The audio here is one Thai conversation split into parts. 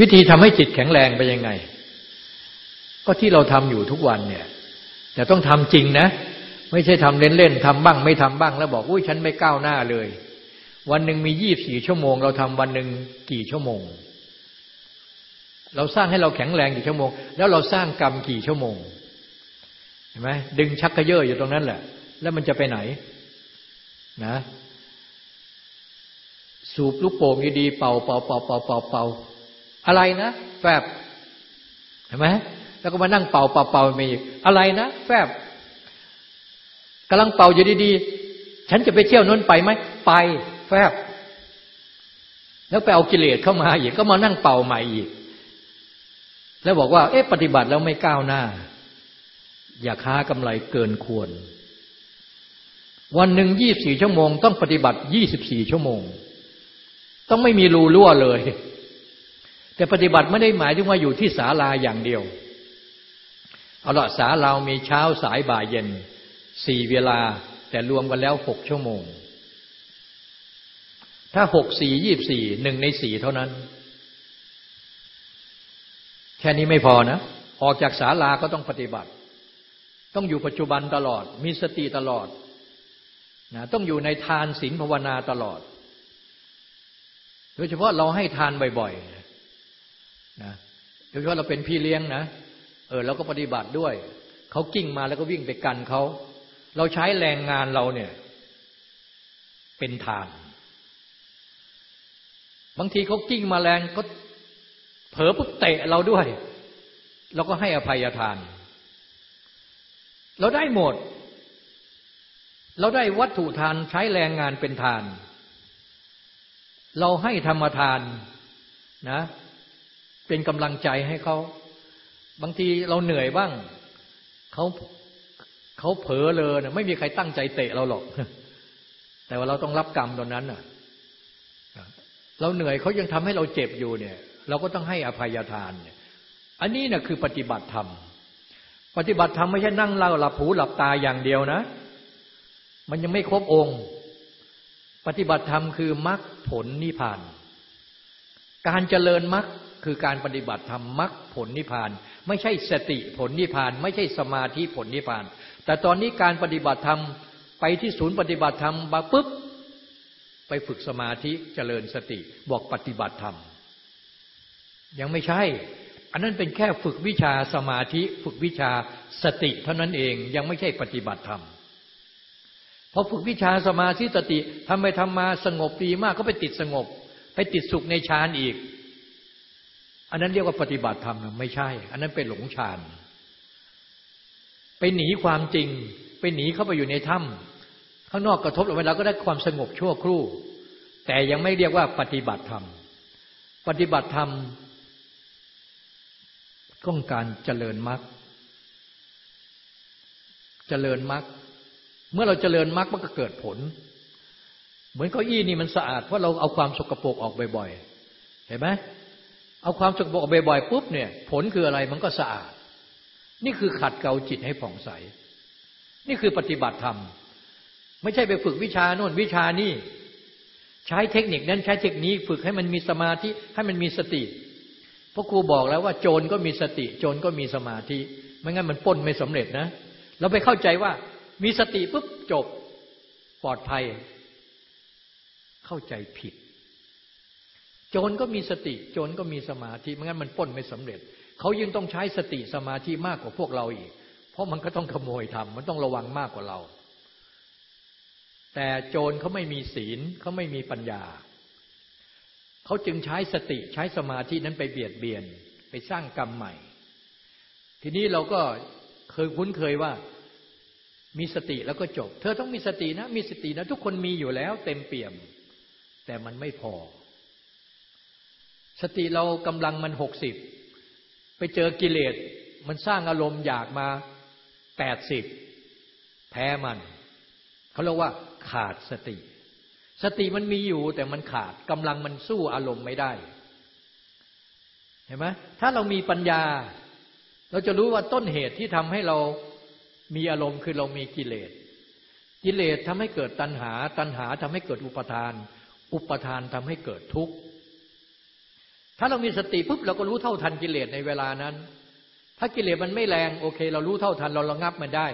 วิธีทำให้จิตแข็งแรงไปยังไง ก็ที่เราทำอยู่ทุกวันเนี่ยแต่ต้องทำจริงนะ ไม่ใช่ทำเล่นๆทำบ้าง ไม่ทำบ้าง แล้วบอกอุ้ยฉันไม่ก้าวหน้าเลย วันหนึ่งมียี่บสี่ชั่วโมง เราทำวันหนึ่งกี่ชั่วโมง เราสร้างให้เราแข็งแรงกี่ชั่วโมง แล้วเราสร้างกรรมกี่ชั่วโมงเห็นไหมดึงชักกระเยอะอยู่ตรงนั้นแหละ แล้วมันจะไปไหนนะ สูบลูกโป่งดีๆเป่าเป่าเป่าเป่าเป่าเป่า อะไรนะ แฟบเห็นไหมแล้วก็มานั่งเป่าเป่าเป่ามีอีกอะไรนะแฟบกำลังเป่าอยู่ดีๆ ฉันจะไปเที่ยวนู้นไปไหมไปแฟบ แล้วไปเอากิเลสเข้ามาอีกก็มานั่งเป่าใหม่อีก แล้วบอกว่า เอ๊ะปฏิบัติแล้วไม่ก้าวหน้า อย่าค้ากำไรเกินควร วันหนึ่งยี่บสี่ชั่วโมง ต้องปฏิบัติยี่สิบสี่ชั่วโมง ต้องไม่มีรูรั่วเลย แต่ปฏิบัติไม่ได้หมายถึงว่าอยู่ที่ศาลาอย่างเดียวเอาละสาเรามีเช้าสายบ่ายเย็นสี่เวลา แต่รวมกันแล้วหกชั่วโมง ถ้าหกสี่ยี่บสี่หนึ่งในสี่เท่านั้น แค่นี้ไม่พอนะ ออกจากศาลาก็ต้องปฏิบัติ ต้องอยู่ปัจจุบันตลอด มีสติตลอดนะต้องอยู่ในทานศีลภาวนาตลอด โดยเฉพาะเราให้ทานบ่อยๆ นะโดยเฉพาะเราเป็นพี่เลี้ยงนะเออเราก็ปฏิบัติด้วย เขากิ้งมาแล้วก็วิ่งไปกันเขา เราใช้แรงงานเราเนี่ย เป็นทาน บางทีเขากิ้งมาแรงก็เผลอปุ๊บเตะเราด้วย เราก็ให้อภัยทาน เราได้หมด เราได้วัตถุทานใช้แรงงานเป็นทาน เราให้ธรรมทานนะ เป็นกำลังใจให้เขา บางทีเราเหนื่อยบ้าง เขาเขาเผลอเลยนะไม่มีใครตั้งใจเตะเราหรอก แต่ว่าเราต้องรับกรรมตอนนั้นน่ะ เราเหนื่อยเขายังทำให้เราเจ็บอยู่เนี่ย เราก็ต้องให้อภัยทานเนี่ย อันนี้นะ่ะคือปฏิบัติธรรม ปฏิบัติธรรมไม่ใช่นั่งเล่าหลับหูหลับตาอย่างเดียวนะ มันยังไม่ครบองค์ ปฏิบัติธรรมคือมรรคผลนิพพาน การเจริญมรรค คือการปฏิบัติธรรมมรรคผลนิพพาน ไม่ใช่สติผลนิพพาน ไม่ใช่สมาธิผลนิพพาน แต่ตอนนี้การปฏิบัติธรรมไปที่ศูนย์ปฏิบัติธรรมบาปุ๊บไปฝึกสมาธิเจริญสติบอกปฏิบัติธรรม ยังไม่ใช่ อันนั้นเป็นแค่ฝึกวิชาสมาธิ ฝึกวิชาสติเท่านั้นเองยังไม่ใช่ปฏิบัติธรรมพอฝึกวิชาสมาธิสติทำไปทำมาสงบดีมากก็ไปติดสงบ ไปติดสุขในฌานอีก อันนั้นเรียกว่าปฏิบัติธรรมไม่ใช่ อันนั้นเป็นหลงฌานไปหนีความจริง ไปหนีเข้าไปอยู่ในถ้ำข้างนอกกระทบเวลาก็ได้ความสงบชั่วครู่ แต่ยังไม่เรียกว่าปฏิบัติธรรม ปฏิบัติธรรมต้องการเจริญมรรคเจริญมรรคเมื่อเราเจริญมรรคมันก็เกิดผล เหมือนเก้าอี้นี่มันสะอาดเพราะเราเอาความสกปรกออกบ่อยๆ เห็นไหม เอาความสกปรกบ่อยๆปุ๊บเนี่ย ผลคืออะไรมันก็สะอาด นี่คือขัดเกลาจิตให้ผ่องใส นี่คือปฏิบัติธรรม ไม่ใช่ไปฝึกวิชาโน่นวิชานี่ ใช้เทคนิคนั้นใช้เทคนิคฝึกให้มันมีสมาธิให้มันมีสติเพราะครูบอกแล้วว่าโจรก็มีสติ โจรก็มีสมาธิ ไม่งั้นมันป้นไม่สำเร็จนะ เราไปเข้าใจว่ามีสติปุ๊บจบปลอดภัย เข้าใจผิด โจรก็มีสติ โจรก็มีสมาธิไม่งั้นมันป้นไม่สำเร็จ เขายังต้องใช้สติสมาธิมากกว่าพวกเราอีก เพราะมันก็ต้องขโมยทำมันต้องระวังมากกว่าเรา แต่โจรเขาไม่มีศีลเขาไม่มีปัญญา เขาจึงใช้สติใช้สมาธินั้นไปเบียดเบียน ไปสร้างกรรมใหม่ ทีนี้เราก็เคยคุ้นเคยว่ามีสติแล้วก็จบ เธอต้องมีสตินะ มีสตินะ ทุกคนมีอยู่แล้วเต็มเปี่ยม แต่มันไม่พอ สติเรากำลังมันหกสิบไปเจอกิเลส มันสร้างอารมณ์อยากมาแปดสิบแพ้มัน เขาเรียกว่าขาดสติ สติมันมีอยู่แต่มันขาดกำลังมันสู้อารมณ์ไม่ได้ เห็นไหมถ้าเรามีปัญญา เราจะรู้ว่าต้นเหตุที่ทำให้เรามีอารมณ์คือเรามีกิเลส กิเลสทำให้เกิดตัณหา ตัณหาทำให้เกิดอุปทาน อุปทานทำให้เกิดทุกข์ ถ้าเรามีสติปุ๊บเราก็รู้เท่าทันกิเลสในเวลานั้น ถ้ากิเลสมันไม่แรงโอเค เรารู้เท่าทันเราระงับมันได้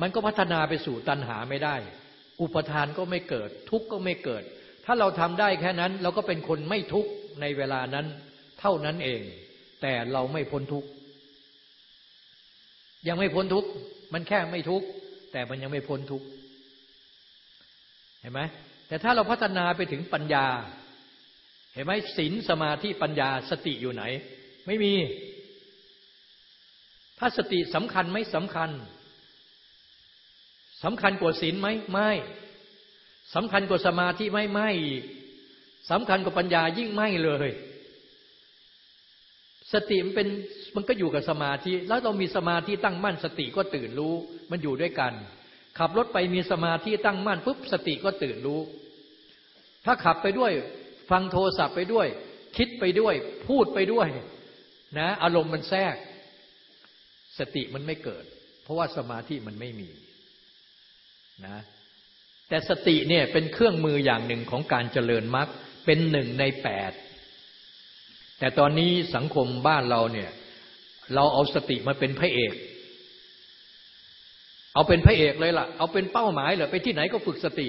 มันก็พัฒนาไปสู่ตัณหาไม่ได้ อุปทานก็ไม่เกิด ทุกข์ก็ไม่เกิด ถ้าเราทำได้แค่นั้นเราก็เป็นคนไม่ทุกข์ในเวลานั้น เท่านั้นเอง แต่เราไม่พ้นทุกข์ยังไม่พ้นทุกข์มันแค่ไม่ทุกข์แต่มันยังไม่พ้นทุกข์เห็นไหมแต่ถ้าเราพัฒนาไปถึงปัญญา เห็นไหมศีลสมาธิปัญญาสติอยู่ไหน ไม่มี ถ้าสติสำคัญไหมสำคัญสำคัญกว่าศีลไหมไม่สำคัญกว่าสมาธิไหมไม่สำคัญกว่าปัญญายิ่งไม่เลย สติมันเป็นมันก็อยู่กับสมาธิ แล้วเรามีสมาธิตั้งมั่น สติก็ตื่นรู้ มันอยู่ด้วยกัน ขับรถไปมีสมาธิตั้งมั่นปุ๊บสติก็ตื่นรู้ ถ้าขับไปด้วย ฟังโทรศัพท์ไปด้วย คิดไปด้วย พูดไปด้วย นะ อารมณ์มันแทรก สติมันไม่เกิด เพราะว่าสมาธิมันไม่มีนะแต่สติเนี่ยเป็นเครื่องมืออย่างหนึ่งของการเจริญมรรคเป็นหนึ่งในแปดแต่ตอนนี้สังคมบ้านเราเนี่ย เราเอาสติมาเป็นพระเอก เอาเป็นพระเอกเลยล่ะ เอาเป็นเป้าหมายเลยไปที่ไหนก็ฝึกสติ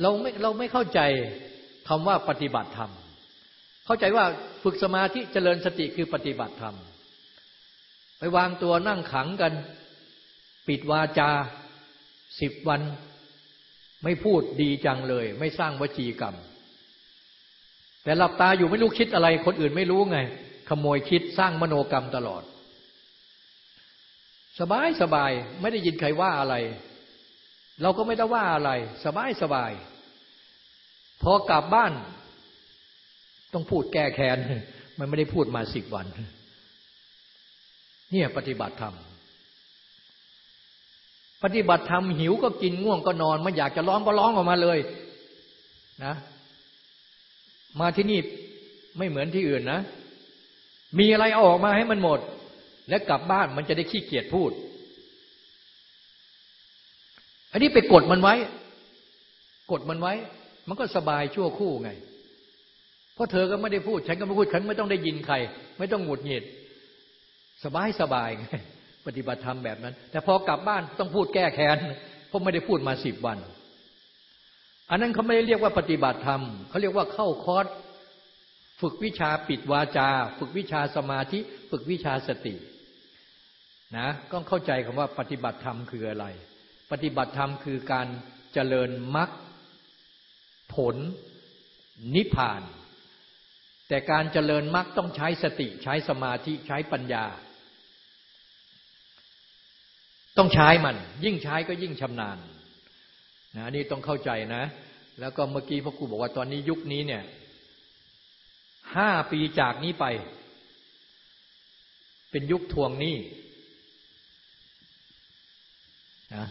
เราไม่เราไม่เข้าใจคำว่าปฏิบัติธรรม เข้าใจว่าฝึกสมาธิเจริญสติคือปฏิบัติธรรม ไปวางตัวนั่งขังกัน ปิดวาจาสิบวัน ไม่พูดดีจังเลย ไม่สร้างวจีกรรม แต่หลับตาอยู่ไม่รู้คิดอะไร คนอื่นไม่รู้ไง ขโมยคิดสร้างมโนกรรมตลอด สบายสบายไม่ได้ยินใครว่าอะไร เราก็ไม่ได้ว่าอะไร สบายสบายพอกลับบ้าน ต้องพูดแก้แค้นมันไม่ได้พูดมาสิบวัน เนี่ยปฏิบัติธรรมปฏิบัติธรรมหิวก็กินง่วงก็นอน ไม่อยากจะร้องก็ร้องออกมาเลยนะมาที่นี่ไม่เหมือนที่อื่นนะ มีอะไรเอาออกมาให้มันหมด แล้วกลับบ้านมันจะได้ขี้เกียจพูด อันนี้ไปกดมันไว้ กดมันไว้ มันก็สบายชั่วคู่ไง เพราะเธอก็ไม่ได้พูด ฉันก็ไม่พูด ฉันไม่ต้องได้ยินใคร ไม่ต้องหงุดหงิด สบายสบายไงปฏิบัติธรรมแบบนั้น แต่พอกลับบ้านต้องพูดแก้แค้นเพราะไม่ได้พูดมาสิบวัน อันนั้นเขาไม่ได้เรียกว่าปฏิบัติธรรมเขาเรียกว่าเข้าคอร์สฝึกวิชาปิดวาจา ฝึกวิชาสมาธิ ฝึกวิชาสตินะก็เข้าใจคำว่าปฏิบัติธรรมคืออะไร ปฏิบัติธรรมคือการเจริญมรรคผลนิพพาน แต่การเจริญมรรคต้องใช้สติใช้สมาธิใช้ปัญญา ต้องใช้มัน ยิ่งใช้ก็ยิ่งชำนาญนะนี่ต้องเข้าใจนะ แล้วก็เมื่อกี้พ่อครูบอกว่าตอนนี้ยุคนี้เนี่ยห้าปีจากนี้ไป เป็นยุคทวงหนี้นะ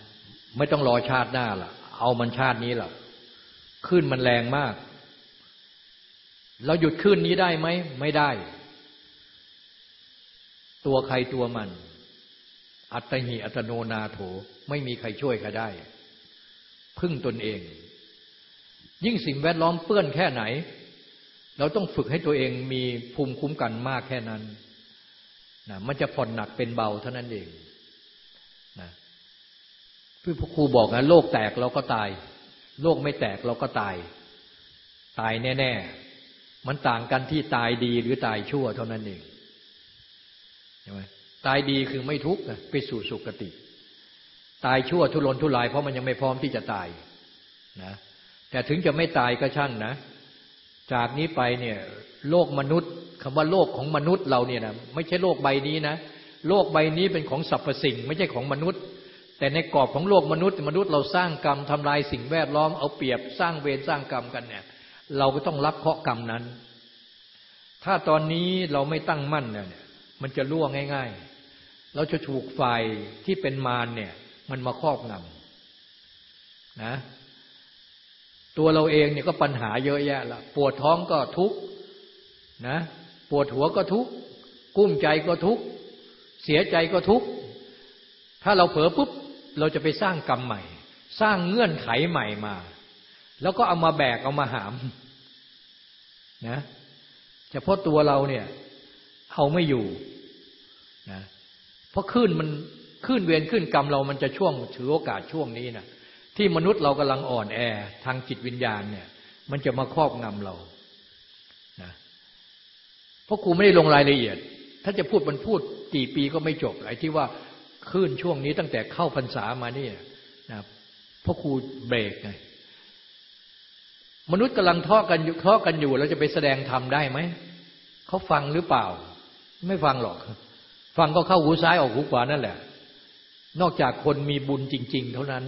ไม่ต้องรอชาติหน้าล่ะ เอามันชาตินี้ล่ะขึ้นมันแรงมาก เราหยุดขึ้นนี้ได้ไหม ไม่ได้ ตัวใครตัวมัน อัตหิอัตโนนาโถ ไม่มีใครช่วยใครได้ พึ่งตนเอง ยิ่งสิ่งแวดล้อมเปื้อนแค่ไหน เราต้องฝึกให้ตัวเองมีภูมิคุ้มกันมากแค่นั้นนะมันจะผ่อนหนักเป็นเบาเท่านั้นเอง พี่พครูบอกนะโลกแตกเราก็ตาย โลกไม่แตกเราก็ตาย ตายแน่ ๆ มันต่างกันที่ตายดีหรือตายชั่วเท่านั้นเองใช่ไหมตายดีคือไม่ทุกข์ไปสู่สุคติ ตายชั่วทุรนทุราย เพราะมันยังไม่พร้อมที่จะตายนะแต่ถึงจะไม่ตายก็ช่างนะ จากนี้ไปเนี่ย โลกมนุษย์คำว่าโลกของมนุษย์เราเนี่ยนะไม่ใช่โลกใบนี้นะ โลกใบนี้เป็นของสรรพสิ่ง ไม่ใช่ของมนุษย์ แต่ในกรอบของโลกมนุษย์มนุษย์เราสร้างกรรมทำลายสิ่งแวดล้อมเอาเปรียบสร้างเวรสร้างกรรมกันเนี่ย เราก็ต้องรับเคราะห์กรรมนั้น ถ้าตอนนี้เราไม่ตั้งมั่นเนี่ยมันจะล่วงง่าย ๆ เราจะถูกฝ่ายที่เป็นมารเนี่ย มันมาครอบงำนะตัวเราเองเนี่ยก็ปัญหาเยอะแยะละปวดท้องก็ทุกข์นะปวดหัวก็ทุกข์กุ้มใจก็ทุกข์เสียใจก็ทุกข์ถ้าเราเผลอปุ๊บ เราจะไปสร้างกรรมใหม่ สร้างเงื่อนไขใหม่มา แล้วก็เอามาแบกเอามาหามนะเฉพาะตัวเราเนี่ยเอาไม่อยู่นะเพราะขึ้นมันขึ้นเวรขึ้นกรรมเรามันจะช่วงถือโอกาสช่วงนี้นะที่มนุษย์เรากำลังอ่อนแอทางจิตวิญญาณเนี่ย มันจะมาครอบงำเรานะเพราะครูไม่ได้ลงรายละเอียด ถ้าจะพูดมันพูดกี่ปีก็ไม่จบไอ้ที่ว่า ขึ้นช่วงนี้ตั้งแต่เข้าพรรษามานี่นะพราะครูเบรกไงมนุษย์กำลังทอกันอยู่ทอกันอยู่เราจะไปแสดงธรรมได้ไหมเขาฟังหรือเปล่า ไม่ฟังหรอก ฟังก็เข้าหูซ้ายออกหูขวานั่นแหละ นอกจากคนมีบุญจริง ๆ เท่านั้น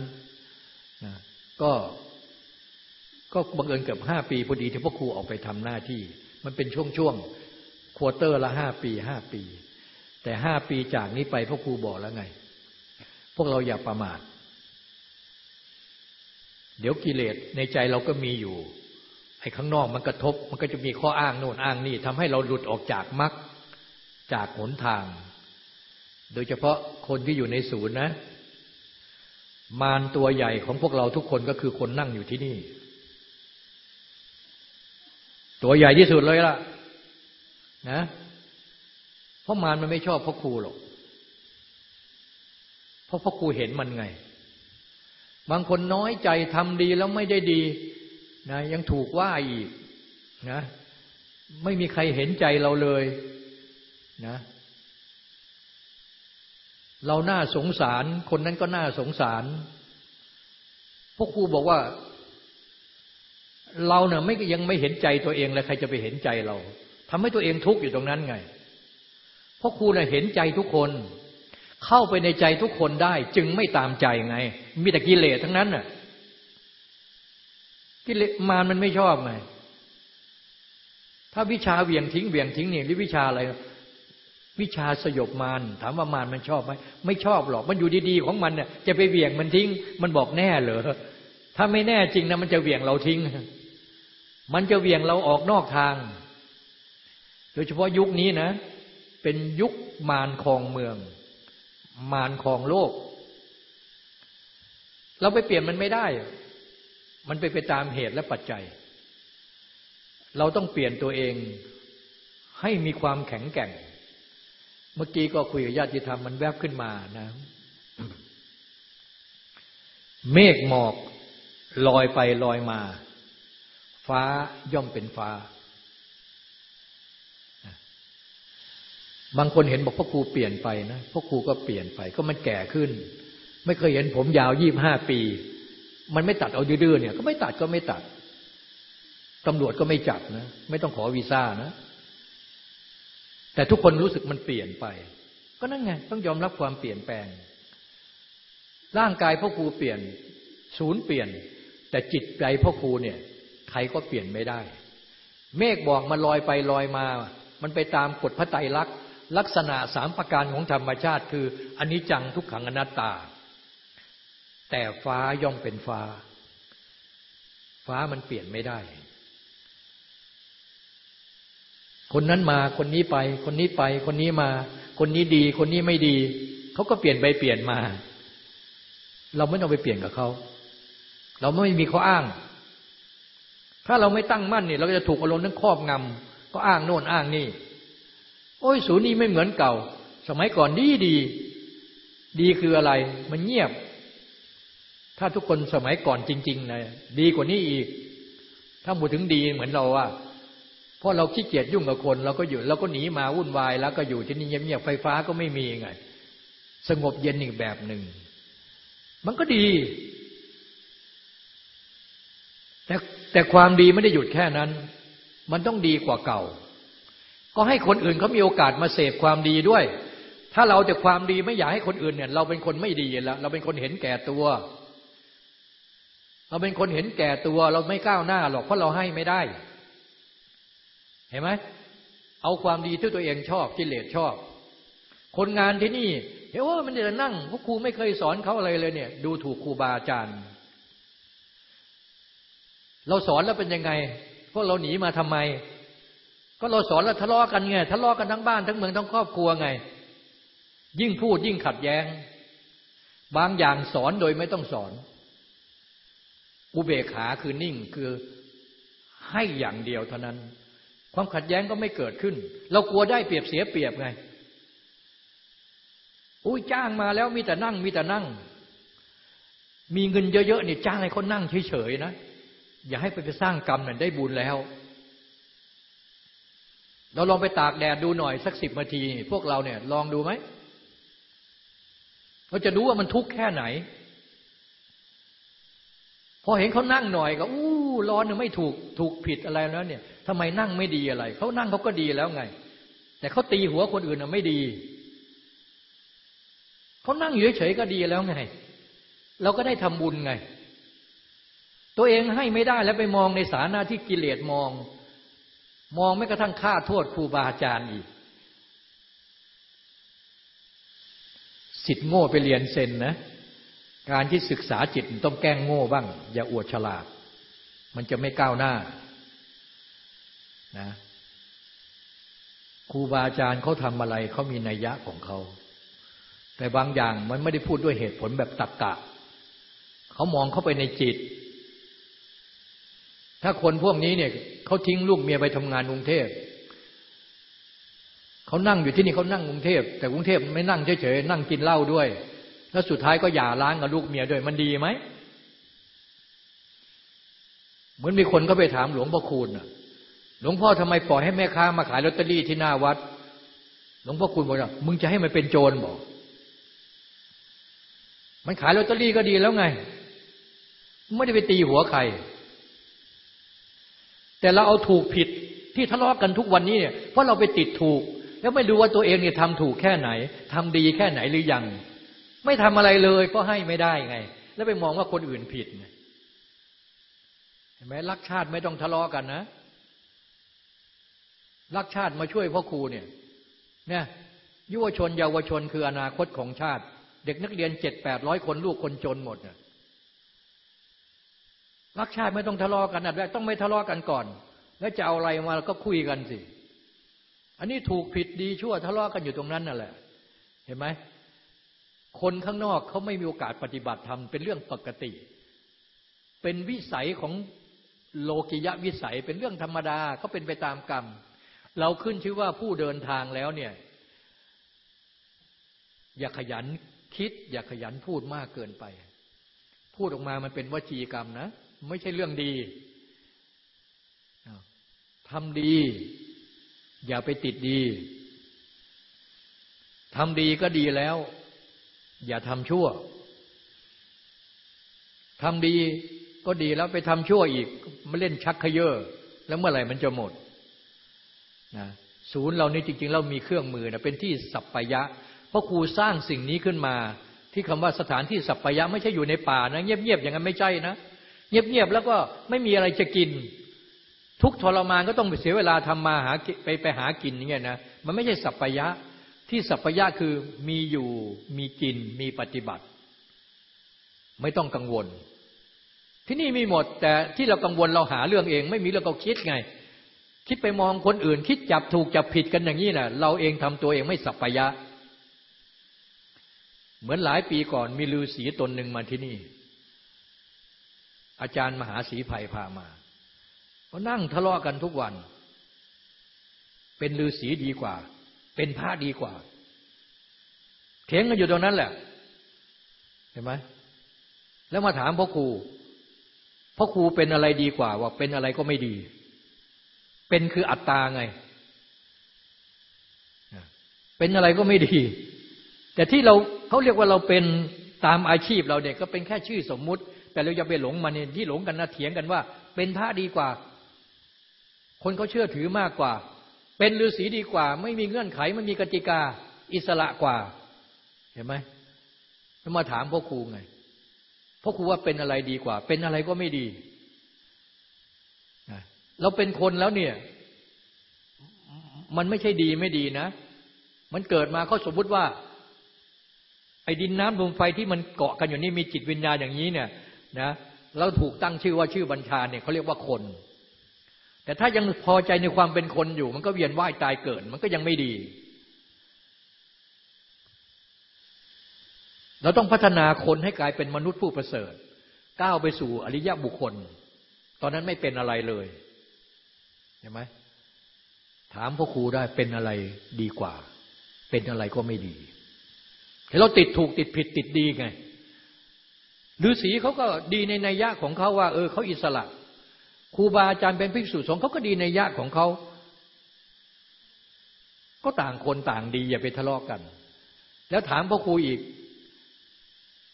นะก็ก็บังเอิญเกือบห้าปีพอดีที่พ่อครูออกไปทำหน้าที่ มันเป็นช่วงๆควอเตอร์ละห้าปีห้าปี แต่ห้าปีจากนี้ไปพ่อครูบอกแล้วไง พวกเราอย่าประมาท เดี๋ยวกิเลสในใจเราก็มีอยู่ ไอ้ข้างนอกมันกระทบ มันก็จะมีข้ออ้างโน่นอ้างนี่ทำให้เราหลุดออกจากมรรคจากหนทาง โดยเฉพาะคนที่อยู่ในศูนย์นะ มารตัวใหญ่ของพวกเราทุกคนก็คือคนนั่งอยู่ที่นี่ ตัวใหญ่ที่สุดเลยล่ะ นะ เพราะมารมันไม่ชอบพ่อครูหรอก เพราะพ่อครูเห็นมันไง บางคนน้อยใจทำดีแล้วไม่ได้ดีนะยังถูกว่าอีกนะ ไม่มีใครเห็นใจเราเลยนะ เราหน้าสงสาร คนนั้นก็น่าสงสารพวกครูบอกว่า เราเนี่ยไม่ยังไม่เห็นใจตัวเองเลยใครจะไปเห็นใจเราทำให้ตัวเองทุกข์อยู่ตรงนั้นไง พราะครูเน่ยเห็นใจทุกคน เข้าไปในใจทุกคนได้ จึงไม่ตามใจไง มีแต่กิเลสทั้งนั้นน่ะกิเลสมารมันไม่ชอบไงถ้าวิชาเวียงทิ้งเวียงทิ้งเนี่ยหรือวิชาอะไร วิชาสยบมารถามว่ามารมันชอบไหมไม่ชอบหรอกมันอยู่ดีๆของมันเนี่ยจะไปเวียงมันทิ้ง มันบอกแน่เหรอถ้าไม่แน่จริงนะมันจะเวียงเราทิ้ง มันจะเวียงเราออกนอกทาง โดยเฉพาะยุคนี้นะ เป็นยุคมารคองเมือง มารของโลก เราไปเปลี่ยนมันไม่ได้ มันไปไปตามเหตุและปัจจัย เราต้องเปลี่ยนตัวเองให้มีความแข็งแกร่ง เมื่อกี้ก็คุยกับญาติธรรมมันแวบขึ้นมานะ เมฆหมอกลอยไปลอยมา ฟ้าย่อมเป็นฟ้า บางคนเห็นบอกพ่อครูเปลี่ยนไปนะพ่อครูก็เปลี่ยนไป ก็มันแก่ขึ้น ไม่เคยเห็นผมยาวยี่บห้าปี มันไม่ตัดเอาดื้อเนี่ย ก็ไม่ตัดก็ไม่ตัดตำรวจก็ไม่จับนะ ไม่ต้องขอวีซ่านะ แต่ทุกคนรู้สึกมันเปลี่ยนไป ก็นั่นไง ต้องยอมรับความเปลี่ยนแปลง ร่างกายพ่อครูเปลี่ยน ศูนย์เปลี่ยน แต่จิตใจพ่อครูเนี่ยใครก็เปลี่ยนไม่ได้ เมฆบอกมันลอยไปลอยมา มันไปตามกฎพระไตรลักษณ์ ลักษณะสามประการของธรรมชาติคืออนิจจังทุกขังอนัตตา แต่ฟ้าย่อมเป็นฟ้า ฟ้ามันเปลี่ยนไม่ได้ คนนั้นมาคนนี้ไป คนนี้ไปคนนี้มา คนนี้ดี คนนี้ไม่ดีเขาก็เปลี่ยนไปเปลี่ยนมา เราไม่ต้องไปเปลี่ยนกับเขาเราไม่มีข้ออ้าง ถ้าเราไม่ตั้งมั่นเนี่ยเราก็จะถูกอารมณ์นั้นครอบงำก็อ้างโน่นอ้างนี่ โอ้ยศูนย์นี้ไม่เหมือนเก่า สมัยก่อนดีดี ดีคืออะไร มันเงียบ ถ้าทุกคนสมัยก่อนจริงๆนะดีกว่านี้อีก ถ้าพูดถึงดีเหมือนเราว่าเพราะเราขี้เกียจยุ่งกับคนเราก็อยู่เราก็หนีมาวุ่นวายแล้วก็อยู่ที่นี่เงียบๆไฟฟ้าก็ไม่มีไง สงบเย็นอีกแบบหนึ่งมันก็ดี แต่แต่ความดีไม่ได้หยุดแค่นั้น มันต้องดีกว่าเก่า ก็ให้คนอื่นเขามีโอกาสมาเสพความดีด้วย ถ้าเราแต่ความดีไม่อยากให้คนอื่นเนี่ย เราเป็นคนไม่ดีแล้ว เราเป็นคนเห็นแก่ตัว เราเป็นคนเห็นแก่ตัว เราไม่ก้าวหน้าหรอกเพราะเราให้ไม่ได้ เห็นไหมเอาความดีที่ตัวเองชอบกิเลสชอบ คนงานที่นี่เห็นว่ามันจะนั่งพวกครูไม่เคยสอนเขาอะไรเลยเนี่ย ดูถูกครูบาอาจารย์ เราสอนแล้วเป็นยังไง พวกเราหนีมาทำไม ก็เราสอนแล้วทะเลาะกันไงทะเลาะกันทั้งบ้านทั้งเมืองทั้งครอบครัวไง ยิ่งพูดยิ่งขัดแย้ง บางอย่างสอนโดยไม่ต้องสอน อุเบกขาคือนิ่งคือให้อย่างเดียวเท่านั้น ความขัดแย้งก็ไม่เกิดขึ้น เรากลัวได้เปรียบเสียเปรียบไงอุ้ยจ้างมาแล้วมีแต่นั่งมีแต่นั่ง มีเงินเยอะๆเนี่ยจ้างให้เขานั่งเฉยๆนะ อย่าให้ไปไปสร้างกรรมนั่นได้บุญแล้ว เราลองไปตากแดดดูหน่อยสักสิบนาที พวกเราเนี่ย ลองดูไหมเราจะรู้ว่ามันทุกข์แค่ไหน พอเห็นเขานั่งหน่อยก็อู้ร้อนเนี่ยไม่ถูกถูกผิดอะไรแล้ว เนี่ยทำไมนั่งไม่ดีอะไรเขานั่งเขาก็ดีแล้วไง แต่เขาตีหัวคนอื่นน่ะไม่ดีเขานั่งอยู่เฉยๆก็ดีแล้วไง เราก็ได้ทำบุญไง ตัวเองให้ไม่ได้แล้วไปมองในสานาที่กิเลสมอง มองไม่กระทั่งฆ่าโทษครูบาอาจารย์อีกสิทธิ์โง่ไปเรียนเซนนะ การที่ศึกษาจิตต้องแกล้งโง่บ้าง อย่าอวดฉลาด มันจะไม่ก้าวหน้านะครูบาอาจารย์เขาทำอะไรเขามีนัยยะของเขา แต่บางอย่างมันไม่ได้พูดด้วยเหตุผลแบบตักกะ เขามองเข้าไปในจิต ถ้าคนพวกนี้เนี่ย เขาทิ้งลูกเมียไปทำงานกรุงเทพเขานั่งอยู่ที่นี่เขานั่งกรุงเทพแต่กรุงเทพไม่นั่งเฉยๆนั่งกินเหล้าด้วย แล้วสุดท้ายก็หย่าร้างกับลูกเมียด้วยมันดีไหมเหมือนมีคนก็ไปถามหลวงพ่อคูณหลวงพ่อทำไมปล่อยให้แม่ค้ามาขายลอตเตอรี่ที่หน้าวัด หลวงพ่อคูณบอกว่ามึงจะให้มันเป็นโจรบอกมันขายลอตเตอรี่ก็ดีแล้วไง ไม่ได้ไปตีหัวใคร แต่เราเอาถูกผิดที่ทะเลาะกันทุกวันนี้เนี่ยเพราะเราไปติดถูก แล้วไม่รู้ว่าตัวเองเนี่ยทำถูกแค่ไหนทำดีแค่ไหนหรือยัง ไม่ทำอะไรเลยก็ให้ไม่ได้ไง แล้วไปมองว่าคนอื่นผิดเห็นไหมรักชาติไม่ต้องทะเลาะกันนะรักชาติมาช่วยพ่อครูเนี่ยเนี่ยยุวชนเยาวชนคืออนาคตของชาติ เด็กนักเรียนเจ็ดแปดร้อยคนลูกคนจนหมดเนี่ย รักชาติไม่ต้องทะเลาะกันนะต้องไม่ทะเลาะกันก่อน แล้วจะเอาอะไรมาก็คุยกันสิ อันนี้ถูกผิดดีชั่วทะเลาะกันอยู่ตรงนั้นนั่นแหละ เห็นไหมคนข้างนอกเขาไม่มีโอกาสปฏิบัติธรรมเป็นเรื่องปกติ เป็นวิสัยของโลกิยะวิสัยเป็นเรื่องธรรมดาเขาเป็นไปตามกรรม เราขึ้นชื่อว่าผู้เดินทางแล้วเนี่ย อย่าขยันคิด อย่าขยันพูดมากเกินไป พูดออกมามันเป็นวจีกรรมนะ ไม่ใช่เรื่องดีทำดี อย่าไปติดดีทำดีก็ดีแล้ว อย่าทำชั่วทำดีก็ดีแล้วไปทำชั่วอีกมาเล่นชักขยเยอแล้วเมื่อไหร่มันจะหมดนะศูนย์เรานี่จริง ๆ เรามีเครื่องมือนะเป็นที่สัปปยะ เพราะครูสร้างสิ่งนี้ขึ้นมา ที่คำว่าสถานที่สัปปยะ ไม่ใช่อยู่ในป่านะเงียบๆอย่างนั้นไม่ใช่นะ เงียบๆแล้วก็ไม่มีอะไรจะกิน ทุกทรมานก็ต้องไปเสียเวลาทำมาหาไปไปหากินอย่างเงี้ยนะมันไม่ใช่สัปปายะที่สัปปายะคือมีอยู่มีกินมีปฏิบัติ ไม่ต้องกังวล ที่นี่มีหมด แต่ที่เรากังวลเราหาเรื่องเอง ไม่มีเรื่องเราคิดไง คิดไปมองคนอื่น คิดจับถูกจับผิดกันอย่างนี้นะเราเองทำตัวเองไม่สัพพยะ เหมือนหลายปีก่อนมีฤาษีตนหนึ่งมาที่นี่ อาจารย์มหาศรีภัยพามาเขานั่งทะเลาะกันทุกวัน เป็นฤาษีดีกว่า เป็นพระดีกว่า เถียงกันอยู่ตรงนั้นแหละ เห็นไหมแล้วมาถามพ่อครูพ่อครูเป็นอะไรดีกว่า ว่าเป็นอะไรก็ไม่ดี เป็นคืออัตตาไง เป็นอะไรก็ไม่ดี แต่ที่เราเขาเรียกว่าเราเป็นตามอาชีพเราเนี่ยก็เป็นแค่ชื่อสมมุติ แต่เราอย่าไปหลงมันเนี่ยที่หลงกันนะเถียงกันว่า เป็นพระดีกว่า คนเขาเชื่อถือมากกว่า เป็นฤาษีดีกว่า ไม่มีเงื่อนไขไม่มีกติกา อิสระกว่า เห็นไหมมาถามพ่อครูไงพ่อครูว่าเป็นอะไรดีกว่า เป็นอะไรก็ไม่ดีเราเป็นคนแล้วเนี่ย มันไม่ใช่ดีไม่ดีนะ มันเกิดมาเขาสมมติว่า ไอ้ดินน้ำลมไฟที่มันเกาะกันอยู่นี่มีจิตวิญญาณอย่างนี้เนี่ย นะเราถูกตั้งชื่อว่าชื่อบัญชาเนี่ยเขาเรียกว่าคน แต่ถ้ายังพอใจในความเป็นคนอยู่ มันก็เวียนว่ายตายเกิด มันก็ยังไม่ดี เราต้องพัฒนาคนให้กลายเป็นมนุษย์ผู้ประเสริฐ ก้าวไปสู่อริยบุคคล ตอนนั้นไม่เป็นอะไรเลยเห็นไหมถามพ่อครูได้เป็นอะไรดีกว่า เป็นอะไรก็ไม่ดีเราติดถูกติดผิดติดดีไง ฤาษีเขาก็ดีในนัยยะของเขาว่า เออเขาอิสระครูบาอาจารย์เป็นภิกษุสงฆ์เขาก็ดีในยะของเขาก็ต่างคนต่างดีอย่าไปทะเลาะกกัน แล้วถามพ่อครูอีก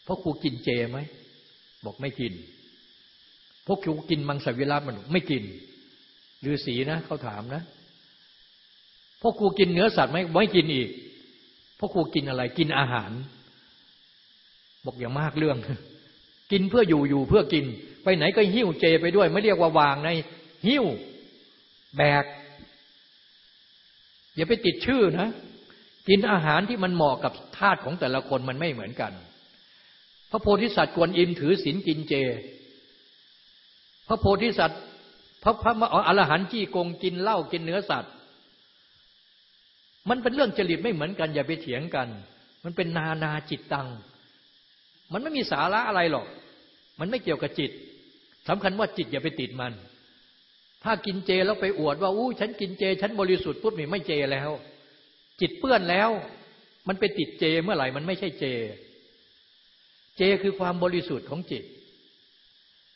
พ่อครูกินเจไหมบอกไม่กินพ่อครูกินมังสวิรัตมันไม่กินฤาษีนะเขาถามนะพ่อครูกินเนื้อสัตว์ไหมไม่กินอีกพ่อครูกินอะไร กินอาหาร บอกอย่ามากเรื่อง กินเพื่ออยู่อยู่เพื่อกิน ไปไหนก็หิ้วเจไปด้วย ไม่เรียกว่าวางในหิ้วแบก อย่าไปติดชื่อนะ กินอาหารที่มันเหมาะกับธาตุของแต่ละคนมันไม่เหมือนกัน พระโพธิสัตว์กวนอิมถือศีลกินเจ พระโพธิสัตว์พระพระอรหันต์จี้กงกินเหล้ากินเนื้อสัตว์ มันเป็นเรื่องจริตไม่เหมือนกัน อย่าไปเถียงกัน มันเป็นนานาจิตตัง มันไม่มีสาระอะไรหรอก มันไม่เกี่ยวกับจิตสำคัญว่าจิตอย่าไปติดมัน ถ้ากินเจแล้วไปอวดว่าอู้ฉันกินเจ ฉันบริสุทธิ์ปุ๊บนี่ไม่เจแล้ว จิตเปื้อนแล้ว มันไปติดเจเมื่อไหร่มันไม่ใช่เจ เจคือความบริสุทธิ์ของจิต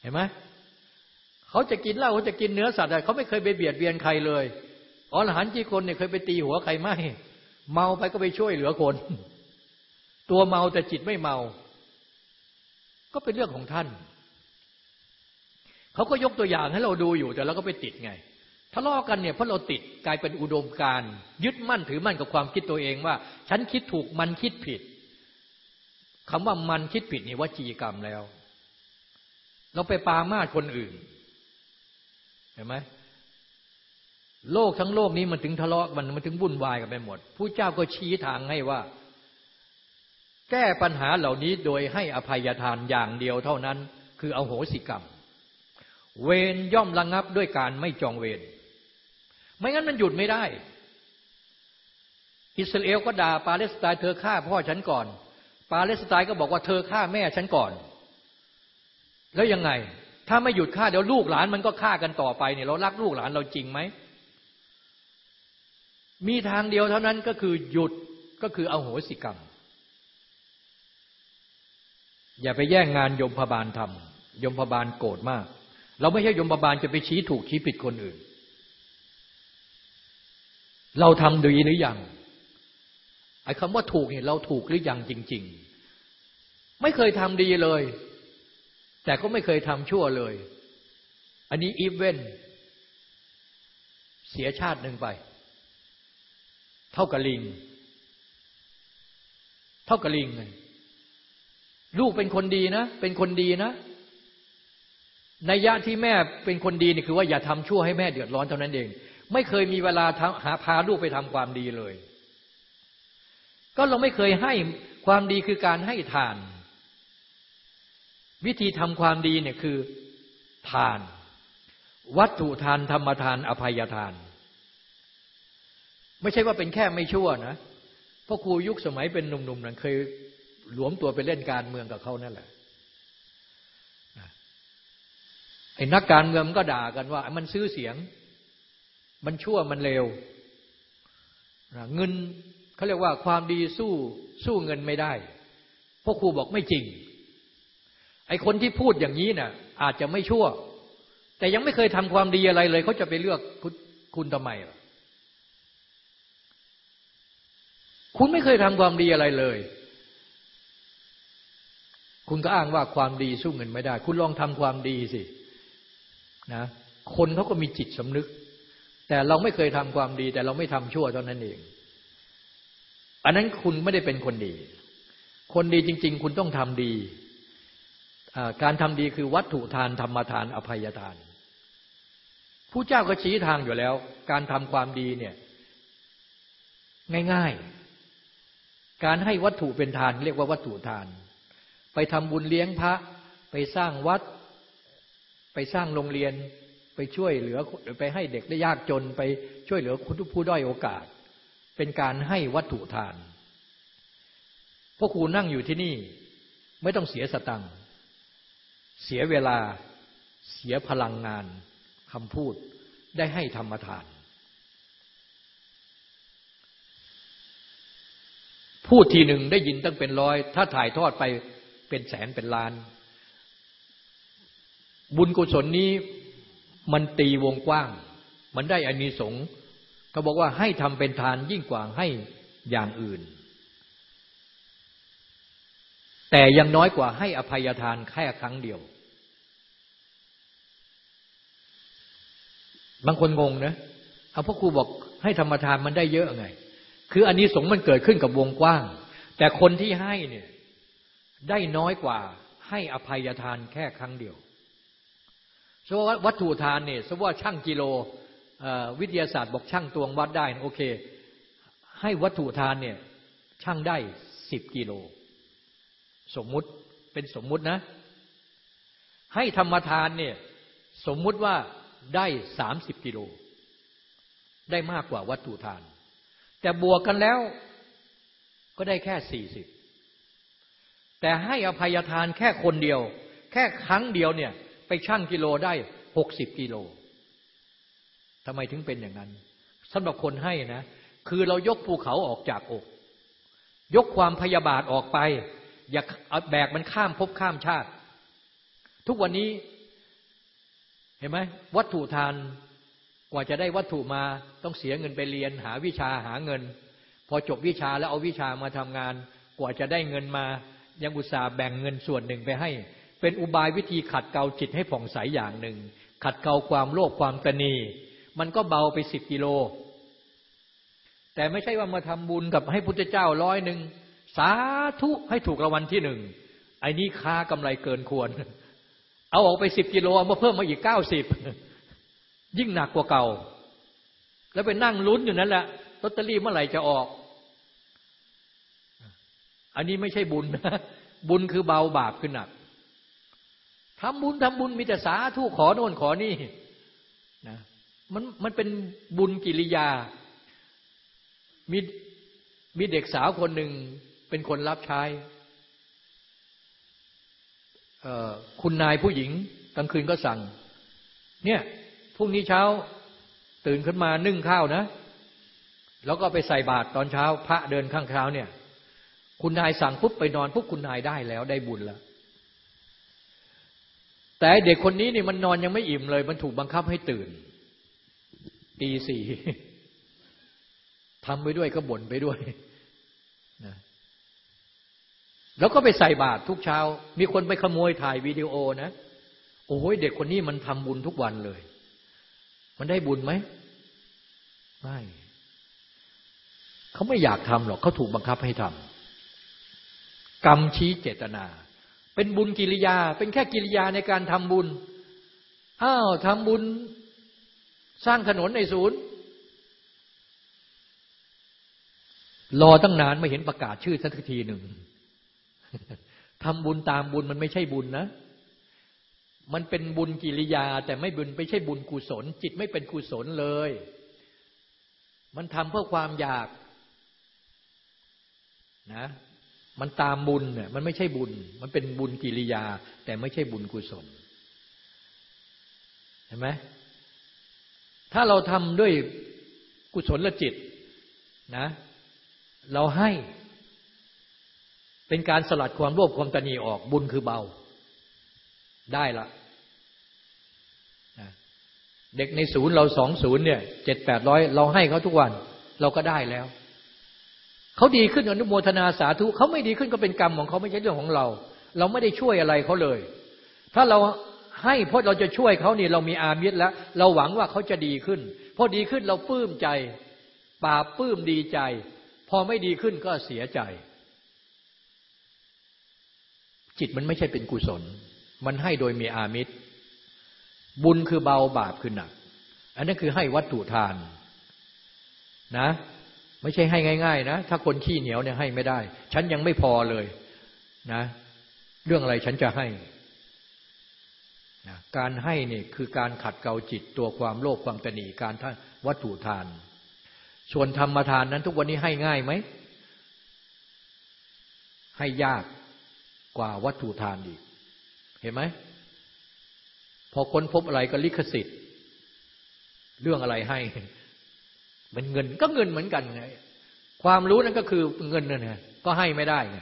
เห็นไหมเขาจะกินเหล้าเขาจะกินเนื้อสัตว์เขาไม่เคยไปเบียดเบียนใครเลยอรหันต์ที่คนเนี่ยเคยไปตีหัวใครไม่เมาไปก็ไปช่วยเหลือคน ตัวเมาแต่จิตไม่เมา ก็เป็นเรื่องของท่าน เขาก็ยกตัวอย่างให้เราดูอยู่แต่เราก็ไปติดไงทะเลาะกันเนี่ยเพราะเราติดกลายเป็นอุดมการยึดมั่นถือมั่นกับความคิดตัวเองว่า ฉันคิดถูกมันคิดผิดคำว่ามันคิดผิดนี่ว่าจีกรรมแล้ว เราไปปามาดคนอื่น เห็นไหมโลกทั้งโลกนี้มันถึงทะเลาะมันมันถึงวุ่นวายกันไปหมดผู้เจ้าก็ชี้ทางให้ว่า แก้ปัญหาเหล่านี้โดยให้อภัยทานอย่างเดียวเท่านั้น คือเอาโหสิกรรม เวรย่อมระงงับด้วยการไม่จองเวรไม่งั้นมันหยุดไม่ได้ อิสราเอลก็ด่าปาเลสไตน์เธอฆ่าพ่อฉันก่อน ปาเลสไตน์ก็บอกว่าเธอฆ่าแม่ฉันก่อน แล้วยังไง ถ้าไม่หยุดฆ่าเดี๋ยวลูกหลานมันก็ฆ่ากันต่อไปเนี่ยเรารักลูกหลานเราจริงไหมมีทางเดียวเท่านั้นก็คือหยุดก็คือเอาโหสิกรรม อย่าไปแย่งงานยมพบาลทำยมพบาลโกรธมาก เราไม่ใช่ยมพบาลจะไปชี้ถูกชี้ผิดคนอื่น เราทำดีหรือยังไอ้คำว่าถูกเนี่ยเราถูกหรือยังจริง ๆ ไม่เคยทำดีเลย แต่ก็ไม่เคยทำชั่วเลย อันนี้อีเวนเสียชาติหนึ่งไป เท่ากับลิง เท่ากับลิงไง ลูกเป็นคนดีนะ เป็นคนดีนะนัยยะที่แม่เป็นคนดีนี่คือว่าอย่าทำชั่วให้แม่เดือดร้อนเท่านั้นเอง ไม่เคยมีเวลาหาพาลูกไปทำความดีเลย ก็เราไม่เคยให้ความดีคือการให้ทาน วิธีทำความดีเนี่ยคือทาน วัตถุทานธรรมทานอภัยทาน ไม่ใช่ว่าเป็นแค่ไม่ชั่วนะพราะครูยุคสมัยเป็นหนุ่มๆนั้นเคย หลวมตัวไปเล่นการเมืองกับเขานั่นแหละไอ้นักการเมืองก็ด่ากันว่า มันซื้อเสียง มันชั่วมันเลวเงินเขาเรียกว่าความดีสู้สู้เงินไม่ได้พราะครูบอกไม่จริง ไอ้คนที่พูดอย่างนี้นะ่ะ อาจจะไม่ชั่ว แต่ยังไม่เคยทำความดีอะไรเลย เขาจะไปเลือกคุณทำไมล่ะคุณไม่เคยทำความดีอะไรเลย คุณก็อ้างว่าความดีสู้เงินไม่ได้ คุณลองทำความดีสินะคนเขาก็มีจิตสำนึก แต่เราไม่เคยทำความดี แต่เราไม่ทำชั่วเท่านั้นเอง อันนั้นคุณไม่ได้เป็นคนดี คนดีจริง ๆ คุณต้องทำดี การทำดีคือวัตถุทานธรรมทานอภัยทานผู้เจ้าก็ชี้ทางอยู่แล้ว การทำความดีเนี่ย ง่าย ๆ การให้วัตถุเป็นทาน เรียกว่าวัตถุทาน ไปทำบุญเลี้ยงพระ ไปสร้างวัด ไปสร้างโรงเรียน ไปช่วยเหลือไปให้เด็กได้ยากจน ไปช่วยเหลือคนผู้ด้อยโอกาส เป็นการให้วัตถุทานพราะครูนั่งอยู่ที่นี่ไม่ต้องเสียสตังเสียเวลาเสียพลังงานคำพูดได้ให้ธรรมทาน พูดทีหนึ่งได้ยินตั้งเป็นร้อย ถ้าถ่ายทอดไป เป็นแสนเป็นล้าน บุญกุศลนี้มันตีวงกว้าง มันได้อานิสงส์เขาบอกว่าให้ทำเป็นทานยิ่งกว่าให้อย่างอื่น แต่ยังน้อยกว่าให้อภัยทานแค่ครั้งเดียว บางคนงงนะเอาพ่อครูบอกให้ธรรมทานมันได้เยอะไง คืออันนี้สงมันเกิดขึ้นกับวงกว้าง แต่คนที่ให้เนี่ย ได้น้อยกว่าให้อภัยทานแค่ครั้งเดียวสมมติว่าวัตถุทานเนี่ยสมมติว่าช่างกิโลวิทยาศาสตร์บอกช่างตวงวัดได้ โอเค ให้วัตถุทานเนี่ยช่างได้สิบกิโล สมมุติเป็นสมมุตินะ ให้ธรรมทานเนี่ยสมมุติว่าได้สามสิบกิโล ได้มากกว่าวัตถุทาน แต่บวกกันแล้วก็ได้แค่สี่สิบ แต่ให้อภัยทานแค่คนเดียว แค่ครั้งเดียวเนี่ย ไปชั่งกิโลได้หกสิบกิโลทำไมถึงเป็นอย่างนั้นสำหรับคนให้นะ คือเรายกภูเขาออกจากอก ยกความพยาบาทออกไป อย่าแบกมันข้ามภพข้ามชาติ ทุกวันนี้ เห็นไหมวัตถุทานกว่าจะได้วัตถุมาต้องเสียเงินไปเรียนหาวิชาหาเงิน พอจบวิชาแล้วเอาวิชามาทำงาน กว่าจะได้เงินมา ยังอุตส่าห์แบ่งเงินส่วนหนึ่งไปให้ เป็นอุบายวิธีขัดเกลาจิตให้ผ่องใสอย่างหนึ่ง ขัดเกลาความโลภความตนี มันก็เบาไปสิบกิโล แต่ไม่ใช่ว่ามาทำบุญกับให้พุทธเจ้าร้อยหนึ่งสาธุให้ถูกรางวัลที่หนึ่งไอ้นี้ค้ากำไรเกินควร เอาออกไปสิบกิโลเอามาเพิ่มมาอีกเก้าสิบยิ่งหนักกว่าเก่า แล้วไปนั่งลุ้นอยู่นั่นแหละลอตเตอรี่เมื่อไหร่จะออก อันนี้ไม่ใช่บุญนะบุญคือเบาบาปคือหนักทำบุญทำบุญมีแต่สาธุขอโน่นขอนี่นะมันมันเป็นบุญกิริยา มีมีเด็กสาวคนหนึ่งเป็นคนรับใช้คุณนายผู้หญิงกลางคืนก็สั่ง เนี่ยพรุ่งนี้เช้าตื่นขึ้นมานึ่งข้าวนะ แล้วก็ไปใส่บาตรตอนเช้า พระเดินข้างเช้าเนี่ย คุณนายสั่งปุ๊บไปนอนปุ๊บคุณนายได้แล้วได้บุญแล้ว แต่เด็กคนนี้นี่มันนอนยังไม่อิ่มเลย มันถูกบังคับให้ตื่นตีสี่ทำไปด้วยก็บ่นไปด้วยนะแล้วก็ไปใส่บาตรทุกเช้า มีคนไปขโมยถ่ายวิดีโอนะ โอ้ยเด็กคนนี้มันทำบุญทุกวันเลย มันได้บุญไหมไม่เขาไม่อยากทำหรอกเขาถูกบังคับให้ทำ กรรมชี้เจตนา เป็นบุญกิริยา เป็นแค่กิริยาในการทำบุญอ้าวทำบุญสร้างถนนในศูนย์ รอตั้งนานไม่เห็นประกาศชื่อสักทีหนึ่งทำบุญตามบุญมันไม่ใช่บุญนะ มันเป็นบุญกิริยา แต่ไม่บุญไม่ใช่บุญกุศล จิตไม่เป็นกุศลเลย มันทำเพื่อความอยากนะ มันตามบุญเนี่ยมันไม่ใช่บุญ มันเป็นบุญกิริยา แต่ไม่ใช่บุญกุศล เห็นไหมถ้าเราทำด้วยกุศลจิตนะ เราให้เป็นการสลัดความโลภความตนีออกบุญคือเบา ได้ละนะเด็กในศูนย์เราสองศูนย์เนี่ยเจ็ดแปดร้อยเราให้เขาทุกวัน เราก็ได้แล้ว เขาดีขึ้นอนุโมทนาสาธุเขาไม่ดีขึ้นก็เป็นกรรมของเขาไม่ใช่เรื่องของเรา เราไม่ได้ช่วยอะไรเขาเลย ถ้าเราให้เพราะเราจะช่วยเขานี่เรามีอามิตรแล้ว เราหวังว่าเขาจะดีขึ้น พอดีขึ้นเราปลื้มใจปาปลื้มดีใจ พอไม่ดีขึ้นก็เสียใจ จิตมันไม่ใช่เป็นกุศล มันให้โดยมีอามิตร บุญคือเบาบาปคือหนัก อันนั้นคือให้วัตถุทานนะ ไม่ใช่ให้ง่าย ๆ นะ ถ้าคนขี้เหนียวเนี่ยให้ไม่ได้ ฉันยังไม่พอเลยนะ เรื่องอะไรฉันจะให้นะการให้เนี่ยคือการขัดเกลาจิตตัวความโลภความตนีการท่านวัตถุทาน ส่วนธรรมทานนั้นทุกวันนี้ให้ง่ายไหม ให้ยากกว่าวัตถุทานอีก เห็นไหม พอค้นพบอะไรก็ลิขสิทธิ์ เรื่องอะไรให้ มันเงินก็เงินเหมือนกันไงความรู้นั่นก็คือเงินนั่นไงก็ให้ไม่ได้ไง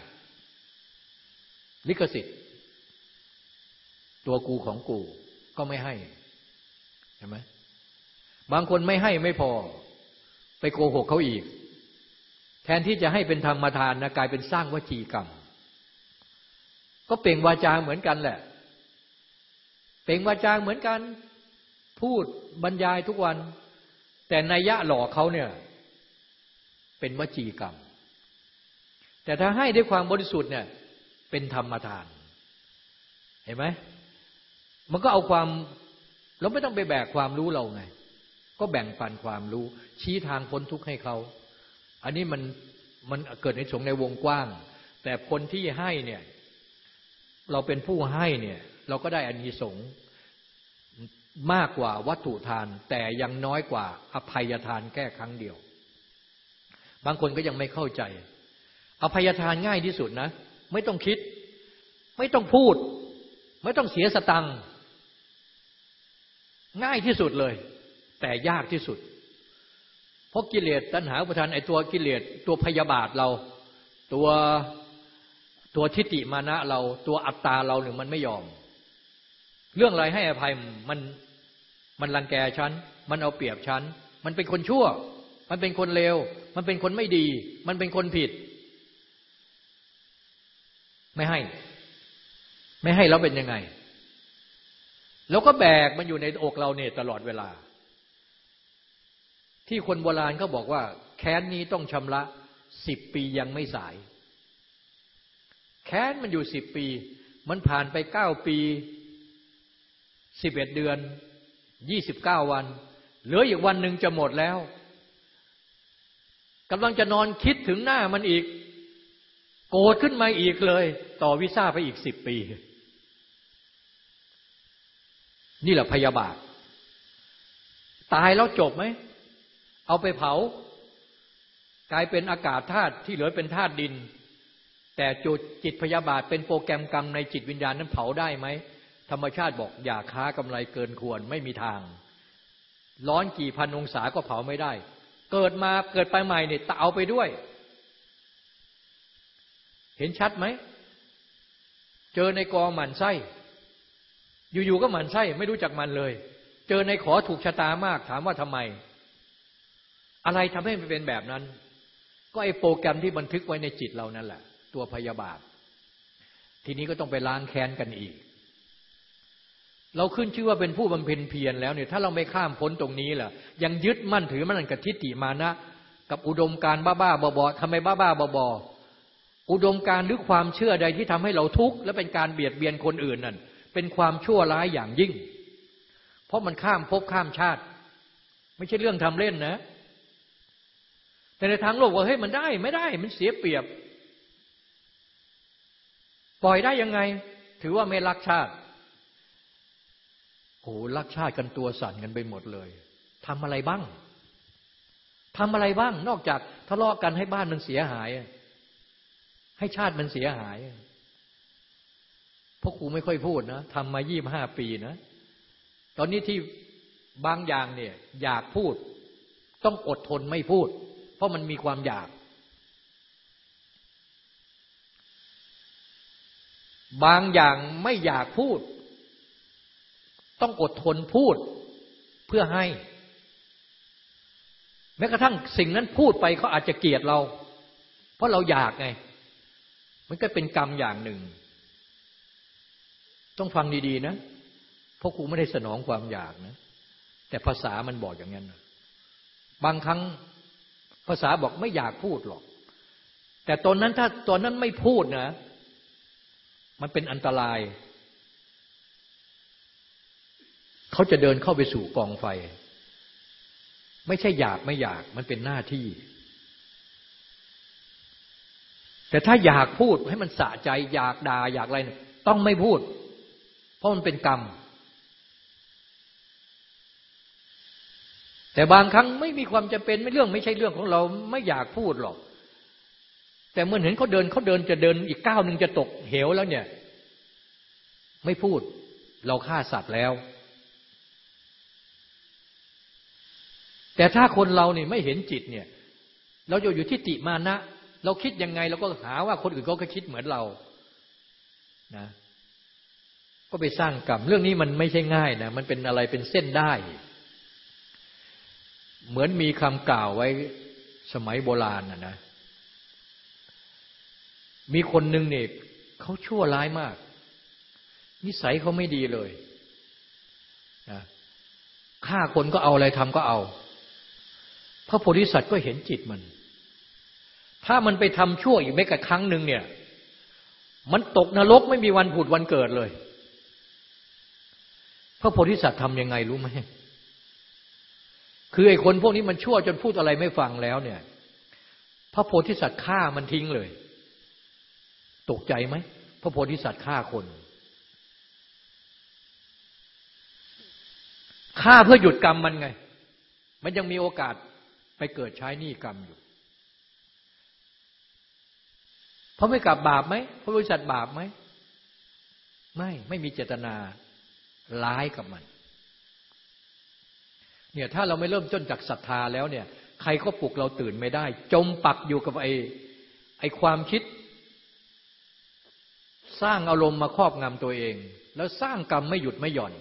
ลิขสิทธิ์ ตัวกูของกูก็ไม่ให้เห็นไหมบางคนไม่ให้ไม่พอ ไปโกหกเขาอีก แทนที่จะให้เป็นธรรมทานนะกลายเป็นสร้างวจีกรรม ก็เปล่งวาจาเหมือนกันแหละ เปล่งวาจาเหมือนกัน พูดบรรยายทุกวัน แต่นัยยะหลอกเขาเนี่ย เป็นวจีกรรม แต่ถ้าให้ด้วยความบริสุทธิ์เนี่ย เป็นธรรมทาน เห็นไหมมันก็เอาความเราไม่ต้องไปแบกความรู้เราไง ก็แบ่งปันความรู้ ชี้ทางพ้นทุกข์ให้เขา อันนี้มันมันเกิดในสงในวงกว้าง แต่คนที่ให้เนี่ย เราเป็นผู้ให้เนี่ย เราก็ได้อานิสงส์ มากกว่าวัตถุทาน แต่ยังน้อยกว่าอภัยทานแค่ครั้งเดียว บางคนก็ยังไม่เข้าใจ อภัยทานง่ายที่สุดนะ ไม่ต้องคิด ไม่ต้องพูด ไม่ต้องเสียสตังค์ง่ายที่สุดเลย แต่ยากที่สุด เพราะกิเลสตัณหาอุปทานไอตัวกิเลสตัวพยาบาทเรา ตัวตัวทิฏฐิมานะเรา ตัวอัตตาเราหนึ่งมันไม่ยอม เรื่องอะไรให้อภัยมันมันรังแกฉัน มันเอาเปรียบฉัน มันเป็นคนชั่ว มันเป็นคนเลว มันเป็นคนไม่ดี มันเป็นคนผิด ไม่ให้ ไม่ให้แล้วเป็นยังไง แล้วก็แบกมันอยู่ในอกเราเนี่ยตลอดเวลา ที่คนโบราณเขาบอกว่า แค้นนี้ต้องชำระสิบปียังไม่สาย แค้นมันอยู่สิบปี มันผ่านไปเก้าปี สิบเอ็ดเดือนยี่สิบเก้าวัน เหลืออีกวันหนึ่งจะหมดแล้วกำลังจะนอนคิดถึงหน้ามันอีก โกรธขึ้นมาอีกเลย ต่อวิซ่าไปอีกสิบปี นี่แหละพยาบาท ตายแล้วจบไหม เอาไปเผา กลายเป็นอากาศธาตุที่เหลือเป็นธาตุดิน แต่จุดจิตพยาบาทเป็นโปรแกรมกรรมในจิตวิญญาณนั้นเผาได้ไหม ธรรมชาติบอกอย่าค้ากำไรเกินควรไม่มีทาง ร้อนกี่พันองศาก็เผาไม่ได้ เกิดมาเกิดไปใหม่เนี่ยตเอาไปด้วย เห็นชัดไหม เจอในกองหมันไส้ อยู่ๆก็หมันไส้ไม่รู้จักมันเลย เจอในขอถูกชะตามากถามว่าทำไม อะไรทำให้มันเป็นแบบนั้น ก็ไอ้โปรแกรมที่บันทึกไว้ในจิตเรานั่นแหละ ตัวพยาบาท ทีนี้ก็ต้องไปล้างแค้นกันอีก เราขึ้นชื่อว่าเป็นผู้บำเพ็ญเพียรแล้วเนี่ยถ้าเราไม่ข้ามพ้นตรงนี้ล่ะ ยังยึดมั่นถือมั่นกับทิฏฐิมานะ กับอุดมการบ้าๆบอๆทำไมบ้าๆบอๆอุดมการหรือความเชื่อใดที่ทำให้เราทุกข์และเป็นการเบียดเบียนคนอื่นนั่นเป็นความชั่วร้ายอย่างยิ่ง เพราะมันข้ามภพข้ามชาติ ไม่ใช่เรื่องทำเล่นนะ แต่ในทางโลกว่าเฮ้ยมันได้ไม่ได้มันเสียเปรียบ ปล่อยได้ยังไง ถือว่าไม่รักชาติ โอ้รักชาติกันตัวสั่นกันไปหมดเลยทำอะไรบ้างทำอะไรบ้าง นอกจากทะเลาะกันให้บ้านมันเสียหาย ให้ชาติมันเสียหายพราะครูไม่ค่อยพูดนะทำมายี่บห้าปีนะ ตอนนี้ที่บางอย่างเนี่ย อยากพูด ต้องอดทนไม่พูด เพราะมันมีความอยาก บางอย่างไม่อยากพูด ต้องอดทนพูดเพื่อให้ แม้กระทั่งสิ่งนั้นพูดไปเขาอาจจะเกลียดเรา เพราะเราอยากไง มันก็เป็นกรรมอย่างหนึ่ง ต้องฟังดีๆนะเพราะครูไม่ได้สนองความอยากนะ แต่ภาษามันบอกอย่างนั้นบางครั้งภาษาบอกไม่อยากพูดหรอก แต่ตอนนั้นถ้าตอนนั้นไม่พูดนะ มันเป็นอันตราย เขาจะเดินเข้าไปสู่กองไฟ ไม่ใช่อยากไม่อยากมันเป็นหน้าที่ แต่ถ้าอยากพูดให้มันสะใจ อยากด่าอยากอะไรต้องไม่พูด เพราะมันเป็นกรรม แต่บางครั้งไม่มีความจำเป็นไม่เรื่องไม่ใช่เรื่องของเราไม่อยากพูดหรอก แต่เมื่อเห็นเขาเดินเขาเดินจะเดินอีกก้าวหนึ่งจะตกเหวแล้วเนี่ย ไม่พูด เราฆ่าสัตว์แล้ว แต่ถ้าคนเราเนี่ยไม่เห็นจิตเนี่ย เราอยู่อยู่ที่ติมานะ เราคิดยังไงเราก็หาว่าคนอื่นเขาก็คิดเหมือนเรานะก็ไปสร้างกรรมเรื่องนี้มันไม่ใช่ง่ายนะมันเป็นอะไรเป็นเส้นได้ เหมือนมีคำกล่าวไว้สมัยโบราณนะนะ มีคนหนึ่งเนี่ยเขาชั่วร้ายมาก นิสัยเขาไม่ดีเลยนะฆ่าคนก็เอาอะไรทำก็เอา ระโพธิสัตว์ก็เห็นจิตมัน ถ้ามันไปทำชั่วอีกแม้กระครั้งหนึ่งเนี่ย มันตกนรกไม่มีวันผุดวันเกิดเลย พระโพธิสัตว์ทำยังไงรู้ไหมคือไอ้คนพวกนี้มันชั่วจนพูดอะไรไม่ฟังแล้วเนี่ย พระโพธิสัตว์ฆ่ามันทิ้งเลย ตกใจไหมพระโพธิสัตว์ฆ่าคนฆ่าเพื่อหยุดกรรมมันไง มันยังมีโอกาส ไปเกิดใช้หนี้กรรมอยู่เพราะไม่กลับบาปไหมพระบริษัทบาปไหมไม่ไม่มีเจตนาร้ายกับมันเนี่ยถ้าเราไม่เริ่มต้นจากศรัทธาแล้วเนี่ย ใครก็ปลุกเราตื่นไม่ได้ จมปักอยู่กับไอ้ไอ้ความคิด สร้างอารมณ์มาครอบงำตัวเอง แล้วสร้างกรรมไม่หยุดไม่หย่อน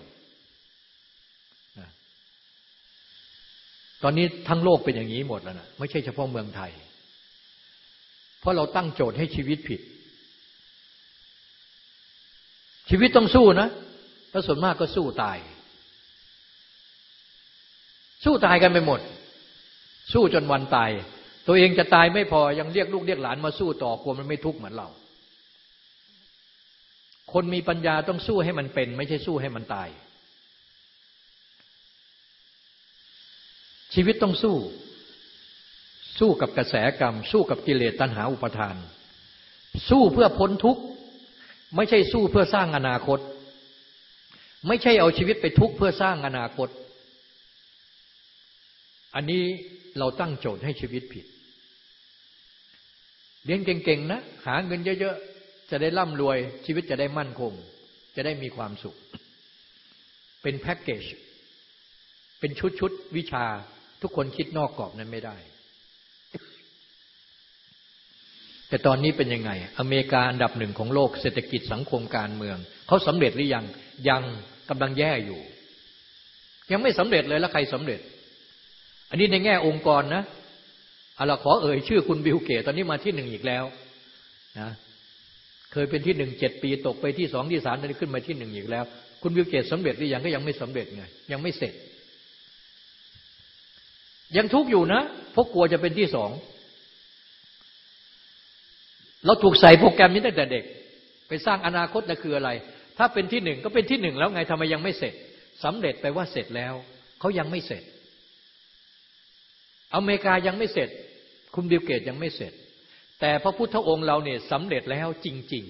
ตอนนี้ทั้งโลกเป็นอย่างนี้หมดแล้วนะไม่ใช่เฉพาะเมืองไทย เพราะเราตั้งโจทย์ให้ชีวิตผิด ชีวิตต้องสู้นะแล้วส่วนมากก็สู้ตาย สู้ตายกันไปหมด สู้จนวันตาย ตัวเองจะตายไม่พอยังเรียกลูกเรียกหลานมาสู้ต่อกลัวมันไม่ทุกข์เหมือนเรา คนมีปัญญาต้องสู้ให้มันเป็น ไม่ใช่สู้ให้มันตาย ชีวิตต้องสู้ สู้กับกระแสกรรม สู้กับกิเลสตัณหาอุปทาน สู้เพื่อพ้นทุกข์ ไม่ใช่สู้เพื่อสร้างอนาคต ไม่ใช่เอาชีวิตไปทุกข์เพื่อสร้างอนาคต อันนี้เราตั้งโจทย์ให้ชีวิตผิดเรียนเก่งๆนะ หาเงินเยอะๆ จะได้ร่ำรวย ชีวิตจะได้มั่นคง จะได้มีความสุข เป็นแพ็กเกจเป็นชุดๆวิชา ทุกคนคิดนอกกรอบนั้นไม่ได้ แต่ตอนนี้เป็นยังไง อเมริกาอันดับหนึ่งของโลกเศรษฐกิจสังคมการเมือง เขาสำเร็จหรือยังยังกำลังแย่อยู่ ยังไม่สำเร็จเลยแล้วใครสำเร็จ อันนี้ในแง่องค์กรนะเอาละขอเอ่ยชื่อคุณบิลเกตตอนนี้มาที่หนึ่งอีกแล้วนะเคยเป็นที่หนึ่งเจ็ดปีตกไปที่สองที่สามตอนนี้ขึ้นมาที่หนึ่งอีกแล้ว คุณบิลเกตสำเร็จหรือยังก็ยังไม่สำเร็จไงยังไม่เสร็จ ยังทุกข์อยู่นะเพราะกลัวจะเป็นที่สอง เราถูกใส่โปรแกรมนี้ตั้งแต่เด็ก ไปสร้างอนาคตนั่นคืออะไร ถ้าเป็นที่หนึ่งก็เป็นที่หนึ่งแล้วไงทำไมยังไม่เสร็จสำเร็จไปว่าเสร็จแล้วเขายังไม่เสร็จ อเมริกายังไม่เสร็จ คุณบิลเกตยังไม่เสร็จ แต่พระพุทธองค์เราเนี่ยสำเร็จแล้วจริง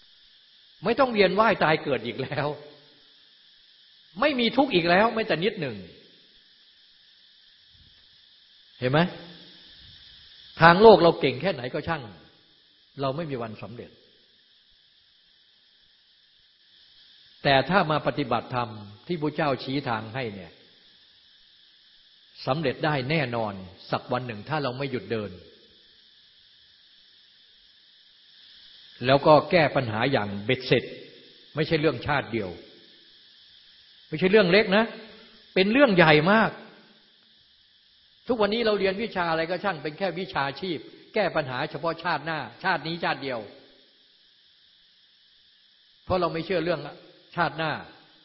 ๆ ไม่ต้องเวียนว่ายตายเกิดอีกแล้ว ไม่มีทุกข์อีกแล้ว ไม่แต่นิดหนึ่ง เห็นไหมทางโลกเราเก่งแค่ไหนก็ช่าง เราไม่มีวันสำเร็จ แต่ถ้ามาปฏิบัติธรรมที่พระเจ้าชี้ทางให้เนี่ยสำเร็จได้แน่นอนสักวันหนึ่งถ้าเราไม่หยุดเดิน แล้วก็แก้ปัญหาอย่างเบ็ดเสร็จ ไม่ใช่เรื่องชาติเดียว ไม่ใช่เรื่องเล็กนะ เป็นเรื่องใหญ่มาก ทุกวันนี้เราเรียนวิชาอะไรก็ช่างเป็นแค่วิชาชีพ แก้ปัญหาเฉพาะชาติหน้า ชาตินี้ชาติเดียว เพราะเราไม่เชื่อเรื่องชาติหน้า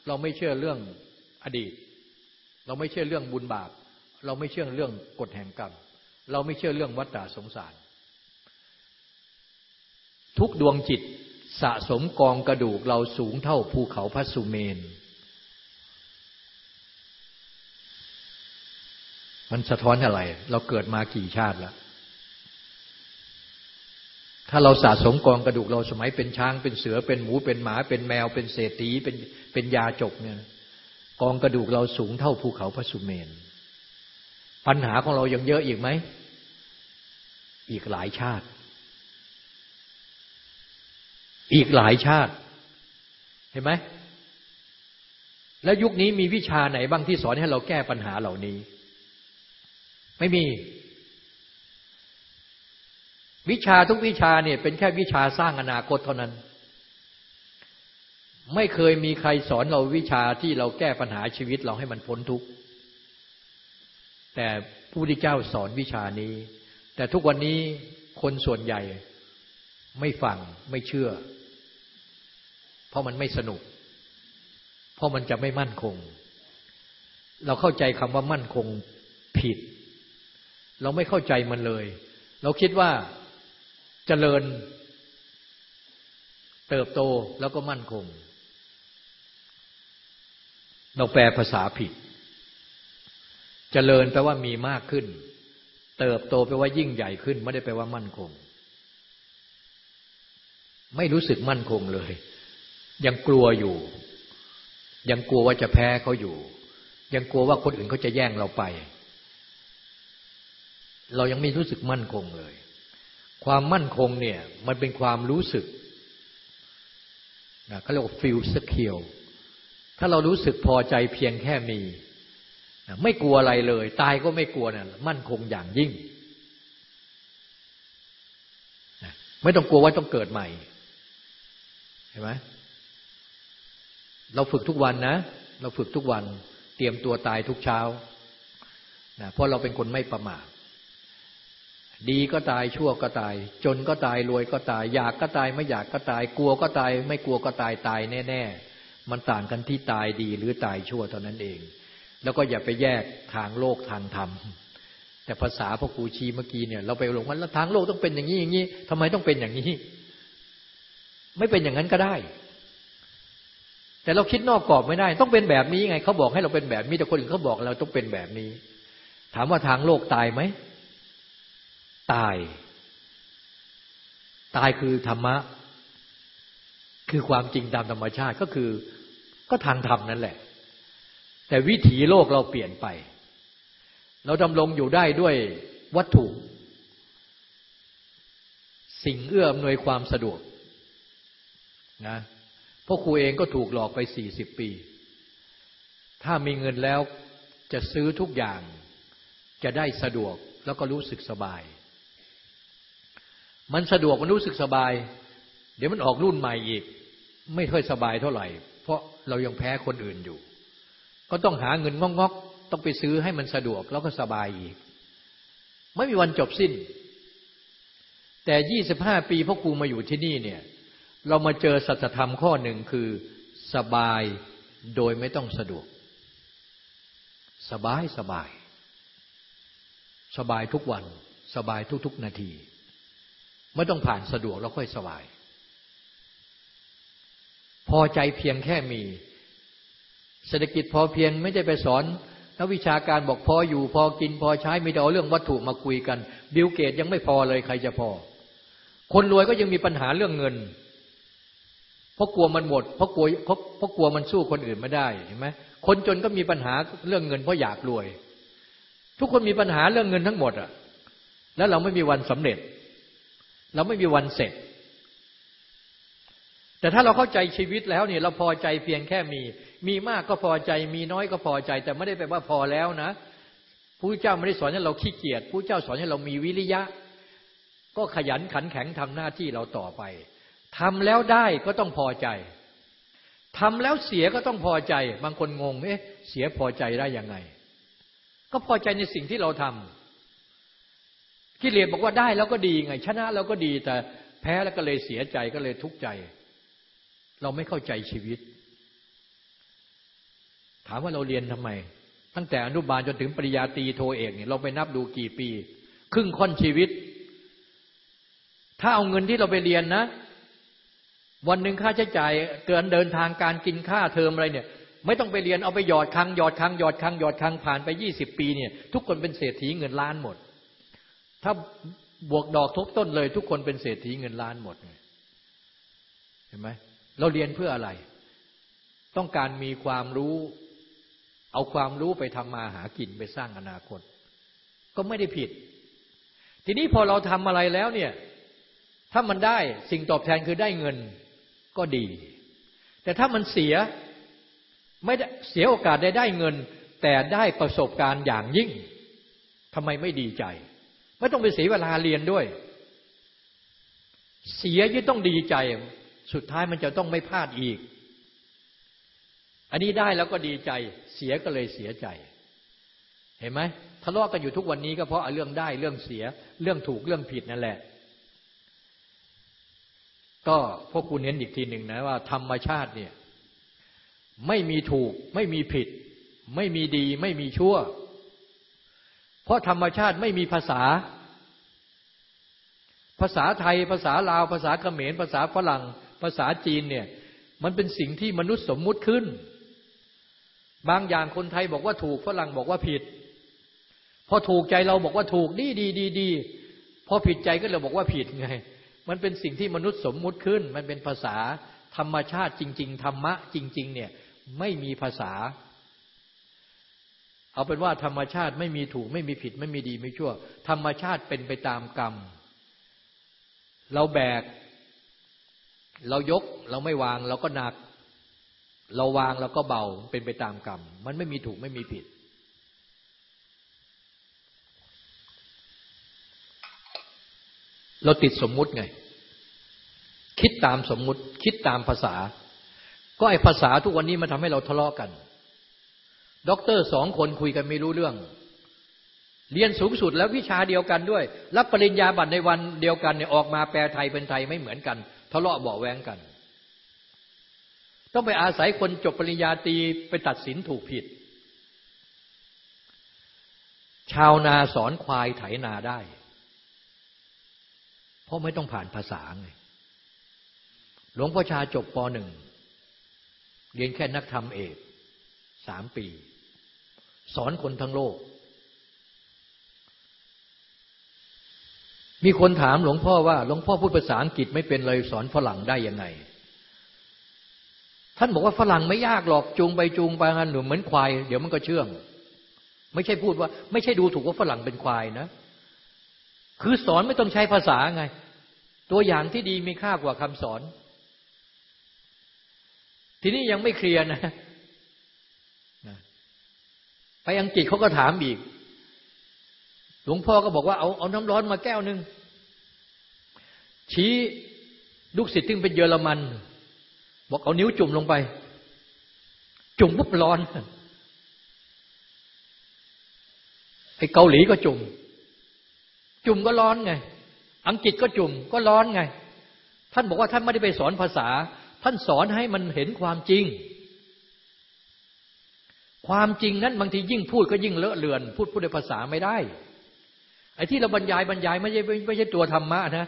เราไม่เชื่อเรื่องอดีต เราไม่เชื่อเรื่องบุญบาป เราไม่เชื่อเรื่องกฎแห่งกรรม เราไม่เชื่อเรื่องวัฏฏะสงสาร ทุกดวงจิตสะสมกองกระดูกเราสูงเท่าภูเขาพัสุเมน มันสะท้อนอะไร เราเกิดมากี่ชาติแล้ว ถ้าเราสะสมกองกระดูกเราสมัยเป็นช้างเป็นเสือเป็นหมูเป็นหมา เป็นแมว เป็นเศรษฐีเป็นเป็นยาจกเนี่ย กองกระดูกเราสูงเท่าภูเขาพระสุเมน ปัญหาของเรายังเยอะอีกไหม อีกหลายชาติ อีกหลายชาติ เห็นไหมแล้วยุคนี้มีวิชาไหนบ้างที่สอนให้เราแก้ปัญหาเหล่านี้ ไม่มี วิชาทุกวิชาเนี่ย เป็นแค่วิชาสร้างอนาคตเท่านั้น ไม่เคยมีใครสอนเราวิชาที่เราแก้ปัญหาชีวิตเราให้มันพ้นทุกข์แต่ผู้ที่เจ้าสอนวิชานี้ แต่ทุกวันนี้คนส่วนใหญ่ไม่ฟังไม่เชื่อ เพราะมันไม่สนุก เพราะมันจะไม่มั่นคง เราเข้าใจคำว่ามั่นคงผิด เราไม่เข้าใจมันเลย เราคิดว่าเจริญ เติบโตแล้วก็มั่นคง เราแปลภาษาผิดเจริญแปลว่ามีมากขึ้น เติบโตแปลว่ายิ่งใหญ่ขึ้น ไม่ได้แปลว่ามั่นคง ไม่รู้สึกมั่นคงเลย ยังกลัวอยู่ ยังกลัวว่าจะแพ้เขาอยู่ ยังกลัวว่าคนอื่นเขาจะแย่งเราไป เรายังไม่รู้สึกมั่นคงเลย ความมั่นคงเนี่ย มันเป็นความรู้สึกนะเขาเรียกว่า feel secure ถ้าเรารู้สึกพอใจเพียงแค่มีนะไม่กลัวอะไรเลย ตายก็ไม่กลัวนะมั่นคงอย่างยิ่งนะไม่ต้องกลัวว่าต้องเกิดใหม่ เห็นไหมเราฝึกทุกวันนะ เราฝึกทุกวัน เตรียมตัวตายทุกเช้านะเพราะเราเป็นคนไม่ประมาท ดีก็ตายชั่วก็ตาย จนก็ตายรวยก็ตาย อยากก็ตายไม่อยากก็ตาย กลัวก็ตาย ไม่กลัวก็ตายตายแน่ ๆ มันต่างกันที่ตายดีหรือตายชั่วเท่านั้นเอง แล้วก็อย่าไปแยกทางโลกทางธรรมแต่ภาษาพ่อครูชีเมื่อกี้เนี่ยเราไปหลงว่าทางโลกต้องเป็นอย่างนี้อย่างนี้ทำไมต้องเป็นอย่างนี้ ไม่เป็นอย่างนั้นก็ได้ แต่เราคิดนอกกรอบไม่ได้ ต้องเป็นแบบนี้ไงเขาบอกให้เราเป็นแบบนี้แต่คนอื่นเขาบอกเราต้องเป็นแบบนี้ ถามว่าทางโลกตายไหม ตาย ตายคือธรรมะ คือความจริงตามธรรมชาติก็คือก็ทางธรรมนั่นแหละ แต่วิถีโลกเราเปลี่ยนไป เราดำรงอยู่ได้ด้วยวัตถุ สิ่งเอื้ออำนวยความสะดวกนะพ่อครูเองก็ถูกหลอกไปสี่สิบปี ถ้ามีเงินแล้วจะซื้อทุกอย่าง จะได้สะดวกแล้วก็รู้สึกสบาย มันสะดวกมันรู้สึกสบาย เดี๋ยวมันออกรุ่นใหม่อีก ไม่ค่อยสบายเท่าไหร่ เพราะเรายังแพ้คนอื่นอยู่ ก็ต้องหาเงินงอกๆต้องไปซื้อให้มันสะดวกแล้วก็สบายอีก ไม่มีวันจบสิ้น แต่ยี่สิบห้าปีพ่อครูมาอยู่ที่นี่เนี่ย เรามาเจอสัจธรรมข้อหนึ่งคือสบายโดยไม่ต้องสะดวก สบายสบาย สบายทุกวัน สบายทุกๆนาที ไม่ต้องผ่านสะดวกแล้วค่อยสบาย พอใจเพียงแค่มี เศรษฐกิจพอเพียงไม่ได้ไปสอนนักวิชาการบอกพออยู่พอกินพอใช้ไม่ได้เอาเรื่องวัตถุมาคุยกัน บิลเกตยังไม่พอเลยใครจะพอ คนรวยก็ยังมีปัญหาเรื่องเงิน เพราะกลัวมันหมด เพราะกลัวเพราะกลัวมันสู้คนอื่นไม่ได้เห็นไหมคนจนก็มีปัญหาเรื่องเงินเพราะอยากรวย ทุกคนมีปัญหาเรื่องเงินทั้งหมดอะ แล้วเราไม่มีวันสำเร็จ เราไม่มีวันเสร็จ แต่ถ้าเราเข้าใจชีวิตแล้วเนี่ยเราพอใจเพียงแค่มี มีมากก็พอใจ มีน้อยก็พอใจ แต่ไม่ได้แปลว่าพอแล้วนะผู้เจ้าไม่ได้สอนให้เราขี้เกียจผู้เจ้าสอนให้เรามีวิริยะ ก็ขยันขันแข็งทำหน้าที่เราต่อไปทำแล้วได้ก็ต้องพอใจทำแล้วเสียก็ต้องพอใจ บางคนงง เอ๊ะ เสียพอใจได้ยังไง ก็พอใจในสิ่งที่เราทำ กิเลสบอกว่าได้แล้วก็ดีไง ชนะแล้วก็ดีแต่แพ้แล้วก็เลยเสียใจก็เลยทุกข์ใจ เราไม่เข้าใจชีวิต ถามว่าเราเรียนทำไม ตั้งแต่อนุบาลจนถึงปริญญาตรีโทเอกเนี่ยเราไปนับดูกี่ปี ครึ่งค่อนชีวิต ถ้าเอาเงินที่เราไปเรียนนะ วันหนึ่งค่าใช้จ่ายเกินเดินทางการกินค่าเทอมอะไรเนี่ย ไม่ต้องไปเรียนเอาไปหยอดคังหยอดคังหยอดคังหยอดคังผ่านไปยี่สิบปีเนี่ย ทุกคนเป็นเศรษฐีเงินล้านหมด ถ้าบวกดอกทุกต้นเลย ทุกคนเป็นเศรษฐีเงินล้านหมดเห็นไหมเราเรียนเพื่ออะไร ต้องการมีความรู้ เอาความรู้ไปทำมาหากินไปสร้างอนาคต ก็ไม่ได้ผิด ทีนี้พอเราทำอะไรแล้วเนี่ย ถ้ามันได้สิ่งตอบแทนคือได้เงินก็ดี แต่ถ้ามันเสียไม่ได้เสียโอกาสได้ได้เงิน แต่ได้ประสบการณ์อย่างยิ่งทำไมไม่ดีใจ ไม่ต้องไปเสียเวลาเรียนด้วย เสียยิ่งต้องดีใจ สุดท้ายมันจะต้องไม่พลาดอีก อันนี้ได้แล้วก็ดีใจ เสียก็เลยเสียใจ เห็นไหมทะเลาะกันอยู่ทุกวันนี้ก็เพราะเรื่องได้เรื่องเสียเรื่องถูกเรื่องผิดนั่นแหละ ก็พวกคุณเห็นอีกทีหนึ่งนะว่า ธรรมชาติเนี่ย ไม่มีถูก ไม่มีผิด ไม่มีดี ไม่มีชั่ว เพราะธรรมชาติไม่มีภาษา ภาษาไทย ภาษาลาว ภาษาเขมร ภาษาฝรั่ง ภาษาจีนเนี่ย มันเป็นสิ่งที่มนุษย์สมมุติขึ้น บางอย่างคนไทยบอกว่าถูกฝรั่งบอกว่าผิด พอถูกใจเราบอกว่าถูกดีดีดีดีพอผิดใจก็เลยบอกว่าผิดไง มันเป็นสิ่งที่มนุษย์สมมุติขึ้น มันเป็นภาษาธรรมชาติจริง ๆ ธรรมะจริง ๆ เนี่ยไม่มีภาษา เอาเป็นว่าธรรมชาติไม่มีถูกไม่มีผิด ไม่มีดีไม่ชั่ว ธรรมชาติเป็นไปตามกรรม เราแบก เรายกเราไม่วางเราก็หนัก เราวางเราก็เบาเป็นไปตามกรรม มันไม่มีถูกไม่มีผิดเราติดสมมุติไง คิดตามสมมุติ คิดตามภาษา ก็ไอภาษาทุกวันนี้มันทำให้เราทะเลาะกัน ด็อกเตอร์สองคนคุยกันไม่รู้เรื่อง เรียนสูงสุดแล้ววิชาเดียวกันด้วย รับปริญญาบัตรในวันเดียวกันเนี่ยออกมาแปลไทยเป็นไทยไม่เหมือนกันทะเลาะเบาแวงกัน ต้องไปอาศัยคนจบปริญญาตรีไปตัดสินถูกผิด ชาวนาสอนควายไถนาได้ เพราะไม่ต้องผ่านภาษาไงหลวงพ่อชาจบปหนึ่งเรียนแค่นักธรรมเอก สามปี สอนคนทั้งโลก มีคนถามหลวงพ่อว่า หลวงพ่อพูดภาษาอังกฤษไม่เป็นเลยสอนฝรั่งได้ยังไง ท่านบอกว่าฝรั่งไม่ยากหรอกจูงไปจูงไปงันหนูเหมือนควาย เดี๋ยวมันก็เชื่อง ไม่ใช่พูดว่า ไม่ใช่ดูถูกว่าฝรั่งเป็นควายนะ คือสอนไม่ต้องใช้ภาษาไง ตัวอย่างที่ดีมีค่ากว่าคำสอนทีนี้ยังไม่เคลียร์นะ ไปอังกฤษเขาก็ถามอีก หลวงพ่อก็บอกว่าเอาเอาน้ำร้อนมาแก้วหนึ่งชี้ลูกศิษย์ที่เป็นเยอรมัน บอกเอานิ้วจุ่มลงไป จุ่มปุ๊บร้อนไอ้เกาหลีก็จุ่ม จุ่มก็ร้อนไง อังกฤษก็จุ่มก็ร้อนไง ท่านบอกว่าท่านไม่ได้ไปสอนภาษา ท่านสอนให้มันเห็นความจริง ความจริงนั้นบางทียิ่งพูดก็ยิ่งเลอะเลือน พูดพูดในภาษาไม่ได้ ไอ้ที่เราบรรยายบรรยายไม่ใช่ไม่ใช่ตัวธรรมะนะ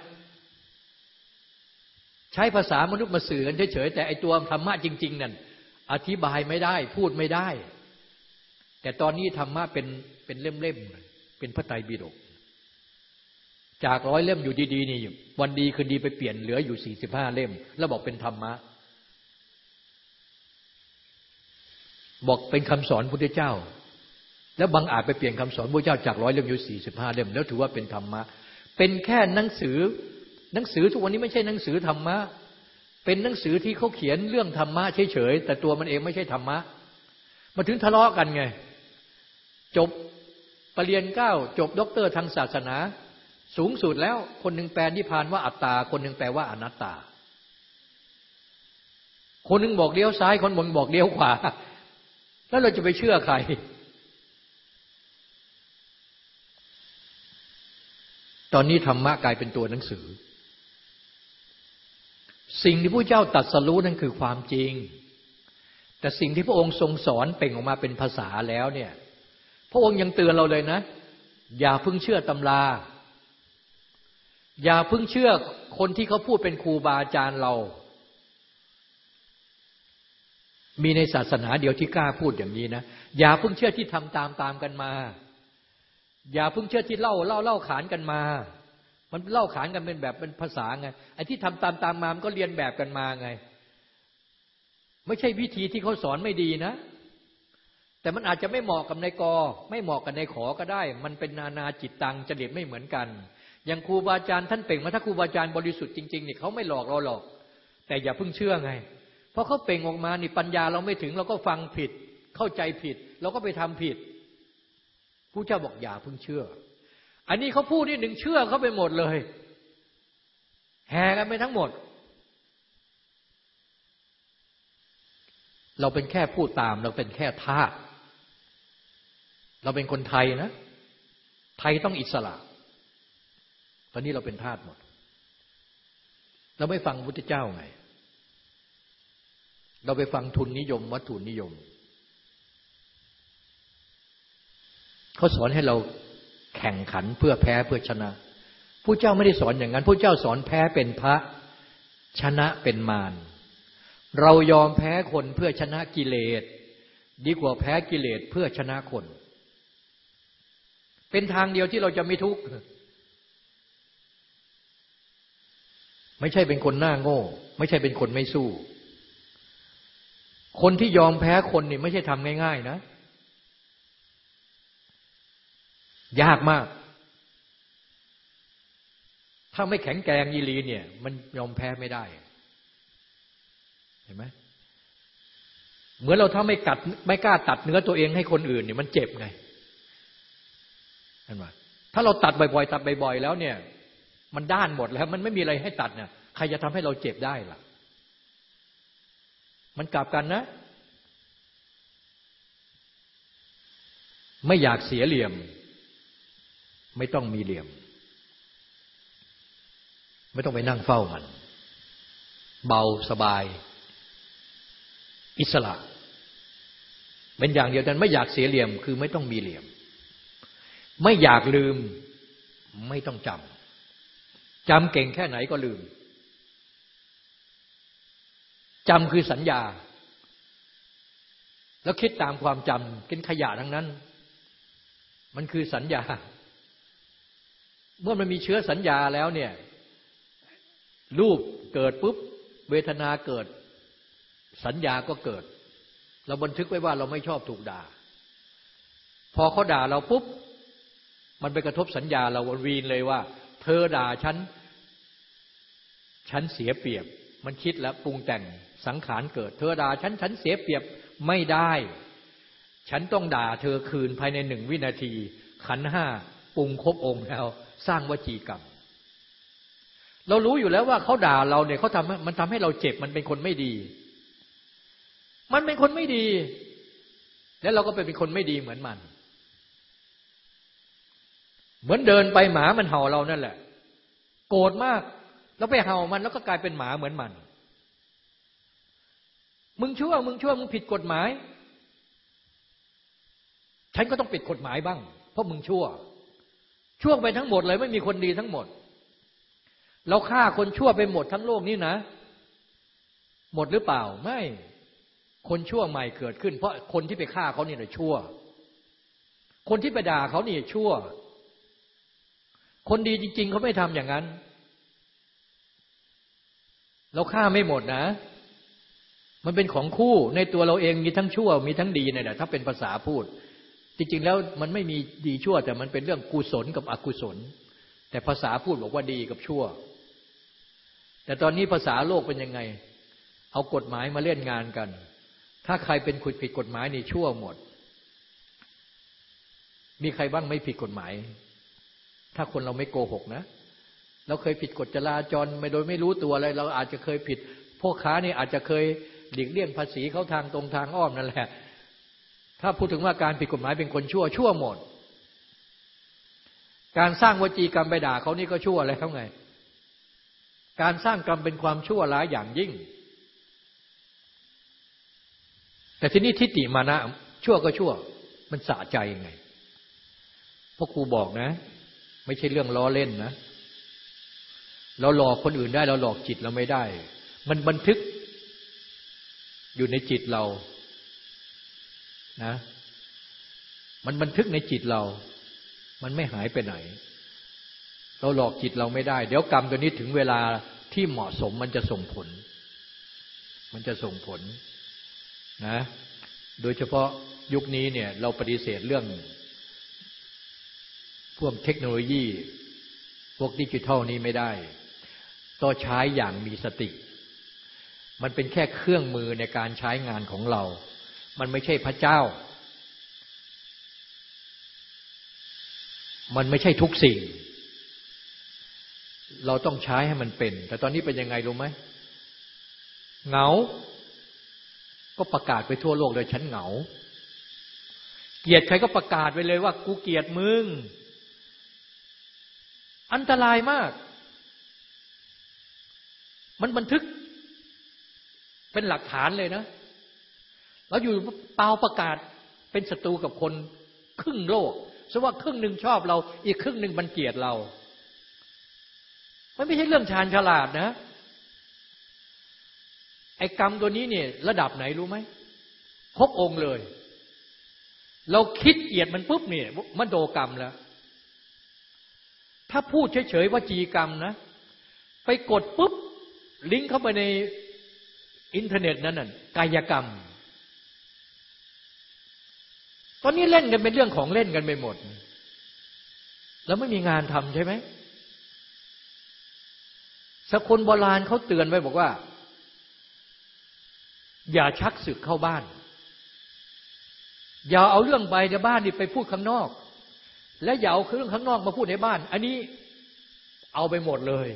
ใช้ภาษามนุษย์มาสื่อกันเฉยๆแต่ไอ้ตัวธรรมะจริง ๆ นั่นอธิบายไม่ได้ พูดไม่ได้ แต่ตอนนี้ธรรมะเป็นเป็นเล่มๆเป็นพระไตรปิฎกจากร้อยเล่มอยู่ดีๆนี่วันดีคืนดีไปเปลี่ยนเหลืออยู่สี่สิบห้าเล่ม แล้วบอกเป็นธรรมะ บอกเป็นคำสอนพุทธเจ้า แล้วบางอาจไปเปลี่ยนคำสอนพระเจ้าจากร้อยเล่มอยู่สี่สิบห้าเล่มแล้วถือว่าเป็นธรรมะ เป็นแค่หนังสือ หนังสือทุกวันนี้ไม่ใช่หนังสือธรรมะ เป็นหนังสือที่เขาเขียนเรื่องธรรมะเฉยๆแต่ตัวมันเองไม่ใช่ธรรมะมาถึงทะเลาะกันไง จบปรริญญาเก้าจบด็อกเตอร์ทางศาสนา สูงสุดแล้วคนหนึ่งแปลนิพพานว่าอัตตา คนหนึ่งแปลว่าอนัตตา คนหนึ่งบอกเลี้ยวซ้าย คนหนึ่งบอกเลี้ยวขวา แล้วเราจะไปเชื่อใคร ตอนนี้ธรรมะกลายเป็นตัวหนังสือ สิ่งที่พระเจ้าตัดสรู้นั่นคือความจริง แต่สิ่งที่พระองค์ทรงสอนเป่งออกมาเป็นภาษาแล้วเนี่ย พระองค์ยังเตือนเราเลยนะ อย่าพิ่งเชื่อตำรา อย่าพิ่งเชื่อคนที่เขาพูดเป็นครูบาอาจารย์เรา มีในศาสนาเดียวที่กล้าพูดอย่างนี้นะ อย่าเพิ่งเชื่อที่ทำตามตามกันมา อย่าเพิ่งเชื่อที่เล่าเล่าเล่าขานกันมา มันเล่าขานกันเป็นแบบเป็นภาษาไง ไอ้ที่ทำตามตามมา มันก็เรียนแบบกันมาไง ไม่ใช่วิธีที่เขาสอนไม่ดีนะ แต่มันอาจจะไม่เหมาะกับในกอ ไม่เหมาะกับในขอก็ได้ มันเป็นนานาจิตตังจริตไม่เหมือนกัน อย่างครูบาอาจารย์ท่านเป่งมาถ้าครูบาอาจารย์บริสุทธิ์จริงๆเนี่ยเขาไม่หลอกเราหรอก แต่อย่าเพิ่งเชื่อไง พราะเขาเป่งออกมานี่ปัญญาเราไม่ถึงเราก็ฟังผิด เข้าใจผิด เราก็ไปทำผิดผู้เจ้าบอกอย่าเพิ่งเชื่อ อันนี้เขาพูดนี่หนึ่งเชื่อเขาไปหมดเลย แห่กันไปทั้งหมด เราเป็นแค่ผู้ตาม เราเป็นแค่ทาสเราเป็นคนไทยนะ ไทยต้องอิสระตอนนี้เราเป็นทาสหมด เราไม่ฟังพุทธเจ้าไง เราไปฟังทุนนิยมวัตถุนิยม เขาสอนให้เราแข่งขันเพื่อแพ้เพื่อชนะผู้เจ้าไม่ได้สอนอย่างนั้นผู้เจ้าสอนแพ้เป็นพระชนะเป็นมารเรายอมแพ้คนเพื่อชนะกิเลส ดีกว่าแพ้กิเลสเพื่อชนะคน เป็นทางเดียวที่เราจะไม่ทุกข์ไม่ใช่เป็นคนหน้าโง่ ไม่ใช่เป็นคนไม่สู้ คนที่ยอมแพ้คนนี่ไม่ใช่ทำง่าย ๆ นะ ยากมาก ถ้าไม่แข็งแกร่งยีรีเนี่ย มันยอมแพ้ไม่ได้ เห็นไหมเหมือนเราถ้าไม่กัด ไม่กล้าตัดเนื้อตัวเองให้คนอื่นเนี่ยมันเจ็บไงเห็นไหมถ้าเราตัดบ่อยๆ ตัดบ่อยๆ แล้วเนี่ย มันด้านหมดแล้ว มันไม่มีอะไรให้ตัดเนี่ยใครจะทำให้เราเจ็บได้ล่ะ มันกลับกันนะ ไม่อยากเสียเหลี่ยม ไม่ต้องมีเหลี่ยม ไม่ต้องไปนั่งเฝ้ามัน เบาสบาย อิสระเป็นอย่างเดียวกันไม่อยากเสียเหลี่ยม คือไม่ต้องมีเหลี่ยม ไม่อยากลืม ไม่ต้องจำจำเก่งแค่ไหนก็ลืม จำคือสัญญา แล้วคิดตามความจำกินขยะทั้งนั้น มันคือสัญญา เมื่อมันมีเชื้อสัญญาแล้วเนี่ย รูปเกิดปุ๊บ เวทนาเกิด สัญญาก็เกิด เราบันทึกไว้ว่าเราไม่ชอบถูกด่า พอเขาด่าเราปุ๊บ มันไปกระทบสัญญาเราวีนเลยว่า เธอด่าฉัน ฉันเสียเปรียบมันคิดแล้วปรุงแต่ง สังขารเกิด เธอด่าฉันฉันเสียเปรียบไม่ได้ ฉันต้องด่าเธอคืนภายในหนึ่งวินาที ขันห้าปรุงครบองค์แล้ว สร้างวจีกรรม เรารู้อยู่แล้วว่าเขาด่าเราเนี่ยเขาทำมันทำให้เราเจ็บมันเป็นคนไม่ดี มันเป็นคนไม่ดี แล้วเราก็เป็นคนไม่ดีเหมือนมัน เหมือนเดินไปหมามันเห่าเรานั่นแหละ โกรธมาก แล้วไปเห่ามันแล้วก็กลายเป็นหมาเหมือนมัน มึงชั่ว มึงชั่ว มึงผิดกฎหมาย ฉันก็ต้องปิดกฎหมายบ้าง เพราะมึงชั่ว ชั่วไปทั้งหมดเลย ไม่มีคนดีทั้งหมด เราฆ่าคนชั่วไปหมดทั้งโลกนี้นะ หมดหรือเปล่า ไม่ คนชั่วใหม่เกิดขึ้น เพราะคนที่ไปฆ่าเขานี่แหละชั่ว คนที่ไปด่าเขานี่ชั่ว คนดีจริง ๆเขาไม่ทำอย่างนั้น เราฆ่าไม่หมดนะ มันเป็นของคู่ในตัวเราเองมีทั้งชั่วมีทั้งดีเนี่ยถ้าเป็นภาษาพูด จริง ๆ แล้วมันไม่มีดีชั่ว แต่มันเป็นเรื่องกุศลกับอกุศล แต่ภาษาพูดบอกว่าดีกับชั่ว แต่ตอนนี้ภาษาโลกเป็นยังไง เอากฎหมายมาเล่นงานกัน ถ้าใครเป็นขุดผิดกฎหมายนี่ชั่วหมด มีใครบ้างไม่ผิดกฎหมาย ถ้าคนเราไม่โกหกนะ เราเคยผิดกฎจราจรไม่โดยไม่รู้ตัวอะไรเราอาจจะเคยผิดพวกค้านี่อาจจะเคย หลีกเลี่ยงภาษีเขาทางตรงทางอ้อมนั่นแหละ ถ้าพูดถึงว่าการผิดกฎหมายเป็นคนชั่วชั่วหมด การสร้างวจีกรรมไปด่าเขานี่ก็ชั่วอะไรเขาไง การสร้างกรรมเป็นความชั่วร้ายอย่างยิ่ง แต่ที่นี่ทิฏฐิมานะ ชั่วก็ชั่ว มันสะใจยังไงพ่อครูบอกนะ ไม่ใช่เรื่องล้อเล่นนะเราหลอกคนอื่นได้ เราหลอกจิตเราไม่ได้ มันบันทึก อยู่ในจิตเรานะ มันบันทึกในจิตเรา มันไม่หายไปไหน เราหลอกจิตเราไม่ได้ เดี๋ยวกรรมตัวนี้ถึงเวลาที่เหมาะสมมันจะส่งผล มันจะส่งผลนะ โดยเฉพาะยุคนี้เนี่ย เราปฏิเสธเรื่อง พวกเทคโนโลยี พวกดิจิทัลนี้ไม่ได้ต้องใช้อย่างมีสติ มันเป็นแค่เครื่องมือในการใช้งานของเรา มันไม่ใช่พระเจ้า มันไม่ใช่ทุกสิ่ง เราต้องใช้ให้มันเป็น แต่ตอนนี้เป็นยังไงรู้ไหมเหงา ก็ประกาศไปทั่วโลกเลยฉันเหงา เกลียดใครก็ประกาศไปเลยว่ากูเกลียดมึง อันตรายมาก มันบันทึก เป็นหลักฐานเลยนะแล้วอยู่เปล่าประกาศเป็นศัตรูกับคนครึ่งโลกสว่าครึ่งหนึ่งชอบเรา อีกครึ่งหนึ่งบันเกียดเรา มันไม่ใช่เรื่องชาญฉลาดนะ ไอ้กรรมตัวนี้เนี่ย ระดับไหนรู้ไหมครบองค์เลย เราคิดเอียดมันปุ๊บเนี่ยมันโดกรรมแล้ว ถ้าพูดเฉยๆว่าจีกรรมนะ ไปกดปุ๊บ ลิงก์เข้าไปใน อินเทอร์เน็ตนั้นน่ะกายกรรม ตอนนี้เล่นกันเป็นเรื่องของเล่นกันไปหมด แล้วไม่มีงานทำใช่ไหมสกุลโบราณเขาเตือนไว้บอกว่า อย่าชักศึกเข้าบ้าน อย่าเอาเรื่องไปในบ้านนี่ไปพูดข้างนอก และอย่าเอาเรื่องข้างนอกมาพูดในบ้าน อันนี้เอาไปหมดเลย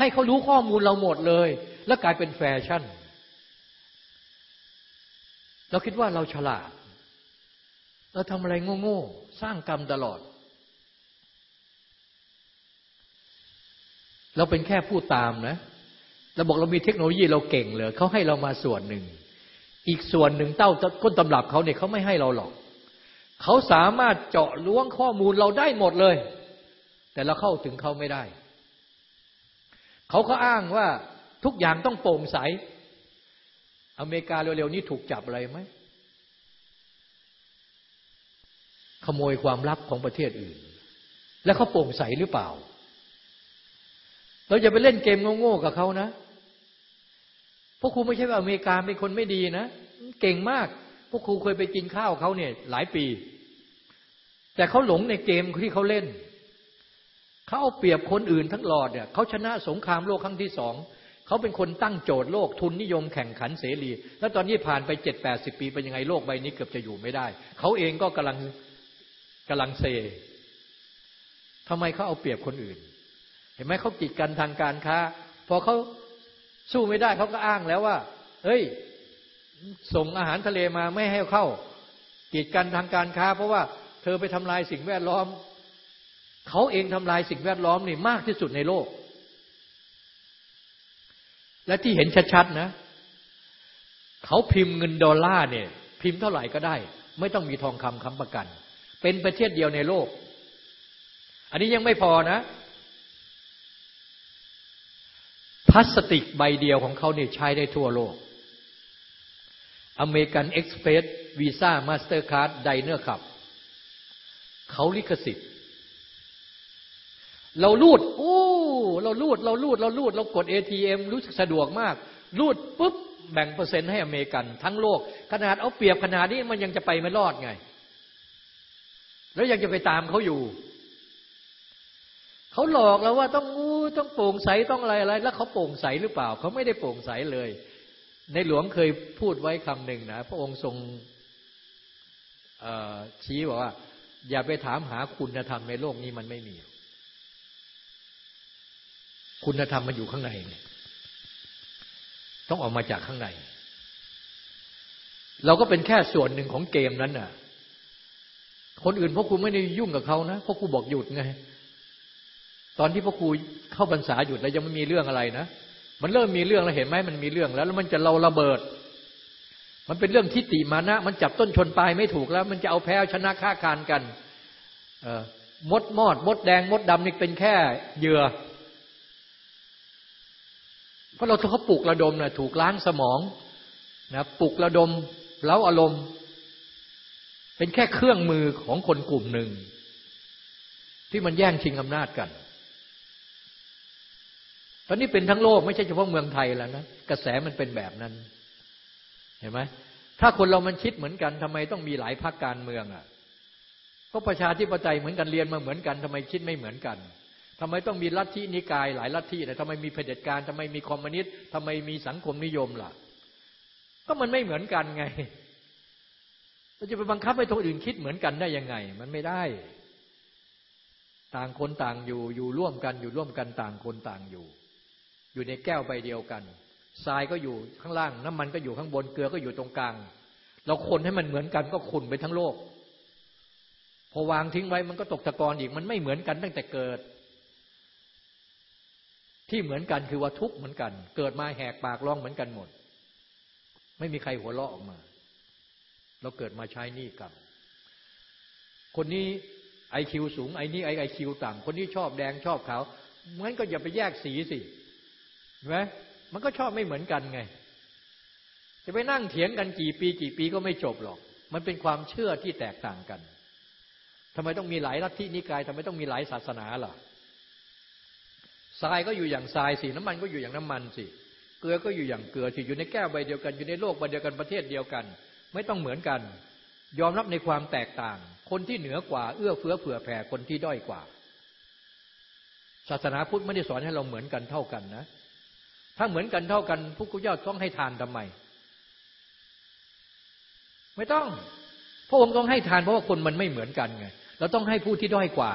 ให้เขารู้ข้อมูลเราหมดเลย แล้วกลายเป็นแฟชั่น เราคิดว่าเราฉลาด เราทำอะไรโง่ๆสร้างกรรมตลอด เราเป็นแค่ผู้ตามนะเราบอกเรามีเทคโนโลยีเราเก่งเลยเขาให้เรามาส่วนหนึ่ง อีกส่วนหนึ่งเต้าก้นตำรับเขาเนี่ยเขาไม่ให้เราหรอกเขาสามารถเจาะล้วงข้อมูลเราได้หมดเลย แต่เราเข้าถึงเขาไม่ได้ เขาก็อ้างว่าทุกอย่างต้องโปร่งใส อเมริกาเร็วๆนี้ถูกจับอะไรไหม ขโมยความลับของประเทศอื่น แล้วเขาโปร่งใสหรือเปล่า เราจะไปเล่นเกมโง่ๆกับเขานะ พวกครูไม่ใช่ว่าอเมริกาเป็นคนไม่ดีนะ เก่งมาก พวกครูเคยไปกินข้าวเขาเนี่ย หลายปี แต่เขาหลงในเกมที่เขาเล่น เขาเอาเปรียบคนอื่นทั้งหลอดเนี่ยเขาชนะสงครามโลกครั้งที่สองเขาเป็นคนตั้งโจทย์โลกทุนนิยมแข่งขันเสรี แล้วตอนนี้ผ่านไปเจ็ดแปดสิบปีเป็นยังไงโลกใบนี้เกือบจะอยู่ไม่ได้ เขาเองก็กำลังกำลังเซทำไมเขาเอาเปรียบคนอื่น เห็นไหมเขากีดกันทางการค้า พอเขาสู้ไม่ได้เขาก็อ้างแล้วว่า เฮ้ย ส่งอาหารทะเลมาไม่ให้เข้ากีดกันทางการค้า เพราะว่าเธอไปทำลายสิ่งแวดล้อม เขาเองทำลายสิ่งแวดล้อมนี่มากที่สุดในโลก และที่เห็นชัดๆนะ เขาพิมพ์เงินดอลลาร์เนี่ย พิมพ์เท่าไหร่ก็ได้ ไม่ต้องมีทองคำค้ำประกัน เป็นประเทศเดียวในโลก อันนี้ยังไม่พอนะ พลาสติกใบเดียวของเขาเนี่ยใช้ได้ทั่วโลก American Express Visa MasterCard Diners Club เขาลิขสิทธิ์ เรารูดโอ้เรารูด เรารูด เรารูด เรากด ATM รู้สึกสะดวกมาก ลูดปุ๊บแบ่งเปอร์เซ็นต์ให้อเมริกัน ทั้งโลก ขนาดเอาเปรียบขนาดนี้มันยังจะไปไม่รอดไง แล้วยังจะไปตามเขาอยู่ เขาหลอกเราว่าต้องงูต้องโปร่งใสต้องอะไรอะไร แล้วเขาโปร่งใสหรือเปล่า เขาไม่ได้โปร่งใสเลย ในหลวงเคยพูดไว้คำหนึ่งนะ พระองค์ทรงชี้บอกว่า อย่าไปถามหาคุณธรรมในโลกนี้มันไม่มี คุณธรรมมันอยู่ข้างในเนี่ยต้องออกมาจากข้างใน เราก็เป็นแค่ส่วนหนึ่งของเกมนั้นน่ะ คนอื่นพ่อครูไม่ได้ยุ่งกับเขานะพ่อครูบอกหยุดไง ตอนที่พ่อครูเข้าพรรษาหยุดแล้วยังไม่มีเรื่องอะไรนะ มันเริ่มมีเรื่องแล้วเห็นไหมมันมีเรื่องแล้ว แล้วมันจะเราระเบิด มันเป็นเรื่องทิฏฐิมานะ มันจับต้นชนปลายไม่ถูกแล้ว มันจะเอาแพ้ชนะฆ่าคานกัน เออมดมอด มดแดง มดดำนี่เป็นแค่เหยื่อ เพราะเราเขาปลุกระดมนะถูกล้างสมองนะปลุกระดมเล้าอารมณ์ เป็นแค่เครื่องมือของคนกลุ่มหนึ่ง ที่มันแย่งชิงอำนาจกัน ตอนนี้เป็นทั้งโลกไม่ใช่เฉพาะเมืองไทยแล้วนะกระแสมันเป็นแบบนั้น เห็นไหมถ้าคนเรามันคิดเหมือนกันทำไมต้องมีหลายพรรคการเมืองอะก็ประชาธิปไตยเหมือนกันเรียนมาเหมือนกันทำไมคิดไม่เหมือนกัน ทำไมต้องมีลัทธินิกายหลายลัทธินะทำไมมีเผด็จการทำไมมีคอมมิวนิสต์ทำไมมีสังคมนิยมล่ะ ก็มันไม่เหมือนกันไงเราจะไปบังคับให้คนอื่นคิดเหมือนกันได้ยังไง มันไม่ได้ ต่างคนต่างอยู่ อยู่ร่วมกัน อยู่ร่วมกันต่างคนต่างอยู่ อยู่ในแก้วใบเดียวกันทรายก็อยู่ข้างล่าง น้ำมันก็อยู่ข้างบนเกลือก็อยู่ตรงกลาง เราคนให้มันเหมือนกันก็ขุนไปทั้งโลก พอวางทิ้งไว้มันก็ตกตะกอนอีก มันไม่เหมือนกันตั้งแต่เกิด ที่เหมือนกันคือว่าทุกเหมือนกัน เกิดมาแหกปากร้องเหมือนกันหมด ไม่มีใครหัวเราะออกมา เราเกิดมาใช้นี่กรรมคนนี้ไอคิวสูงไอนี่ไอไอคิวต่ำคนนี้ชอบแดงชอบขาวงั้นก็อย่าไปแยกสีสิเห็นไหมมันก็ชอบไม่เหมือนกันไง จะไปนั่งเถียงกันกี่ปีกี่ปีก็ไม่จบหรอก มันเป็นความเชื่อที่แตกต่างกันทำไมต้องมีหลายลัทธินิกายทำไมต้องมีหลายศาสนาล่ะ ทรายก็อยู่อย่างทรายสิน้ำมันก็อยู่อย่างน้ำมันสิเกลือก็อยู่อย่างเกลือสิอยู่ในแก้วใบเดียวกันอยู่ในโลกใบเดียวกันประเทศเดียวกัน ไม่ต้องเหมือนกัน ยอมรับในความแตกต่าง คนที่เหนือกว่าเอื้อเฟื้อเผื่อแผ่คนที่ด้อยกว่า ศาสนาพุทธไม่ได้สอนให้เราเหมือนกันเท่ากันนะ ถ้าเหมือนกันเท่ากันพวกกุญาต้องให้ทานทำไม ไม่ต้องพระองค์ต้องให้ทานเพราะว่าคนมันไม่เหมือนกันไงเราต้องให้ผู้ที่ด้อยกว่า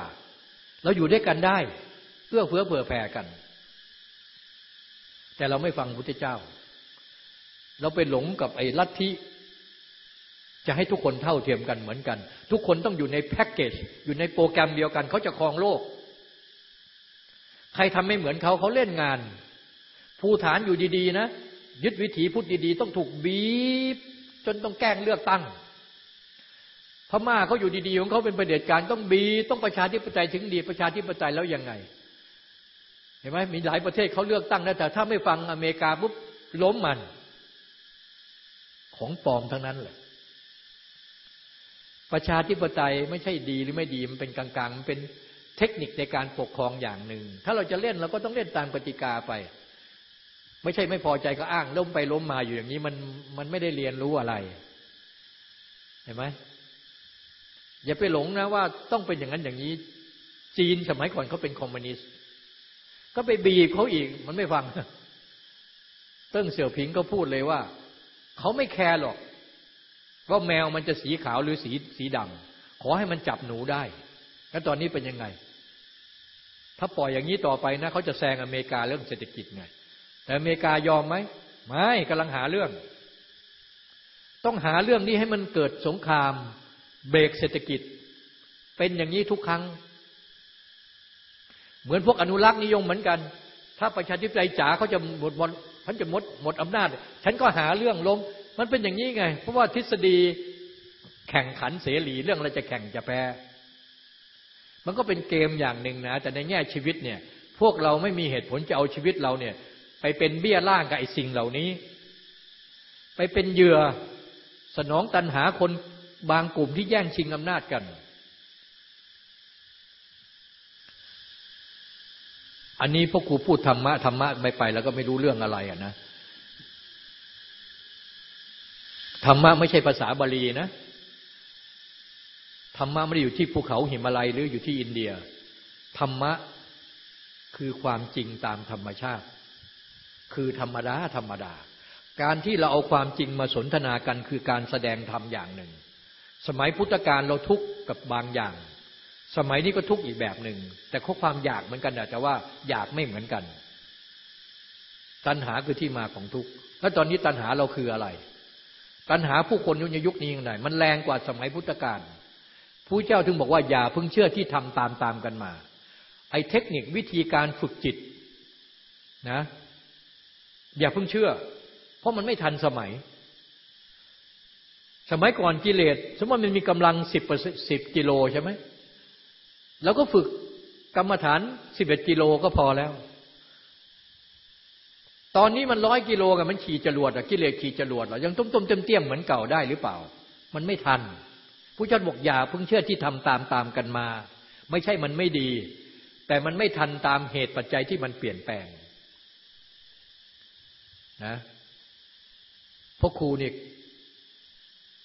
เราอยู่ด้วยกันได้ เพื่อเฟื้อเผื่อแผ่กัน แต่เราไม่ฟังพุทธเจ้า เราไปหลงกับไอ้ลัทธิจะให้ทุกคนเท่าเทียมกันเหมือนกัน ทุกคนต้องอยู่ในแพ็กเกจอยู่ในโปรแกรมเดียวกัน เขาจะครองโลก ใครทำไม่เหมือนเขาเขาเล่นงาน ภูฐานอยู่ดีๆนะ ยึดวิถีพุทธดีๆ ต้องถูกบีบ จนต้องแกล้งเลือกตั้งพม่าเขาอยู่ดีๆของเขาเป็นประเด็จการต้องบี ต้องประชาธิปไตยถึงดีประชาธิปไตยแล้วยังไง ห็นไหมมีหลายประเทศเขาเลือกตั้งนะแต่ถ้าไม่ฟังอเมริกาปุ๊บล้มมัน ของปลอมทั้งนั้นเลยประชาธิปไตยไม่ใช่ดีหรือไม่ดีมันเป็นกลางๆมันเป็นเทคนิคในการปกครองอย่างหนึ่ง ถ้าเราจะเล่นเราก็ต้องเล่นตามกติกาไป ไม่ใช่ไม่พอใจก็อ้างล้มไปล้มมาอยู่อย่างนี้มันมันไม่ได้เรียนรู้อะไร เห็นไหมอย่าไปหลงนะว่าต้องเป็นอย่างนั้นอย่างนี้ จีนสมัยก่อนเขาเป็นคอมมิวนิสต์ ก็ไปบีบเขาอีก มันไม่ฟัง เติ้งเสี่ยวผิงก็พูดเลยว่า เขาไม่แคร์หรอก ว่าแมวมันจะสีขาวหรือสีสีดำขอให้มันจับหนูได้ แล้วตอนนี้เป็นยังไง ถ้าปล่อยอย่างนี้ต่อไปนะ เขาจะแซงอเมริกาเรื่องเศรษฐกิจไง แต่อเมริกายอมไหม ไม่กำลังหาเรื่อง ต้องหาเรื่องนี้ให้มันเกิดสงคราม เบรกเศรษฐกิจ เป็นอย่างนี้ทุกครั้ง เหมือนพวกอนุรักษ์นิยมเหมือนกัน ถ้าประชาธิปไตยจ๋าเขาจะหมดหมดฉันจะหมดหมดอำนาจ ฉันก็หาเรื่องล้มมันเป็นอย่างนี้ไง เพราะว่าทฤษฎีแข่งขันเสรีเรื่องอะไรจะแข่งจะแพ้ มันก็เป็นเกมอย่างหนึ่งนะ แต่ในแง่ชีวิตเนี่ย พวกเราไม่มีเหตุผลจะเอาชีวิตเราเนี่ย ไปเป็นเบี้ยล่างกับไอ้สิ่งเหล่านี้ ไปเป็นเหยื่อสนองตันหาคนบางกลุ่มที่แย่งชิงอำนาจกัน อันนี้พวกครูพูดธรรมะธรรมะไปไป แล้วก็ไม่รู้เรื่องอะไรอะนะธรรมะไม่ใช่ภาษาบาลีนะธรรมะไม่ได้อยู่ที่ภูเขาหิมาลัยหรืออยู่ที่อินเดีย ธรรมะคือความจริงตามธรรมชาติ คือธรรมดาธรรมดา การที่เราเอาความจริงมาสนทนากันคือการแสดงธรรมอย่างหนึ่ง สมัยพุทธกาลเราทุกข์กับบางอย่าง สมัยนี้ก็ทุกข์อีกแบบหนึ่ง แต่ข้อความอยากเหมือนกันแต่ว่าอยากไม่เหมือนกัน ตัณหาคือที่มาของทุกข์แล้วตอนนี้ตัณหาเราคืออะไร ตัณหาผู้คนยุคยุคนี้ยังไงมันแรงกว่าสมัยพุทธกาลผู้เจ้าถึงบอกว่าอย่าเพิ่งเชื่อที่ทำตามตามกันมา ไอ้เทคนิควิธีการฝึกจิตนะ อย่าเพิ่งเชื่อ เพราะมันไม่ทันสมัย สมัยก่อนกิเลสสมมติมันมีกำลังสิบสิบกิโลใช่ไหม แล้วก็ฝึกกรรมฐานสิบเอ็ดกิโลก็พอแล้ว ตอนนี้มันร้อยกิโลกับมันขี่จรวดอะกิเลสขี่จรวดหรอยังต้มต้มเต็มเตี้ยมเหมือนเก่าได้หรือเปล่า มันไม่ทันผู้จัดบอกอย่าเพิ่งเชื่อที่ทำตามตามกันมา ไม่ใช่มันไม่ดี แต่มันไม่ทันตามเหตุปัจจัยที่มันเปลี่ยนแปลงนะพราะครูนี่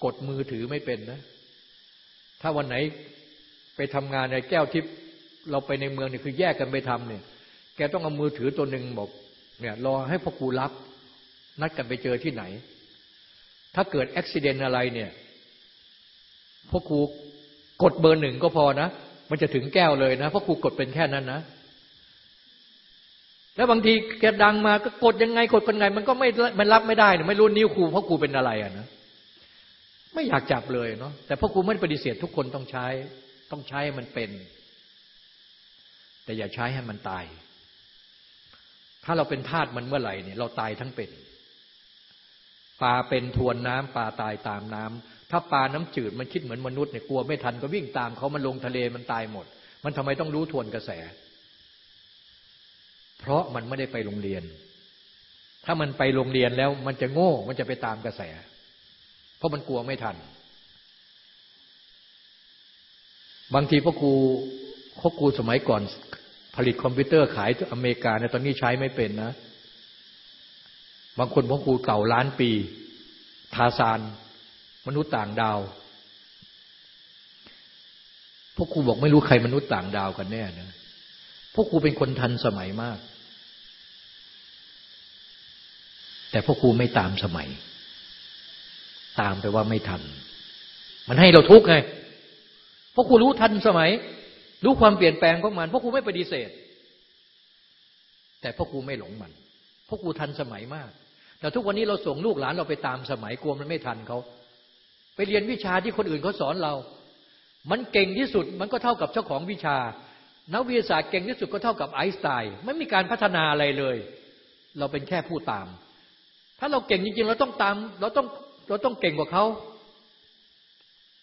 กดมือถือไม่เป็นนะ ถ้าวันไหน ไปทำงานในแก้วทิพย์เราไปในเมืองเนี่ยคือแยกกันไปทำเนี่ย แกต้องเอามือถือตัวหนึ่งบอก เนี่ยรอให้พ่อครูรับ นัดกันไปเจอที่ไหน ถ้าเกิดอุบิเหตุอะไรเนี่ยพ่อครูกดเบอร์หนึ่งก็พอนะ มันจะถึงแก้วเลยนะพราะครูกดเป็นแค่นั้นนะแล้วบางทีแกดังมาก็กดยังไงกดเป็นไง มันก็ไม่มันรับไม่ได้เนี่ยไม่รู้นิ้วครูเพราะครูเป็นอะไรอะนะไม่อยากจับเลยเนาะแต่พ่อครูไม่ปฏิเสธทุกคนต้องใช้ ต้องใช้ให้มันเป็น แต่อย่าใช้ให้มันตาย ถ้าเราเป็นทาสมันเมื่อไหร่เนี่ย เราตายทั้งเป็นปลาเป็นทวนน้ำปลาตายตามน้ำถ้าปลาน้ำจืดมันคิดเหมือนมนุษย์เนี่ยกลัวไม่ทันก็วิ่งตามเขามันลงทะเลมันตายหมด มันทำไมต้องรู้ทวนกระแส เพราะมันไม่ได้ไปโรงเรียน ถ้ามันไปโรงเรียนแล้วมันจะโง่มันจะไปตามกระแส เพราะมันกลัวไม่ทัน บางทีพ่อครูพ่อครูสมัยก่อนผลิตคอมพิวเตอร์ขายอเมริกาเนี่ยตอนนี้ใช้ไม่เป็นนะ บางคนพ่อครูเก่าล้านปี ทาซาน มนุษย์ต่างดาวพวกครูบอกไม่รู้ใครมนุษย์ต่างดาวกันแน่นะพวกครูเป็นคนทันสมัยมาก แต่พวกครูไม่ตามสมัย ตามไปว่าไม่ทัน มันให้เราทุกข์ไง พวกครูรู้ทันสมัย รู้ความเปลี่ยนแปลงของมัน เพวกครูไม่ปฏิเสธ แต่พวกครูไม่หลงมันพวกครูทันสมัยมาก แต่ทุกวันนี้เราส่งลูกหลานเราไปตามสมัยกลัวมันไม่ทันเขาไปเรียนวิชาที่คนอื่นเขาสอนเรา มันเก่งที่สุดมันก็เท่ากับเจ้าของวิชา นักวิทยาศาสตร์เก่งที่สุดก็เท่ากับไอน์สไตน์ ไม่มีการพัฒนาอะไรเลย เราเป็นแค่ผู้ตาม ถ้าเราเก่งจริงๆ เราต้องตาม เราต้อง เราต้องเก่งกว่าเขา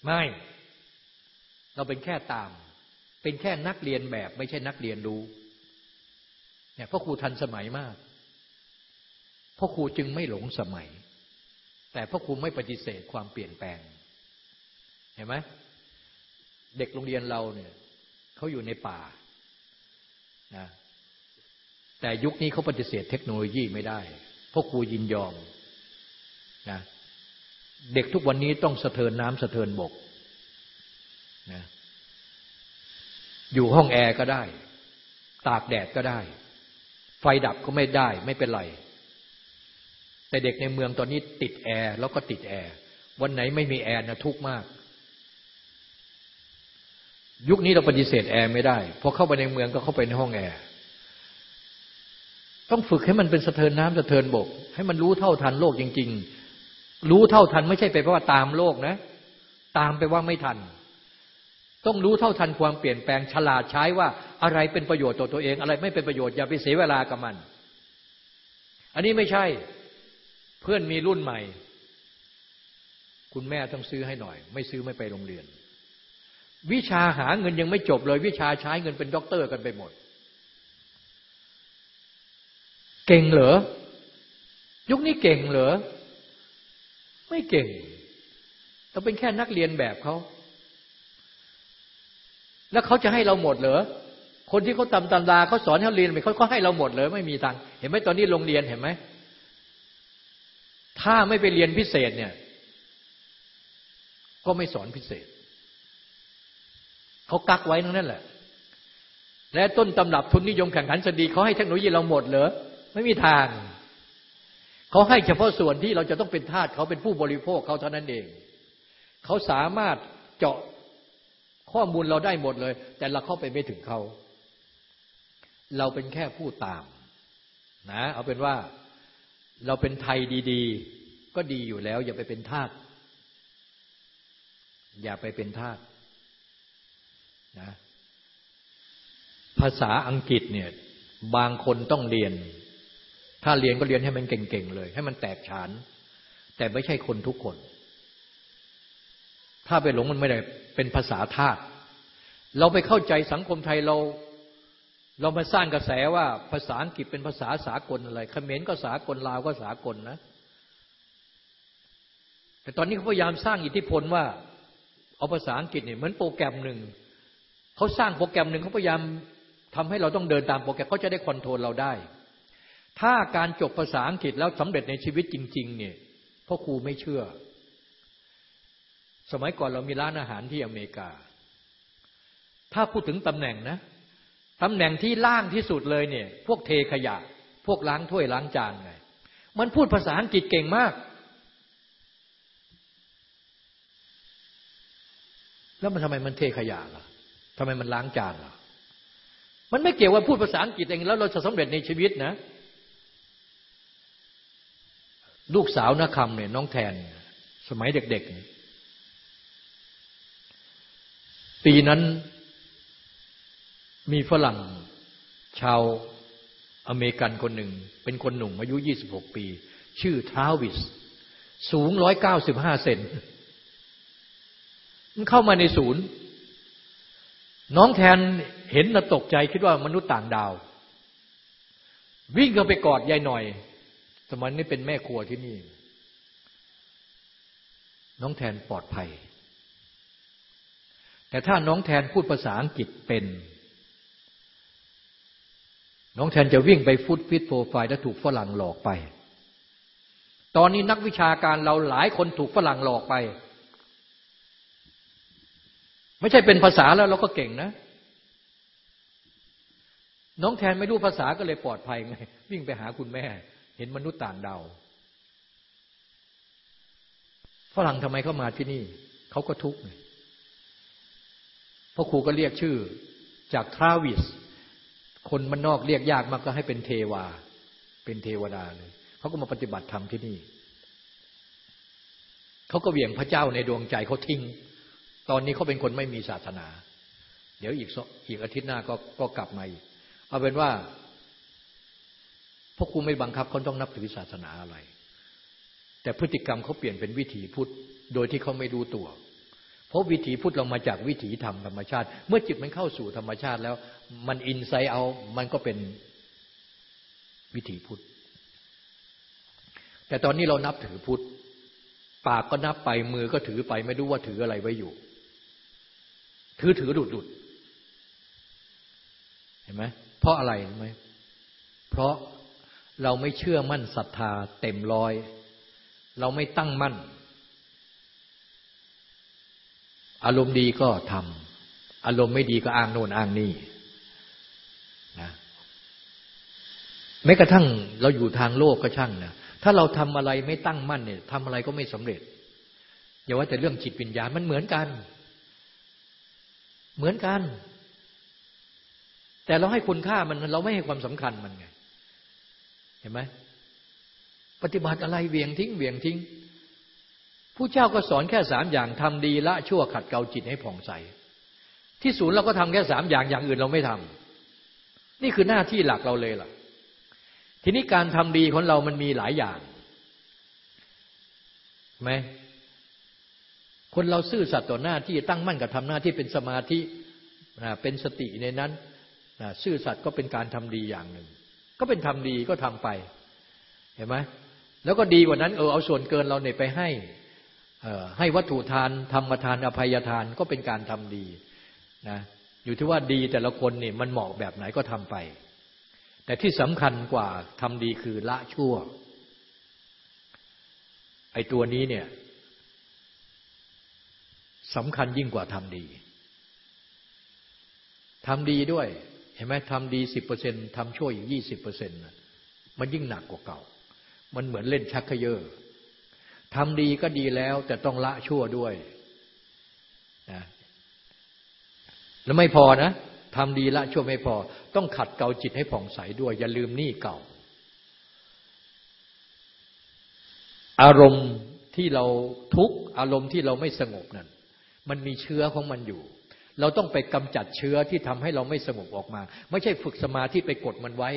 ไม่ เราเป็นแค่ตาม เป็นแค่นักเรียนแบบ ไม่ใช่นักเรียนรู้ เนี่ยพ่อครูทันสมัยมากพ่อครูจึงไม่หลงสมัย แต่พ่อครูไม่ปฏิเสธความเปลี่ยนแปลง เห็นไหมเด็กโรงเรียนเราเนี่ยเขาอยู่ในป่านะแต่ยุคนี้เขาปฏิเสธเทคโนโลยีไม่ได้พ่อครูยินยอมนะเด็กทุกวันนี้ต้องสะเทินน้ำสะเทินบก นะอยู่ห้องแอร์ก็ได้ ตากแดดก็ได้ ไฟดับก็ไม่ได้ ไม่เป็นไร แต่เด็กในเมืองตอนนี้ติดแอร์แล้วก็ติดแอร์ วันไหนไม่มีแอร์นะทุกข์มาก ยุคนี้เราปฏิเสธแอร์ไม่ได้พอเข้าไปในเมืองก็เข้าไปในห้องแอร์ต้องฝึกให้มันเป็นสะเทินน้ำสะเทินบก ให้มันรู้เท่าทันโลกจริง ๆ รู้เท่าทันไม่ใช่ไปเพราะว่าตามโลกนะ ตามไปว่าไม่ทัน ต้องรู้เท่าทันความเปลี่ยนแปลงฉลาดใช้ว่าอะไรเป็นประโยชน์ต่อตัวเอง อะไรไม่เป็นประโยชน์อย่าไปเสียเวลากับมัน อันนี้ไม่ใช่เพื่อนมีรุ่นใหม่ คุณแม่ต้องซื้อให้หน่อย ไม่ซื้อไม่ไปโรงเรียน วิชาหาเงินยังไม่จบเลย วิชาใช้เงินเป็นด็อกเตอร์กันไปหมด เก่งเหรอยุคนี้เก่งเหรอไม่เก่งเราเป็นแค่นักเรียนแบบเขา แล้วเขาจะให้เราหมดเหรอคนที่เขาทำตำราเขาสอนให้เราเรียนไม่เขาก็ให้เราหมดเลยไม่มีตังเห็นไหมตอนนี้โรงเรียนเห็นไหมถ้าไม่ไปเรียนพิเศษเนี่ย ก็ไม่สอนพิเศษเขากักไว้นั่นแหละ และต้นตำรับทุนนิยมแข่งขันสดีเขาให้เทคโนโลยีเราหมดเหรอไม่มีทางเขาให้เฉพาะส่วนที่เราจะต้องเป็นทาสเขาเป็นผู้บริโภคเขาเท่านั้นเอง เขาสามารถเจาะ ข้อมูลเราได้หมดเลย แต่เราเข้าไปไม่ถึงเขา เราเป็นแค่ผู้ตามนะ เอาเป็นว่าเราเป็นไทยดีๆ ก็ดีอยู่แล้ว อย่าไปเป็นทาสอย่าไปเป็นทาสนะภาษาอังกฤษเนี่ยบางคนต้องเรียน ถ้าเรียนก็เรียนให้มันเก่งๆเลย ให้มันแตกฉาน แต่ไม่ใช่คนทุกคน ถ้าไปหลงมันไม่ได้เป็นภาษาทาสเราไปเข้าใจสังคมไทยเรา เรามาสร้างกระแสว่าภาษาอังกฤษเป็นภาษาสากลอะไรเขมรก็สากลลาวก็สากลนะ แต่ตอนนี้เขาพยายามสร้างอิทธิพลว่า เอาภาษาอังกฤษเนี่ยเหมือนโปรแกรมหนึ่งเขาสร้างโปรแกรมหนึ่งเขาพยายามทำให้เราต้องเดินตามโปรแกรมเขาจะได้คอนโทรลเราได้ ถ้าการจบภาษาอังกฤษแล้วสำเร็จในชีวิตจริง ๆ เนี่ยพ่อครูไม่เชื่อ สมัยก่อนเรามีร้านอาหารที่อเมริกา ถ้าพูดถึงตำแหน่งนะตำแหน่งที่ล่างที่สุดเลยเนี่ย พวกเทขยะ พวกล้างถ้วยล้างจานไง มันพูดภาษาอังกฤษเก่งมาก แล้วมันทำไมมันเทขยะล่ะทำไมมันล้างจานล่ะ มันไม่เกี่ยวว่าพูดภาษาอังกฤษเองแล้วเราจะสำเร็จในชีวิตนะ ลูกสาวนักคำเนี่ยน้องแทน สมัยเด็ก ๆ ปีนั้นมีฝรั่งชาวอเมริกันคนหนึ่ง เป็นคนหนุ่มอายุ 26 ปี ชื่อทราวิส สูง 195 เซนมันเข้ามาในศูนย์ น้องแทนเห็นนะตกใจคิดว่ามนุษย์ต่างดาว วิ่งเข้าไปกอดยายหน่อย สมัยนี้เป็นแม่ครัวที่นี่ น้องแทนปลอดภัย แต่ถ้าน้องแทนพูดภาษาอังกฤษเป็น น้องแทนจะวิ่งไปฟุตฟิตโปรไฟล์แล้วถูกฝรั่งหลอกไป ตอนนี้นักวิชาการเราหลายคนถูกฝรั่งหลอกไป ไม่ใช่เป็นภาษาแล้วเราก็เก่งนะ น้องแทนไม่รู้ภาษาก็เลยปลอดภัยไง วิ่งไปหาคุณแม่ เห็นมนุษย์ต่างดาวฝรั่งทำไมเข้ามาที่นี่ เขาก็ทุกข์ พราะครูก็เรียกชื่อจากทราวิส คนมันนอกเรียกยากมากก็ให้เป็นเทวา เป็นเทวดาเลยเขาก็มาปฏิบัติธรรมที่นี่เขาก็เวี่ยงพระเจ้าในดวงใจเขาทิ้ง ตอนนี้เขาเป็นคนไม่มีศาสนา เดี๋ยวอีกอีกอาทิตย์หน้าก็ก็กลับมาอีก เอาเป็นว่าพวกครูไม่บังคับเขาต้องนับถือศาสนาอะไร แต่พฤติกรรมเขาเปลี่ยนเป็นวิถีพุทธ โดยที่เขาไม่รู้ตัว เพราะวิถีพุทธเรามาจากวิถีธรรมธรรมชาติ เมื่อจิตมันเข้าสู่ธรรมชาติแล้ว มันอินไซต์เอา มันก็เป็นวิถีพุทธ แต่ตอนนี้เรานับถือพุทธ ปากก็นับไปมือก็ถือไป ไม่รู้ว่าถืออะไรไว้อยู่ ถือถือดุดดุดเห็นไหมเพราะอะไรไหมเพราะเราไม่เชื่อมั่นศรัทธาเต็มร้อย เราไม่ตั้งมั่น อารมณ์ดีก็ทำอารมณ์ไม่ดีก็อ้างโน่นอ้างนี่นะแม้กระทั่งเราอยู่ทางโลกก็ช่างนะถ้าเราทำอะไรไม่ตั้งมั่นเนี่ยทำอะไรก็ไม่สำเร็จอย่าว่าแต่เรื่องจิตวิญญาณมันเหมือนกัน เหมือนกัน แต่เราให้คุณค่ามันเราไม่ให้ความสำคัญมันไง เห็นไหมปฏิบัติอะไรเวียงทิ้งเวียงทิ้ง ผู้เจ้าก็สอนแค่สามอย่างทำดีละชั่วขัดเกลาจิตให้ผ่องใส ที่ศูนย์เราก็ทำแค่สามอย่างอย่างอื่นเราไม่ทำนี่คือหน้าที่หลักเราเลยล่ะ ทีนี้การทำดีของเรามันมีหลายอย่างไหมคนเราซื่อสัตย์ต่อหน้าที่ตั้งมั่นกับทำหน้าที่เป็นสมาธิเป็นสติในนั้นซื่อสัตย์ก็เป็นการทำดีอย่างหนึ่ง ก็เป็นทำดีก็ทำไป เห็นไหมแล้วก็ดีกว่านั้นเออเอาส่วนเกินเราเนี่ยไปให้ ให้วัตถุทานธรรมทานอภัยทานก็เป็นการทำดีนะอยู่ที่ว่าดีแต่ละคนเนี่ยมันเหมาะแบบไหนก็ทำไป แต่ที่สำคัญกว่าทำดีคือละชั่ว ไอ้ตัวนี้เนี่ยสำคัญยิ่งกว่าทำดีทำดีด้วย เห็นไหมทำดีสิบเปอร์เซ็นทำชั่วอีกยี่สิบเปอร์เซ็นต์มันยิ่งหนักกว่าเก่า มันเหมือนเล่นชักเขยอ ทำดีก็ดีแล้ว แต่ต้องละชั่วด้วยนะแล้วไม่พอนะทำดีละชั่วไม่พอ ต้องขัดเกลาจิตให้ผ่องใสด้วย อย่าลืมหนี้เก่า อารมณ์ที่เราทุกข์อารมณ์ที่เราไม่สงบนั่นมันมีเชื้อของมันอยู่ เราต้องไปกำจัดเชื้อที่ทำให้เราไม่สงบออกมา ไม่ใช่ฝึกสมาธิไปกดมันไว้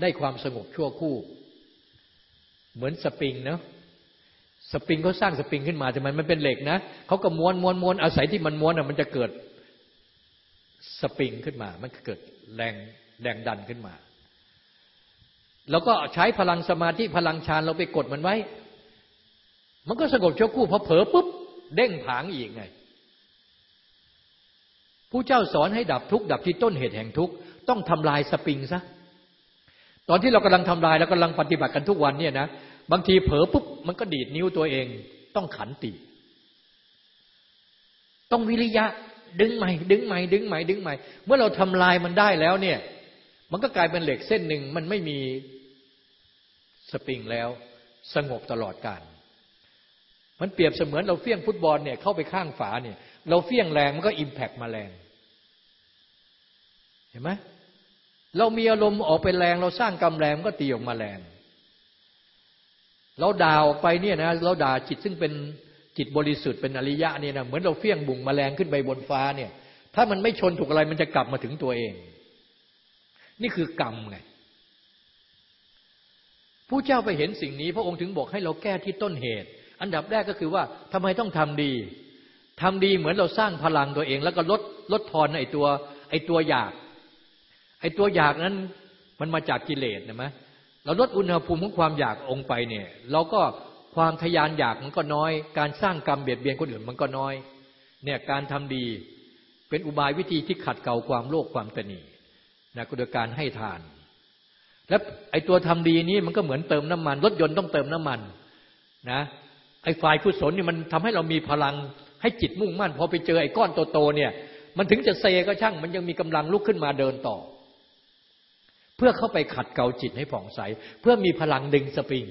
ได้ความสงบชั่วคู่ เหมือนสปริงเนาะ สปริงเขาสร้างสปริงขึ้นมาแต่มันมันเป็นเหล็กนะเขาก็ม้วนม้วนม้วนอาศัยที่มันม้วนอะมันจะเกิดสปริงขึ้นมา มันเกิดแรงแรงดันขึ้นมา แล้วก็ใช้พลังสมาธิพลังฌานเราไปกดมันไว้ มันก็สงบชั่วคู่พอเผลอปุ๊บเด้งผางอีกไงผู้เจ้าสอนให้ดับทุกข์ดับที่ต้นเหตุแห่งทุกข์ต้องทำลายสปริงซะตอนที่เรากำลังทำลายเรากำลังปฏิบัติกันทุกวันเนี่ยนะ บางทีเผลอปุ๊บมันก็ดีดนิ้วตัวเอง ต้องขันติ ต้องวิริยะ ดึงใหม่ ดึงใหม่ ดึงใหม่ ดึงใหม่ เมื่อเราทำลายมันได้แล้วเนี่ย มันก็กลายเป็นเหล็กเส้นหนึ่ง มันไม่มีสปริงแล้ว สงบตลอดการ มันเปรียบเสมือนเราเฟี้ยงฟุตบอลเนี่ยเข้าไปข้างฝาเนี่ย เราเฟี้ยงแรงมันก็อิมแพกมาแรง เห็นไหมเรามีอารมณ์ออกเป็นแรง เราสร้างกำแรงก็ตีออกมาแรง เราด่าออกไปเนี่ยนะเราด่าจิตซึ่งเป็นจิตบริสุทธิ์เป็นอริยะเนี่ยนะเหมือนเราเฟี้ยงบุ่งมแมลงขึ้นไปบนฟ้าเนี่ย ถ้ามันไม่ชนถูกอะไรมันจะกลับมาถึงตัวเอง นี่คือกรรมไงผู้เจ้าไปเห็นสิ่งนี้ พระองค์ถึงบอกให้เราแก้ที่ต้นเหตุ อันดับแรกก็คือว่าทำไมต้องทำดีทำดีเหมือนเราสร้างพลังตัวเอง แล้วก็ลดลดทอนไอตัวไอตัวอยาก ไอตัวอยากนั้นมันมาจากกิเลสนะไหม เราลดอุณหภูมิของความอยากองไปเนี่ยเราก็ความทยานอยากมันก็น้อย การสร้างกรรมเบียดเบียนคนอื่นมันก็น้อยเนี่ยการทำดีเป็นอุบายวิธีที่ขัดเกลาความโลภความตนีนะก็โดยการให้ทาน แล้วไอ้ตัวทำดีนี้มันก็เหมือนเติมน้ำมัน รถยนต์ต้องเติมน้ำมันนะไอ้ฝ่ายกุศลนี่มันทำให้เรามีพลังให้จิตมุ่งมั่น พอไปเจอไอ้ก้อนโตๆเนี่ย มันถึงจะเซก็ช่าง มันยังมีกำลังลุกขึ้นมาเดินต่อ เพื่อเข้าไปขัดเกลาจิตให้ผ่องใส เพื่อมีพลังดึงสปริง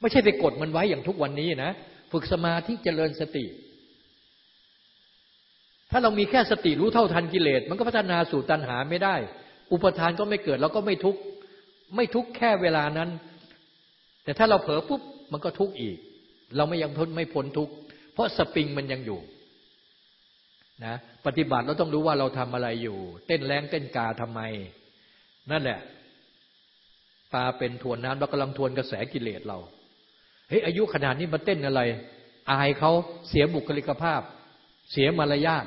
ไม่ใช่ไปกดมันไว้อย่างทุกวันนี้นะ ฝึกสมาธิเจริญสติ ถ้าเรามีแค่สติรู้เท่าทันกิเลส มันก็พัฒนาสู่ตัณหาไม่ได้ อุปทานก็ไม่เกิดเราก็ไม่ทุกข์ไม่ทุกข์แค่เวลานั้น แต่ถ้าเราเผลอปุ๊บมันก็ทุกข์อีก เราไม่ยังพ้นไม่พ้นทุกข์เพราะสปริงมันยังอยู่นะปฏิบัติเราต้องรู้ว่าเราทำอะไรอยู่ เต้นแรงเต้นกาทำไม นั่นแหละ ตาเป็นทวนน้ำเรากำลังทวนกระแสกิเลสเราเฮ้ยอายุขนาดนี้มาเต้นอะไร อายเขาเสียบุคลิกภาพ เสียมารยาท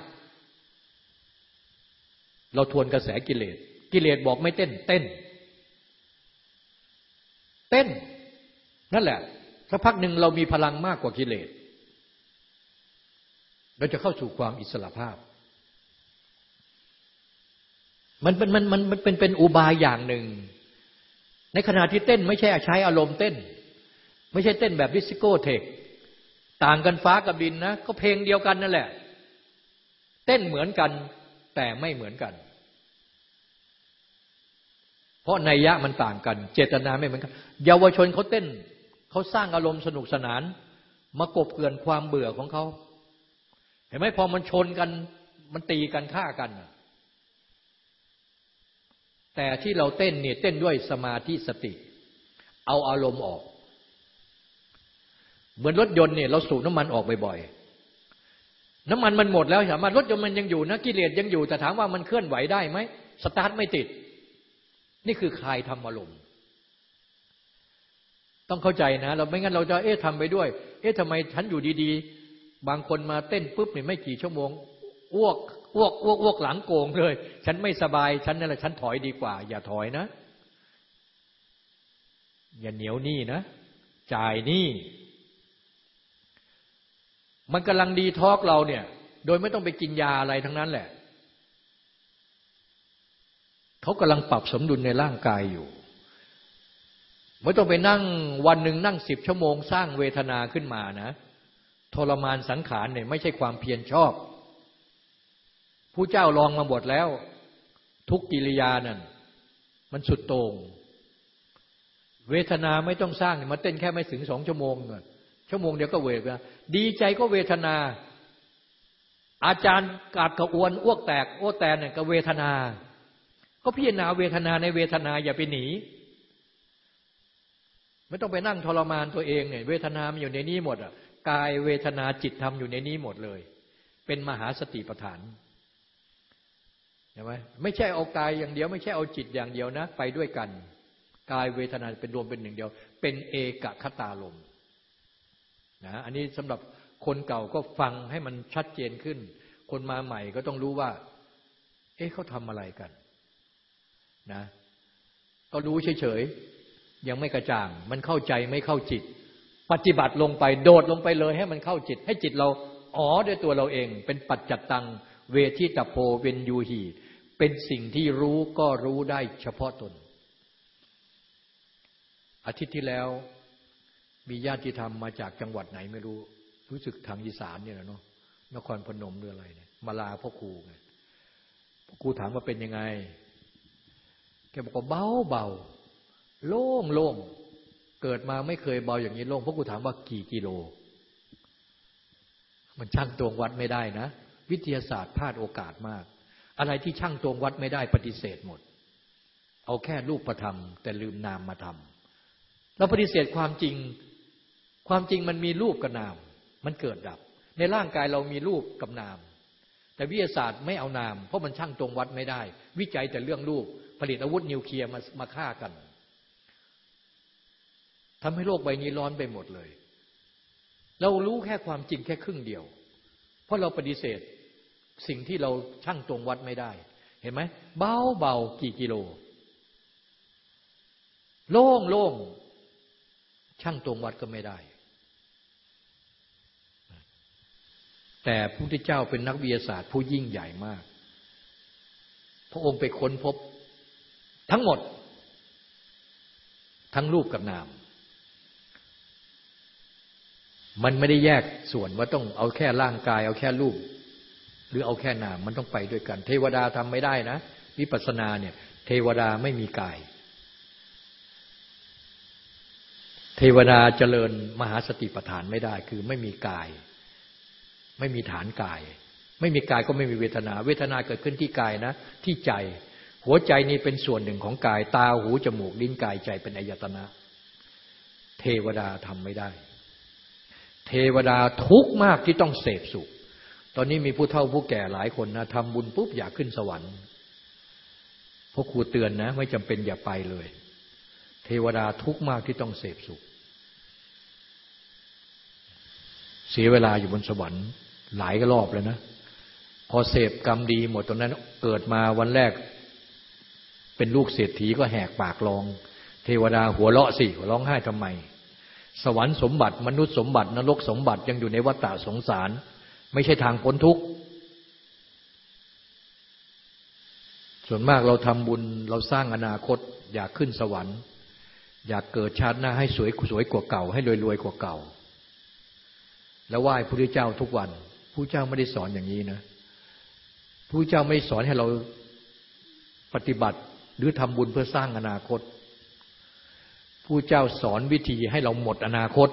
เราทวนกระแสกิเลส กิเลสบอกไม่เต้น เต้น เต้น นั่นแหละสักพักหนึ่งเรามีพลังมากกว่ากิเลส เราจะเข้าสู่ความอิสระภาพ มันเป็นมันมันมันเป็นเป็นอุบายอย่างหนึ่ง ในขณะที่เต้นไม่ใช่ใช้อารมณ์เต้น ไม่ใช่เต้นแบบดิสโก้เทคต่างกันฟ้ากับดินนะ ก็เพลงเดียวกันนั่นแหละ เต้นเหมือนกันแต่ไม่เหมือนกัน เพราะในยยะมันต่างกัน เจตนาไม่เหมือนกัน เยาวชนเขาเต้นเขาสร้างอารมณ์สนุกสนาน มากบเกลื่อนความเบื่อของเขา เห็นไหมพอมันชนกัน มันตีกันฆ่ากัน แต่ที่เราเต้นเนี่ยเต้นด้วยสมาธิสติ เอาอารมณ์ออก เหมือนรถยนต์เนี่ยเราสูบน้ำมันออกบ่อยๆ น้ำมันมันหมดแล้วสามารถรถยนต์มันยังอยู่นะกิเลสยังอยู่ แต่ถามว่ามันเคลื่อนไหวได้ไหมสตาร์ทไม่ติด นี่คือคลายทำอารมณ์ต้องเข้าใจนะ เราไม่งั้นเราจะเอ๊ะทำไปด้วย เอ๊ะทำไมฉันอยู่ดี ๆ บางคนมาเต้นปุ๊บเนี่ยไม่กี่ชั่วโมงอ้วก อ้วกอ้วกอ้วกหลังโกงเลย ฉันไม่สบาย ฉันนั่นแหละฉันถอยดีกว่า อย่าถอยนะ อย่าเหนียวหนี้นะ จ่ายหนี้มันกำลังดีทอกเราเนี่ย โดยไม่ต้องไปกินยาอะไรทั้งนั้นแหละ เขากำลังปรับสมดุลในร่างกายอยู่ ไม่ต้องไปนั่งวันหนึ่งนั่งสิบชั่วโมง สร้างเวทนาขึ้นมานะ ทรมานสังขารเนี่ยไม่ใช่ความเพียรชอบ ผู้เจ้าลองมาหมดแล้ว ทุกกิริยานั่นมันสุดโตง่งเวทนาไม่ต้องสร้างมาเต้นแค่ไม่ถึงสองชั่วโมงชั่วโมงเดียวก็เวทนาดีใจก็เวทนา อาจารย์กาดกระอวนอ้วกแตก โอ้แตนเนี่ยก็เวทนา ก็พิจารณาเวทนาในเวทนาอย่าไปหนี ไม่ต้องไปนั่งทรมานตัวเองเนี่ยเวทนามันอยู่ในนี้หมดอะกายเวทนาจิตธรรมอยู่ในนี้หมดเลย เป็นมหาสติปัฏฐาน เห็นไหมไม่ใช่เอากายอย่างเดียว ไม่ใช่เอาจิตอย่างเดียวนะ ไปด้วยกัน กายเวทนาเป็นรวมเป็นหนึ่งเดียว เป็นเอกคตาลมนะอันนี้สำหรับคนเก่าก็ฟังให้มันชัดเจนขึ้น คนมาใหม่ก็ต้องรู้ว่า เอ๊ะเขาทำอะไรกัน นะ ก็รู้เฉยๆยังไม่กระจ่าง มันเข้าใจไม่เข้าจิต ปฏิบัติลงไปโดดลงไปเลย ให้มันเข้าจิต ให้จิตเราอ๋อด้วยตัวเราเอง เป็นปัจจัตตังเวทิตโพเวนยูหี เป็นสิ่งที่รู้ก็รู้ได้เฉพาะตน อาทิตย์ที่แล้วมีญาติธรรมมาจากจังหวัดไหนไม่รู้ รู้สึกทางอีสานเนี่ยนะเนาะนครพนมหรืออะไรเนี่ยมาลาพ่อครูไงพ่อครูถามว่าเป็นยังไง แกบอกว่าเบาเบาโล่งโล่งเกิดมาไม่เคยเบาอย่างนี้โล่งพราะกูถามว่ากี่กิโล มันช่างตวงวัดไม่ได้นะ วิทยาศาสตร์พลาดโอกาสมาก อะไรที่ช่างตวงวัดไม่ได้ปฏิเสธหมด เอาแค่รูปประธรรม แต่ลืมนามมาทำเราปฏิเสธความจริง ความจริงมันมีรูปกับนาม มันเกิดดับ ในร่างกายเรามีรูปกับนาม แต่วิทยาศาสตร์ไม่เอานาม เพราะมันช่างตวงวัดไม่ได้ วิจัยแต่เรื่องรูป ผลิตอาวุธนิวเคลียร์มามาฆ่ากันทำให้โลกใบนี้ร้อนไปหมดเลย เรารู้แค่ความจริงแค่ครึ่งเดียว เพราะเราปฏิเสธ สิ่งที่เราช่างตรงวัดไม่ได้ เห็นไหมเบาเบากี่กิโล โล่งโล่งช่างตรงวัดก็ไม่ได้ แต่พระพุทธเจ้าเป็นนักวิทยาศาสตร์ผู้ยิ่งใหญ่มาก พระองค์ไปค้นพบทั้งหมด ทั้งรูปกับนาม มันไม่ได้แยกส่วนว่าต้องเอาแค่ร่างกาย เอาแค่รูป รือเอาแค่นามมันต้องไปด้วยกัน เทวดาทำไม่ได้นะวิปัสสนาเนี่ย เทวดาไม่มีกาย เทวดาเจริญมหาสติปัฏฐานไม่ได้ คือไม่มีกาย ไม่มีฐานกาย ไม่มีกายก็ไม่มีเวทนา เวทนาเกิดขึ้นที่กายนะ ที่ใจ หัวใจนี้เป็นส่วนหนึ่งของกาย ตาหูจมูกลิ้นกายใจเป็นอายตนะ เทวดาทำไม่ได้ เทวดาทุกข์มากที่ต้องเสพสุข ตอนนี้มีผู้เฒ่าผู้แก่หลายคนนะทำบุญปุ๊บอยากขึ้นสวรรค์พราะครูเตือนนะ ไม่จำเป็นอย่าไปเลย เทวดาทุกข์มากที่ต้องเสพสุข เสียเวลาอยู่บนสวรรค์ หลายรอบแล้วนะ พอเสพกรรมดีหมดตอนนั้นเกิดมาวันแรก เป็นลูกเศรษฐีก็แหกปากร้อง เทวดาหัวเราะสิร้องไห้ทำไม สวรรค์สมบัติมนุษย์สมบัตินรกสมบัติยังอยู่ในวัฏฏะสงสาร ไม่ใช่ทางพ้นทุกข์ ส่วนมากเราทำบุญเราสร้างอนาคต อยากขึ้นสวรรค์ อยากเกิดชาติหน้าให้สวยสวยกว่าเก่า ให้รวยรวยกว่าเก่า แล้วไหว้พระเจ้าทุกวันพระเจ้าไม่ได้สอนอย่างนี้นะพระเจ้าไม่สอนให้เราปฏิบัติหรือทำบุญเพื่อสร้างอนาคตผู้เจ้าสอนวิธีให้เราหมดอนาคต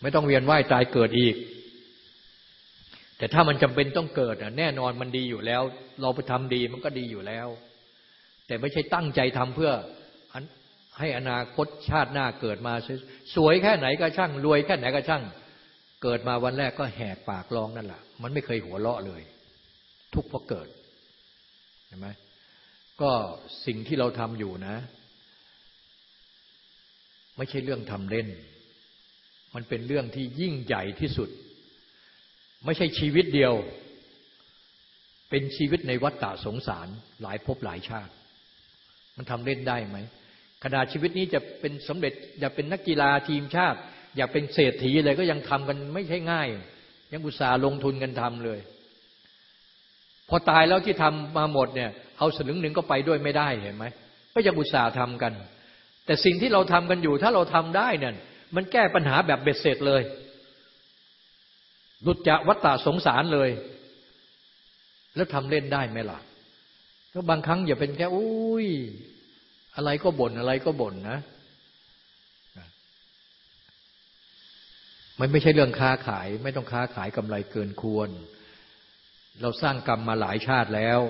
ไม่ต้องเวียนว่ายตายเกิดอีก แต่ถ้ามันจำเป็นต้องเกิดแน่นอนมันดีอยู่แล้ว เราไปทำดีมันก็ดีอยู่แล้ว แต่ไม่ใช่ตั้งใจทำเพื่อให้อนาคตชาติหน้าเกิดมา สวยแค่ไหนก็ช่าง รวยแค่ไหนก็ช่าง เกิดมาวันแรกก็แหกปากร้องนั่นแหละมันไม่เคยหัวเราะเลย ทุกข์เพราะเกิดเห็นไหมก็สิ่งที่เราทำอยู่นะ ไม่ใช่เรื่องทำเล่น มันเป็นเรื่องที่ยิ่งใหญ่ที่สุด ไม่ใช่ชีวิตเดียว เป็นชีวิตในวัฏฏะสงสาร หลายภพหลายชาติ มันทำเล่นได้ไหมขนาดชีวิตนี้จะเป็นสำเร็จอยากเป็นนักกีฬาทีมชาติ อยากเป็นเศรษฐีอะไรก็ยังทำกันไม่ใช่ง่าย ยังอุตส่าห์ลงทุนกันทำเลย พอตายแล้วที่ทำมาหมดเนี่ย เอาสลึงหนึ่งก็ไปด้วยไม่ได้เห็นไหมก็ยังอุตส่าห์ทำกัน แต่สิ่งที่เราทำกันอยู่ ถ้าเราทำได้เนี่ยมันแก้ปัญหาแบบเบ็ดเสร็จเลย หลุดจากวัฏฏะสงสารเลย แล้วทำเล่นได้ไหมล่ะก็บางครั้งอย่าเป็นแค่อุ้ย อะไรก็บ่นอะไรก็บ่นนะมันไม่ใช่เรื่องค้าขาย ไม่ต้องค้าขายกำไรเกินควร เราสร้างกรรมมาหลายชาติแล้ว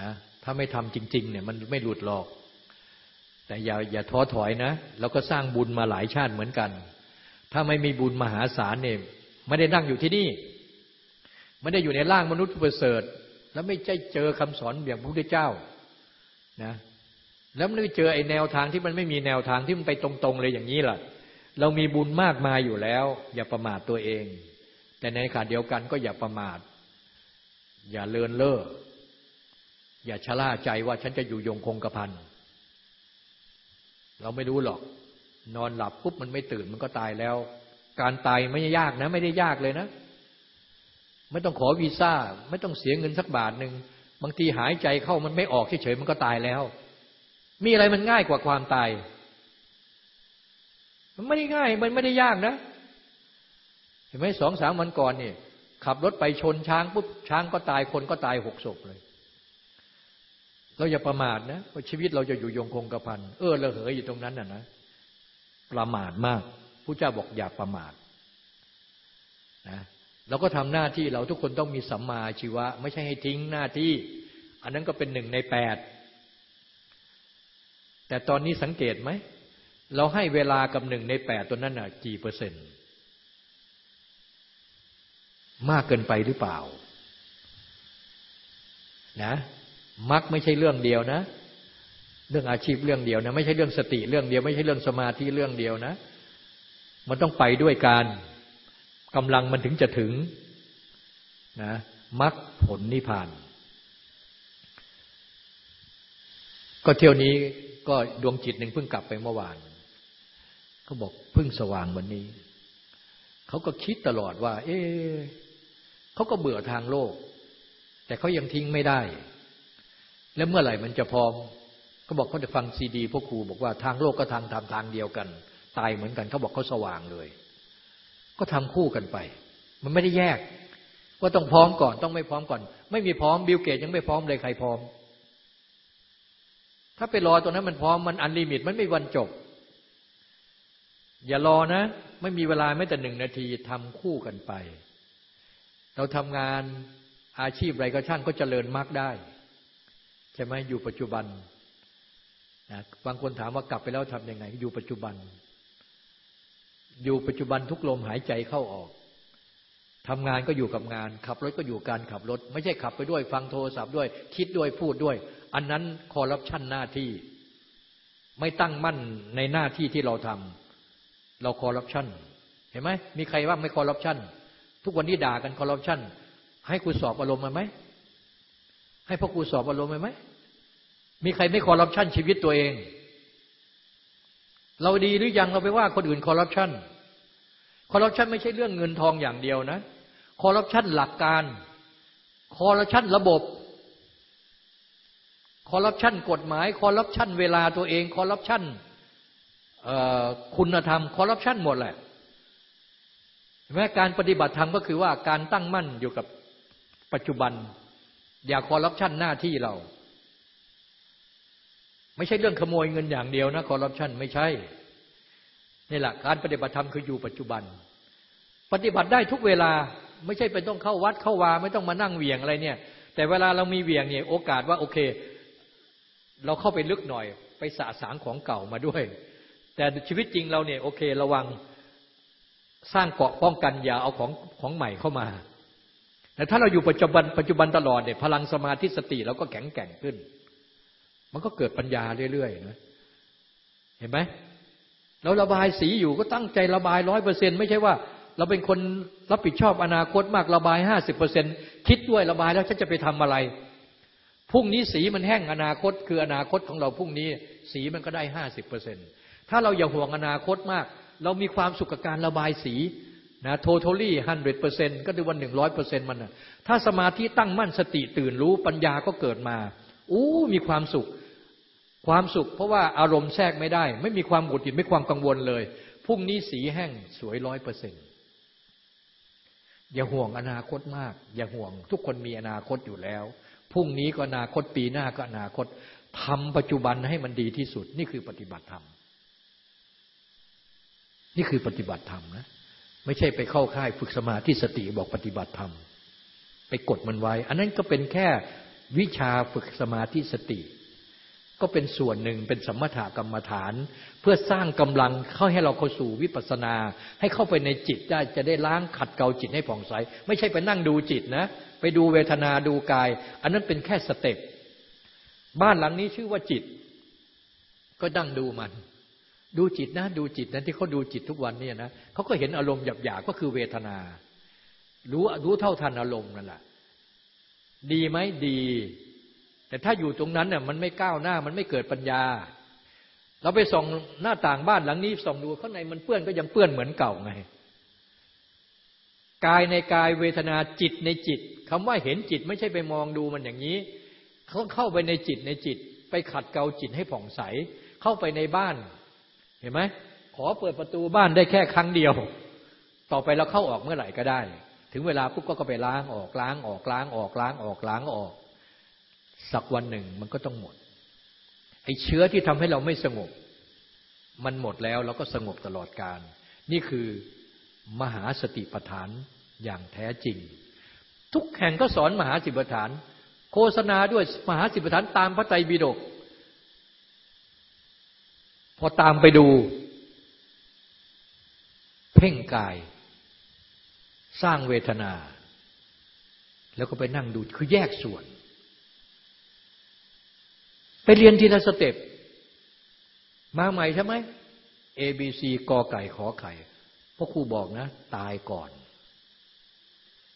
นะถ้าไม่ทำจริง ๆ เนี่ย มันไม่หลุดหรอก แต่อย่าอย่าท้อถอยนะ เราก็สร้างบุญมาหลายชาติเหมือนกัน ถ้าไม่มีบุญมหาศาลเนี่ยไม่ได้นั่งอยู่ที่นี่ ไม่ได้อยู่ในร่างมนุษย์ผู้ประเสริฐ แล้วไม่ใช่เจอคำสอนอย่างพระพุทธเจ้านะแล้วไม่ได้เจอไอ้แนวทางที่มันไม่มีแนวทางที่มันไปตรงๆเลยอย่างนี้ล่ะ เรามีบุญมากมายอยู่แล้ว อย่าประมาทตัวเอง แต่ในขณะเดียวกันก็อย่าประมาท อย่าเลินเล่ออย่าชะล่าใจว่าฉันจะอยู่ยงคงกระพันเราไม่รู้หรอก นอนหลับปุ๊บมันไม่ตื่นมันก็ตายแล้ว การตายไม่ยากนะ ไม่ได้ยากเลยนะ ไม่ต้องขอวีซ่า ไม่ต้องเสียเงินสักบาทหนึ่งบางทีหายใจเข้ามันไม่ออกเฉยๆมันก็ตายแล้ว มีอะไรมันง่ายกว่าความตาย มันไม่ได้ง่าย มันไม่ได้ยากนะ เห็นไหมสองสามวันก่อนนี่ขับรถไปชนช้างปุ๊บช้างก็ตายคนก็ตายหกศพเลย เราอย่าประมาทนะว่าชีวิตเราจะอยู่ยงคงกระพันเออเราเหยอยู่ตรงนั้นน่ะนะ ประมาทมากผู้เจ้าบอกอย่าประมาทนะเราก็ทำหน้าที่เราทุกคนต้องมีสัมมาชีวะ ไม่ใช่ให้ทิ้งหน้าที่ อันนั้นก็เป็นหนึ่งในแปดแต่ตอนนี้สังเกตไหม เราให้เวลากับหนึ่งในแปดตัวนั้นน่ะกี่เปอร์เซ็นต์ มากเกินไปหรือเปล่า นะมักไม่ใช่เรื่องเดียวนะ เรื่องอาชีพเรื่องเดียวนะไม่ใช่เรื่องสติเรื่องเดียว ไม่ใช่เรื่องสมาธิเรื่องเดียวนะ มันต้องไปด้วยการกำลังมันถึงจะถึงนะมรรคผลนิพพาน ก็เที่ยวนี้ก็ดวงจิตหนึ่งเพิ่งกลับไปเมื่อวานเขาบอกเพิ่งสว่างวันนี้เขาก็คิดตลอดว่า เอ๊เขาก็เบื่อทางโลก แต่เขายังทิ้งไม่ได้ แล้วเมื่อไหร่มันจะพร้อม เขาบอกเขาจะฟังซีดีพวกครูบอกว่าทางโลกก็ทางทำทางเดียวกัน ตายเหมือนกันเขาบอกเขาสว่างเลย ก็ทำคู่กันไป มันไม่ได้แยก ว่าต้องพร้อมก่อนต้องไม่พร้อมก่อน ไม่มีพร้อม Bill Gates ยังไม่พร้อมเลยใครพร้อม ถ้าไปรอตรงนั้นมันพร้อมมัน unlimit มันไม่วันจบ อย่ารอนะ ไม่มีเวลาไม่แต่หนึ่งนาทีทำคู่กันไป เราทำงานอาชีพอะไรก็ช่างก็เจริญมากได้ใช่ไหมอยู่ปัจจุบัน นะบางคนถามว่ากลับไปแล้วทำยังไง อยู่ปัจจุบัน อยู่ปัจจุบันทุกลมหายใจเข้าออกทำงานก็อยู่กับงาน ขับรถก็อยู่การขับรถ ไม่ใช่ขับไปด้วย ฟังโทรศัพท์ด้วย คิดด้วยพูดด้วย อันนั้นคอร์รัปชันหน้าที่ ไม่ตั้งมั่นในหน้าที่ที่เราทำเราคอร์รัปชันเห็นไหมมีใครว่าไม่คอร์รัปชันทุกวันนี้ด่ากันคอร์รัปชันให้ครูสอบอารมณ์มาไหมให้พ่อครูสอบอารมณ์มไหม มีใครไม่คอร์รัปชันชีวิตตัวเอง เราดีหรือยังเราไปว่าคนอื่นคอร์รัปชันคอร์รัปชันไม่ใช่เรื่องเงินทองอย่างเดียวนะคอร์รัปชันหลักการคอร์รัปชันระบบคอร์รัปชันกฎหมายคอร์รัปชันเวลาตัวเองคอร์รัปชันคุณธรรมคอร์รัปชันหมดแหละแม้การปฏิบัติธรรมก็คือว่าการตั้งมั่นอยู่กับปัจจุบัน อย่าคอร์รัปชันหน้าที่เรา ไม่ใช่เรื่องขโมยเงินอย่างเดียวนะคอร์รัปชันไม่ใช่นี่แหละการปฏิบัติธรรมคืออยู่ปัจจุบัน ปฏิบัติได้ทุกเวลาไม่ใช่เป็นต้องเข้าวัดเข้าวาไม่ต้องมานั่งเหวี่ยงอะไรเนี่ย แต่เวลาเรามีเหวี่ยงเนี่ยโอกาสว่าโอเค เราเข้าไปลึกหน่อย ไปสะสางของเก่ามาด้วย แต่ชีวิตจริงเราเนี่ยโอเค ระวังสร้างเกาะป้องกันอย่าเอาของของใหม่เข้ามาแต่ถ้าเราอยู่ปัจจุบันปัจจุบันตลอดเนี่ยพลังสมาธิสติเราก็แข็งแกร่งขึ้น มันก็เกิดปัญญาเรื่อยๆนะเห็นไหมเราระบายสีอยู่ก็ตั้งใจระบายร้อยเปอร์เซ็นไม่ใช่ว่า เราเป็นคนรับผิดชอบอนาคตมากระบายห้าสิบเปอร์เซ็นคิดด้วยระบายแล้วฉันจะไปทำอะไรพรุ่งนี้สีมันแห้งอนาคต คืออนาคตของเราพรุ่งนี้สีมันก็ได้ห้าสิบเปอร์เซ็นถ้าเราอย่าห่วงอนาคตมาก เรามีความสุขกับการระบายสีนะ totally 100เปอร์เซ็นก็คือวันหนึ่งร้อยเปอร์เซ็นมันนะถ้าสมาธิตั้งมั่นสติตื่นรู้ปัญญาก็เกิดมาอู้มีความสุข ความสุขเพราะว่าอารมณ์แทรกไม่ได้ ไม่มีความหงุดหงิดไม่ความกังวลเลยพรุ่งนี้สีแห้งสวยร้อยเปอร์เซ็นอย่าห่วงอนาคตมาก อย่าห่วง ทุกคนมีอนาคตอยู่แล้วพรุ่งนี้ก็อนาคตปีหน้าก็อนาคตทำปัจจุบันให้มันดีที่สุด นี่คือปฏิบัติธรรมนี่คือปฏิบัติธรรมนะไม่ใช่ไปเข้าค่ายฝึกสมาธิสติบอกปฏิบัติธรรม ไปกดมันไว้ อันนั้นก็เป็นแค่วิชาฝึกสมาธิสติ ก็เป็นส่วนหนึ่งเป็นสมถกรรมฐาน เพื่อสร้างกำลังเข้าให้เราเข้าสู่วิปัสสนา ให้เข้าไปในจิตได้จะได้ล้างขัดเกลาจิตให้ผ่องใส ไม่ใช่ไปนั่งดูจิตนะ ไปดูเวทนาดูกาย อันนั้นเป็นแค่สเต็ปบ้านหลังนี้ชื่อว่าจิต ก็ดั้งดูมัน ดูจิตนะดูจิตนั้นที่เขาดูจิตทุกวันเนี่ยนะเขาก็เห็นอารมณ์หยาบๆก็คือเวทนา รู้รู้เท่าทันอารมณ์นั่นแหละดีไหมดี แต่ถ้าอยู่ตรงนั้นเนี่ยมันไม่ก้าวหน้ามันไม่เกิดปัญญา เราไปส่องหน้าต่างบ้านหลังนี้ส่องดูข้างในมันเปื้อนก็ยังเปื้อนเหมือนเก่าไงกายในกายเวทนาจิตในจิตคำว่าเห็นจิตไม่ใช่ไปมองดูมันอย่างนี้ เขาเข้าไปในจิตในจิต ไปขัดเกลาจิตให้ผ่องใส เข้าไปในบ้าน เห็นไหมขอเปิดประตูบ้านได้แค่ครั้งเดียว ต่อไปเราเข้าออกเมื่อไหร่ก็ได้ ถึงเวลาปุ๊บก็ไปล้างออกล้างออกล้างออกล้างออกล้างออก สักวันหนึ่งมันก็ต้องหมดไอ้เชื้อที่ทำให้เราไม่สงบ มันหมดแล้วเราก็สงบตลอดการ นี่คือมหาสติปัฏฐานอย่างแท้จริง ทุกแห่งก็สอนมหาสิบฐาน โฆษณาด้วยมหาสิบฐานตามพระไตรปิฎกพอตามไปดู เพ่งกาย สร้างเวทนา แล้วก็ไปนั่งดู คือแยกส่วน ไปเรียนทีละสเต็ปมาใหม่ใช่ไหม A B C กอไก่ขอไข่พ่อครูบอกนะ ตายก่อน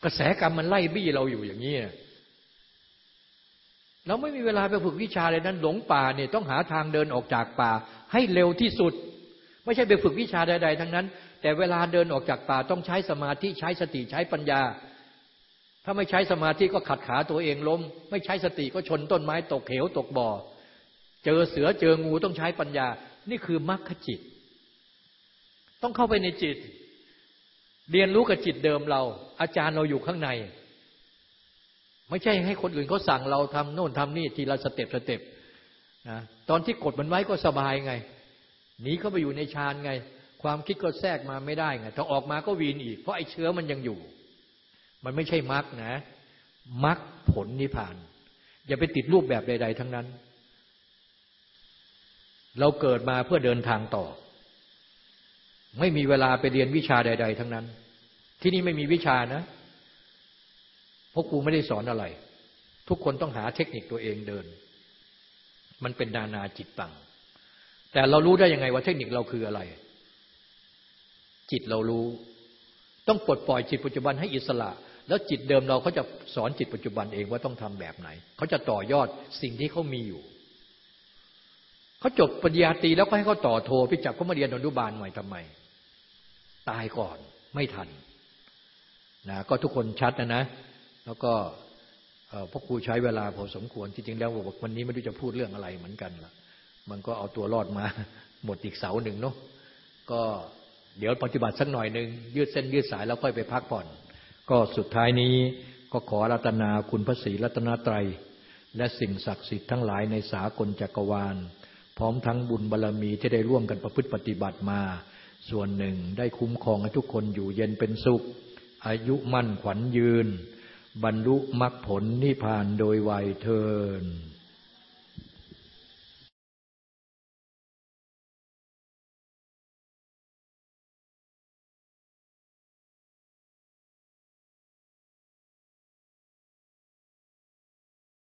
กระแสกรรมมันไล่บี้เราอยู่อย่างนี้เราไม่มีเวลาไปฝึกวิชาเลยนั้น หลงป่าเนี่ยต้องหาทางเดินออกจากป่า ให้เร็วที่สุด ไม่ใช่ไปฝึกวิชาใด ๆ ทั้งนั้น แต่เวลาเดินออกจากป่าต้องใช้สมาธิใช้สติใช้ปัญญา ถ้าไม่ใช้สมาธิก็ขัดขาตัวเองล้ม ไม่ใช้สติก็ชนต้นไม้ตกเหวตกบ่อ เจอเสือเจองูต้องใช้ปัญญา นี่คือมรรคจิต ต้องเข้าไปในจิต เรียนรู้กับจิตเดิมเรา อาจารย์เราอยู่ข้างใน ไม่ใช่ให้คนอื่นเขาสั่งเราทำโน่นทำนี่ทีละสเต็ปสเต็ปนะตอนที่กดมันไว้ก็สบายไงหนีเข้าไปอยู่ในฌานไง ความคิดก็แทรกมาไม่ได้ไงถ้าออกมาก็วีนอีก เพราะไอ้เชื้อมันยังอยู่ มันไม่ใช่มรรคนะมรรคผลนิพพาน อย่าไปติดรูปแบบใด ๆ ทั้งนั้น เราเกิดมาเพื่อเดินทางต่อ ไม่มีเวลาไปเรียนวิชาใด ๆ ทั้งนั้น ที่นี่ไม่มีวิชานะเพราะครูไม่ได้สอนอะไร ทุกคนต้องหาเทคนิคตัวเองเดิน มันเป็นนานาจิตตัง แต่เรารู้ได้ยังไงว่าเทคนิคเราคืออะไร จิตเรารู้ ต้องปลดปล่อยจิตปัจจุบันให้อิสระ แล้วจิตเดิมเราเขาจะสอนจิตปัจจุบันเองว่าต้องทำแบบไหน เขาจะต่อยอดสิ่งที่เขามีอยู่ เขาจบปริญญาตรีแล้วก็ให้เขาต่อโทพิจับเขามาเรียนอนุบาลใหม่ทำไม ตายก่อนไม่ทันนะก็ทุกคนชัดนะนะ แล้วก็พ่อครูใช้เวลาพอสมควรจริงๆแล้วบอกวันนี้ไม่รู้จะพูดเรื่องอะไรเหมือนกันละมันก็เอาตัวรอดมา หมดอีกเสาหนึ่งเนาะก็เดี๋ยวปฏิบัติสักหน่อยหนึ่งยืดเส้นยืดสายแล้วค่อยไปพักผ่อน ก็สุดท้ายนี้ก็ขอรัตนาคุณพระศรีรัตนตรัย และสิ่งศักดิ์สิทธิ์ทั้งหลายในสากลจักรวาล พร้อมทั้งบุญบารรมีที่ได้ร่วมกันประพฤติปฏิบัติมา ส่วนหนึ่งได้คุ้มครองให้ทุกคนอยู่เย็นเป็นสุข อายุมั่นขวัญยืน บรรลุมรรคผลนิพพานโดยไวยเทิน